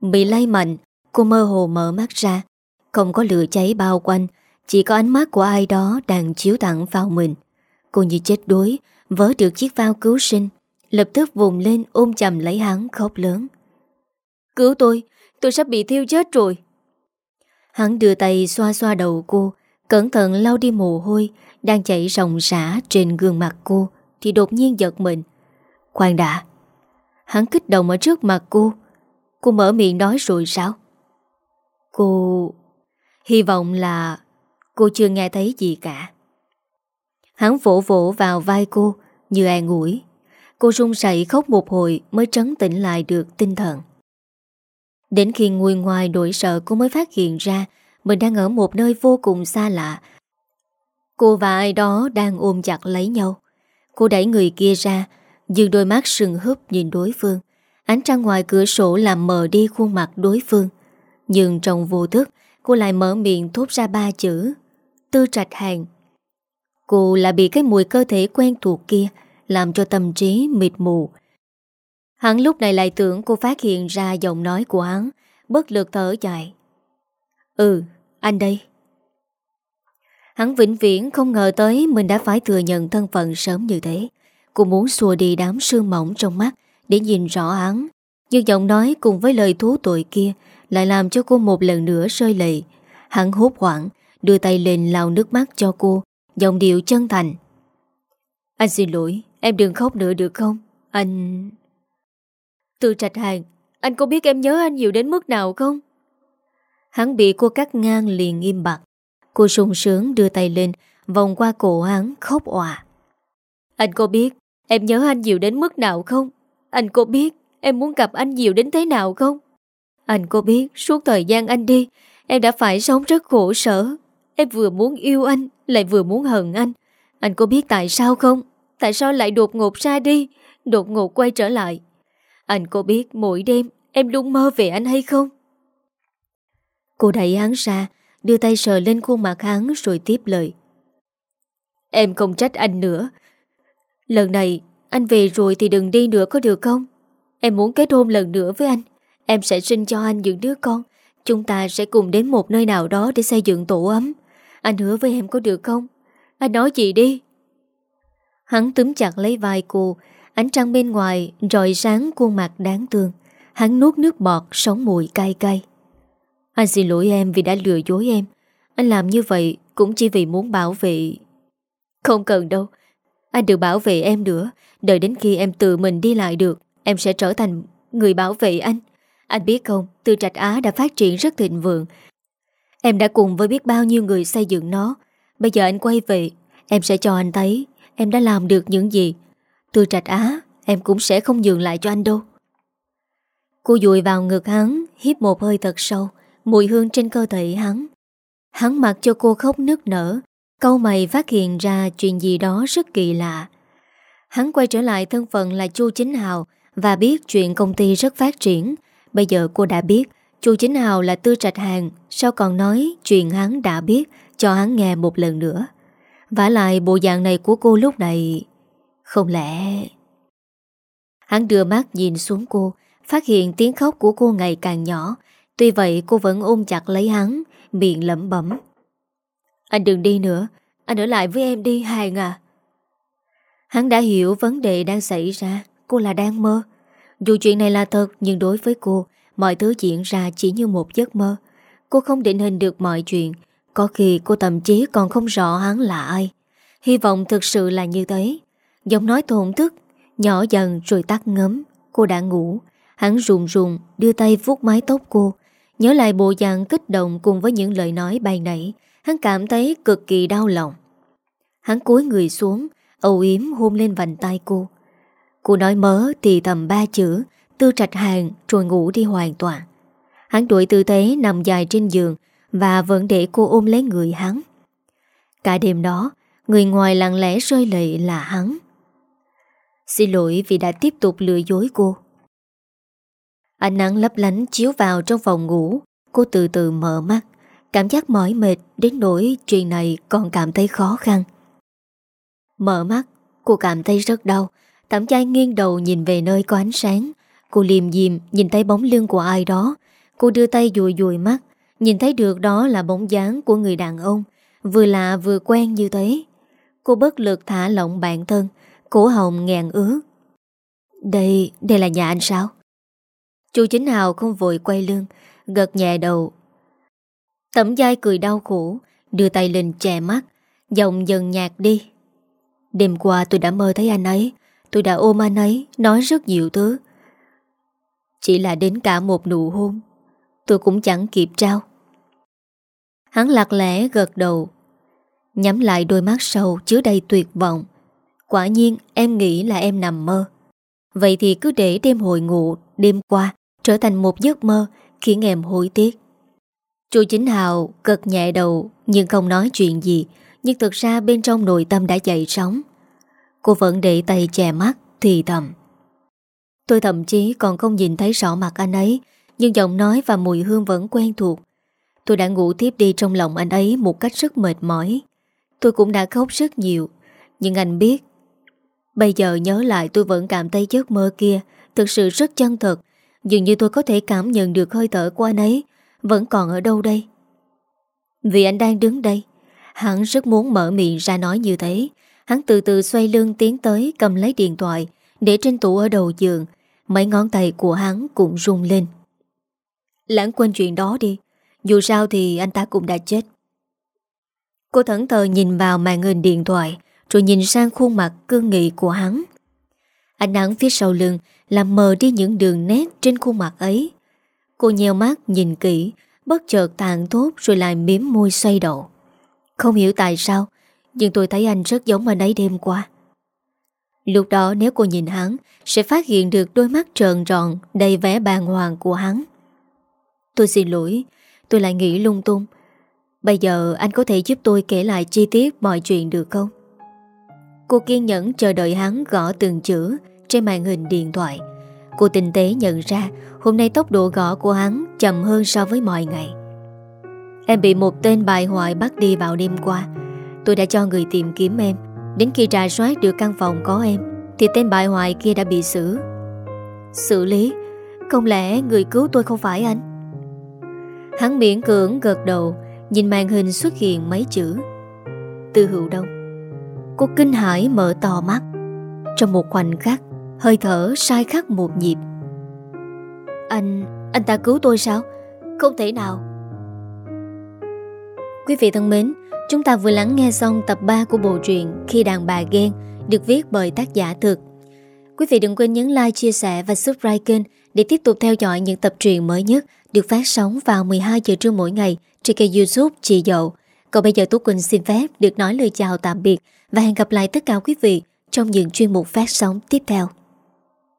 Bị lay mạnh, Cô mơ hồ mở mắt ra. Không có lửa cháy bao quanh, Chỉ có ánh mắt của ai đó đang chiếu thẳng vào mình. Cô như chết đuối, Vớ được chiếc phao cứu sinh, Lập tức vùng lên ôm chầm lấy hắn khóc lớn. Cứu tôi Tôi sắp bị thiêu chết rồi. Hắn đưa tay xoa xoa đầu cô, Cẩn thận lau đi mồ hôi Đang chảy ròng rã trên gương mặt cô Thì đột nhiên giật mình. Khoan đã. Hắn kích động ở trước mặt cô. Cô mở miệng nói rồi sao? Cô... Hy vọng là cô chưa nghe thấy gì cả. Hắn vỗ vỗ vào vai cô, Như an ủi. Cô run sậy khóc một hồi Mới trấn tĩnh lại được tinh thần. Đến khi ngồi ngoài đổi sợ Cô mới phát hiện ra Mình đang ở một nơi vô cùng xa lạ. Cô và ai đó đang ôm chặt lấy nhau. Cô đẩy người kia ra dừng đôi mắt sừng húp nhìn đối phương. Ánh trăng ngoài cửa sổ làm mờ đi khuôn mặt đối phương. Nhưng trong vô thức Cô lại mở miệng thốt ra ba chữ. Tư trạch hàng Cô là bị cái mùi cơ thể quen thuộc kia Làm cho tâm trí mịt mù. Hắn lúc này lại tưởng cô phát hiện ra giọng nói của hắn Bất lực thở dài. Ừ, anh đây. Hắn vĩnh viễn không ngờ tới Mình đã phải thừa nhận thân phận sớm như thế. Cô muốn xua đi đám sương mỏng trong mắt Để nhìn rõ hắn. Nhưng giọng nói cùng với lời thú tội kia lại làm cho cô một lần nữa rơi lệ. Hắn hốt hoảng, Đưa tay lên lau nước mắt cho cô, Giọng điệu chân thành. Anh xin lỗi, Em đừng khóc nữa được không? Anh... Từ trạch hàng, Anh có biết em nhớ anh nhiều đến mức nào không? Hắn bị cô cắt ngang liền im bặt. Cô sung sướng đưa tay lên, Vòng qua cổ hắn, khóc òa. Anh có biết Em nhớ anh nhiều đến mức nào không? Anh có biết em muốn gặp anh nhiều đến thế nào không? Anh có biết, suốt thời gian anh đi, Em đã phải sống rất khổ sở. Em vừa muốn yêu anh, Lại vừa muốn hận anh. Anh có biết tại sao không? Tại sao lại đột ngột ra đi, Đột ngột quay trở lại? Anh có biết mỗi đêm em luôn mơ về anh hay không? Cô đẩy hắn ra, Đưa tay sờ lên khuôn mặt hắn rồi tiếp lời. Em không trách anh nữa. Lần này, anh về rồi thì đừng đi nữa có được không? Em muốn kết hôn lần nữa với anh. Em sẽ sinh cho anh những đứa con. Chúng ta sẽ cùng đến một nơi nào đó Để xây dựng tổ ấm. Anh hứa với em có được không? Anh nói gì đi? Hắn túm chặt lấy vai cô. Ánh trăng bên ngoài rọi sáng khuôn mặt đáng thương. Hắn nuốt nước bọt Sống mùi cay cay. Anh xin lỗi em vì đã lừa dối em. Anh làm như vậy cũng chỉ vì muốn bảo vệ. Không cần đâu. Anh đừng bảo vệ em nữa. Đợi đến khi em tự mình đi lại được, Em sẽ trở thành người bảo vệ anh. Anh biết không, từ Trạch Á đã phát triển rất thịnh vượng. Em đã cùng với biết bao nhiêu người xây dựng nó. Bây giờ anh quay về, Em sẽ cho anh thấy Em đã làm được những gì. Từ Trạch Á, Em cũng sẽ không dừng lại cho anh đâu. Cô dùi vào ngực hắn Hiếp một hơi thật sâu, Mùi hương trên cơ thể hắn. Hắn mặc cho cô khóc nức nở, Câu mày phát hiện ra chuyện gì đó rất kỳ lạ. Hắn quay trở lại thân phận là Chu Chính Hào Và biết chuyện công ty rất phát triển. Bây giờ cô đã biết Chú Chính Hào là tư trạch hàng, Sao còn nói chuyện hắn đã biết, Cho hắn nghe một lần nữa. Vả lại bộ dạng này của cô lúc này, Không lẽ Hắn đưa mắt nhìn xuống cô, Phát hiện tiếng khóc của cô ngày càng nhỏ. Tuy vậy, cô vẫn ôm chặt lấy hắn, Miệng lẩm bẩm. Anh đừng đi nữa, Anh ở lại với em đi, Hàng à. Hắn đã hiểu vấn đề đang xảy ra, Cô là đang mơ. Dù chuyện này là thật, Nhưng đối với cô, Mọi thứ diễn ra chỉ như một giấc mơ. Cô không định hình được mọi chuyện. Có khi cô thậm chí còn không rõ hắn là ai. Hy vọng thực sự là như thế. Giọng nói thổn thức, Nhỏ dần rồi tắt ngấm. Cô đã ngủ. Hắn rùng rùng đưa tay vuốt mái tóc cô. Nhớ lại bộ dạng kích động cùng với những lời nói bay nảy Hắn cảm thấy cực kỳ đau lòng. Hắn cúi người xuống, âu yếm hôn lên vành tay cô. Cô nói mớ thì tầm ba chữ Tư trạch hàng rồi ngủ đi hoàn toàn. Hắn đuổi tư thế nằm dài trên giường Và vẫn để cô ôm lấy người hắn. Cả đêm đó Người ngoài lặng lẽ rơi lệ là hắn. Xin lỗi vì đã tiếp tục lừa dối cô. Ánh nắng lấp lánh chiếu vào trong phòng ngủ Cô từ từ mở mắt Cảm giác mỏi mệt đến nỗi chuyện này còn cảm thấy khó khăn. Mở mắt, cô cảm thấy rất đau. Thẩm chai nghiêng đầu nhìn về nơi có ánh sáng. Cô liềm diềm nhìn thấy bóng lưng của ai đó. Cô đưa tay dùi dùi mắt. Nhìn thấy được đó là bóng dáng của người đàn ông. Vừa lạ vừa quen như thế. Cô bất lực thả lỏng bản thân. Cổ hồng ngàn ứa. Đây, đây là nhà anh sao? Chú chính hào không vội quay lưng. Gật nhẹ đầu. Tẩm dai cười đau khổ. Đưa tay lên chè mắt. Giọng dần nhạt đi Đêm qua tôi đã mơ thấy anh ấy Tôi đã ôm anh ấy, Nói rất nhiều thứ. Chỉ là đến cả một nụ hôn, Tôi cũng chẳng kịp trao. Hắn lạc lẽ gật đầu, Nhắm lại đôi mắt sâu chứa đầy tuyệt vọng. Quả nhiên, em nghĩ là em nằm mơ. Vậy thì cứ để đêm hồi ngủ Đêm qua trở thành một giấc mơ Khiến em hối tiếc. Chú Chính Hào cật nhẹ đầu, Nhưng không nói chuyện gì. Nhưng thực ra bên trong nội tâm đã dậy sóng. Cô vẫn để tay che mắt, Thì thầm. Tôi thậm chí còn không nhìn thấy rõ mặt anh ấy, Nhưng giọng nói và mùi hương vẫn quen thuộc. Tôi đã ngủ tiếp đi trong lòng anh ấy Một cách rất mệt mỏi. Tôi cũng đã khóc rất nhiều, Nhưng anh biết, Bây giờ nhớ lại tôi vẫn cảm thấy giấc mơ kia Thực sự rất chân thật, Dường như tôi có thể cảm nhận được hơi thở của anh ấy Vẫn còn ở đâu đây. Vì anh đang đứng đây, Hắn rất muốn mở miệng ra nói như thế Hắn từ từ xoay lưng tiến tới, Cầm lấy điện thoại, Để trên tủ ở đầu giường. Mấy ngón tay của hắn cũng rung lên. Lãng quên chuyện đó đi. Dù sao thì anh ta cũng đã chết. Cô thẫn thờ nhìn vào màn hình điện thoại, Rồi nhìn sang khuôn mặt cương nghị của hắn. Ánh nắng phía sau lưng Làm mờ đi những đường nét trên khuôn mặt ấy. Cô nheo mắt nhìn kỹ, Bất chợt tàn thốt Rồi lại miếm môi xoay đầu. Không hiểu tại sao nhưng tôi thấy anh rất giống anh ấy đêm qua Lúc đó nếu cô nhìn hắn, Sẽ phát hiện được đôi mắt trợn tròn, Đầy vẻ bàng hoàng của hắn Tôi xin lỗi, Tôi lại nghĩ lung tung Bây giờ anh có thể giúp tôi kể lại chi tiết mọi chuyện được không? Cô kiên nhẫn chờ đợi hắn gõ từng chữ trên màn hình điện thoại. Cô tinh tế nhận ra, hôm nay tốc độ gõ của hắn chậm hơn so với mọi ngày. Em bị một tên bài hoại bắt đi vào đêm qua. Tôi đã cho người tìm kiếm em. Đến khi trà soát được căn phòng có em thì tên bại hoại kia đã bị xử. Xử lý? Không lẽ người cứu tôi không phải anh? Hắn miễn cưỡng gật đầu Nhìn màn hình xuất hiện mấy chữ Từ hữu đông Cô kinh hãi mở to mắt Trong một khoảnh khắc Hơi thở sai khắc một nhịp Anh, anh ta cứu tôi sao? Không thể nào Quý vị thân mến Chúng ta vừa lắng nghe xong tập 3 của bộ truyện Khi đàn bà ghen Được viết bởi tác giả thực Quý vị đừng quên nhấn like, chia sẻ và subscribe kênh Để tiếp tục theo dõi những tập truyện mới nhất Được phát sóng vào 12 giờ trưa mỗi ngày trên kênh youtube Chị Dậu. Còn bây giờ Tú Quỳnh xin phép được nói lời chào tạm biệt và hẹn gặp lại tất cả quý vị trong những chuyên mục phát sóng tiếp theo.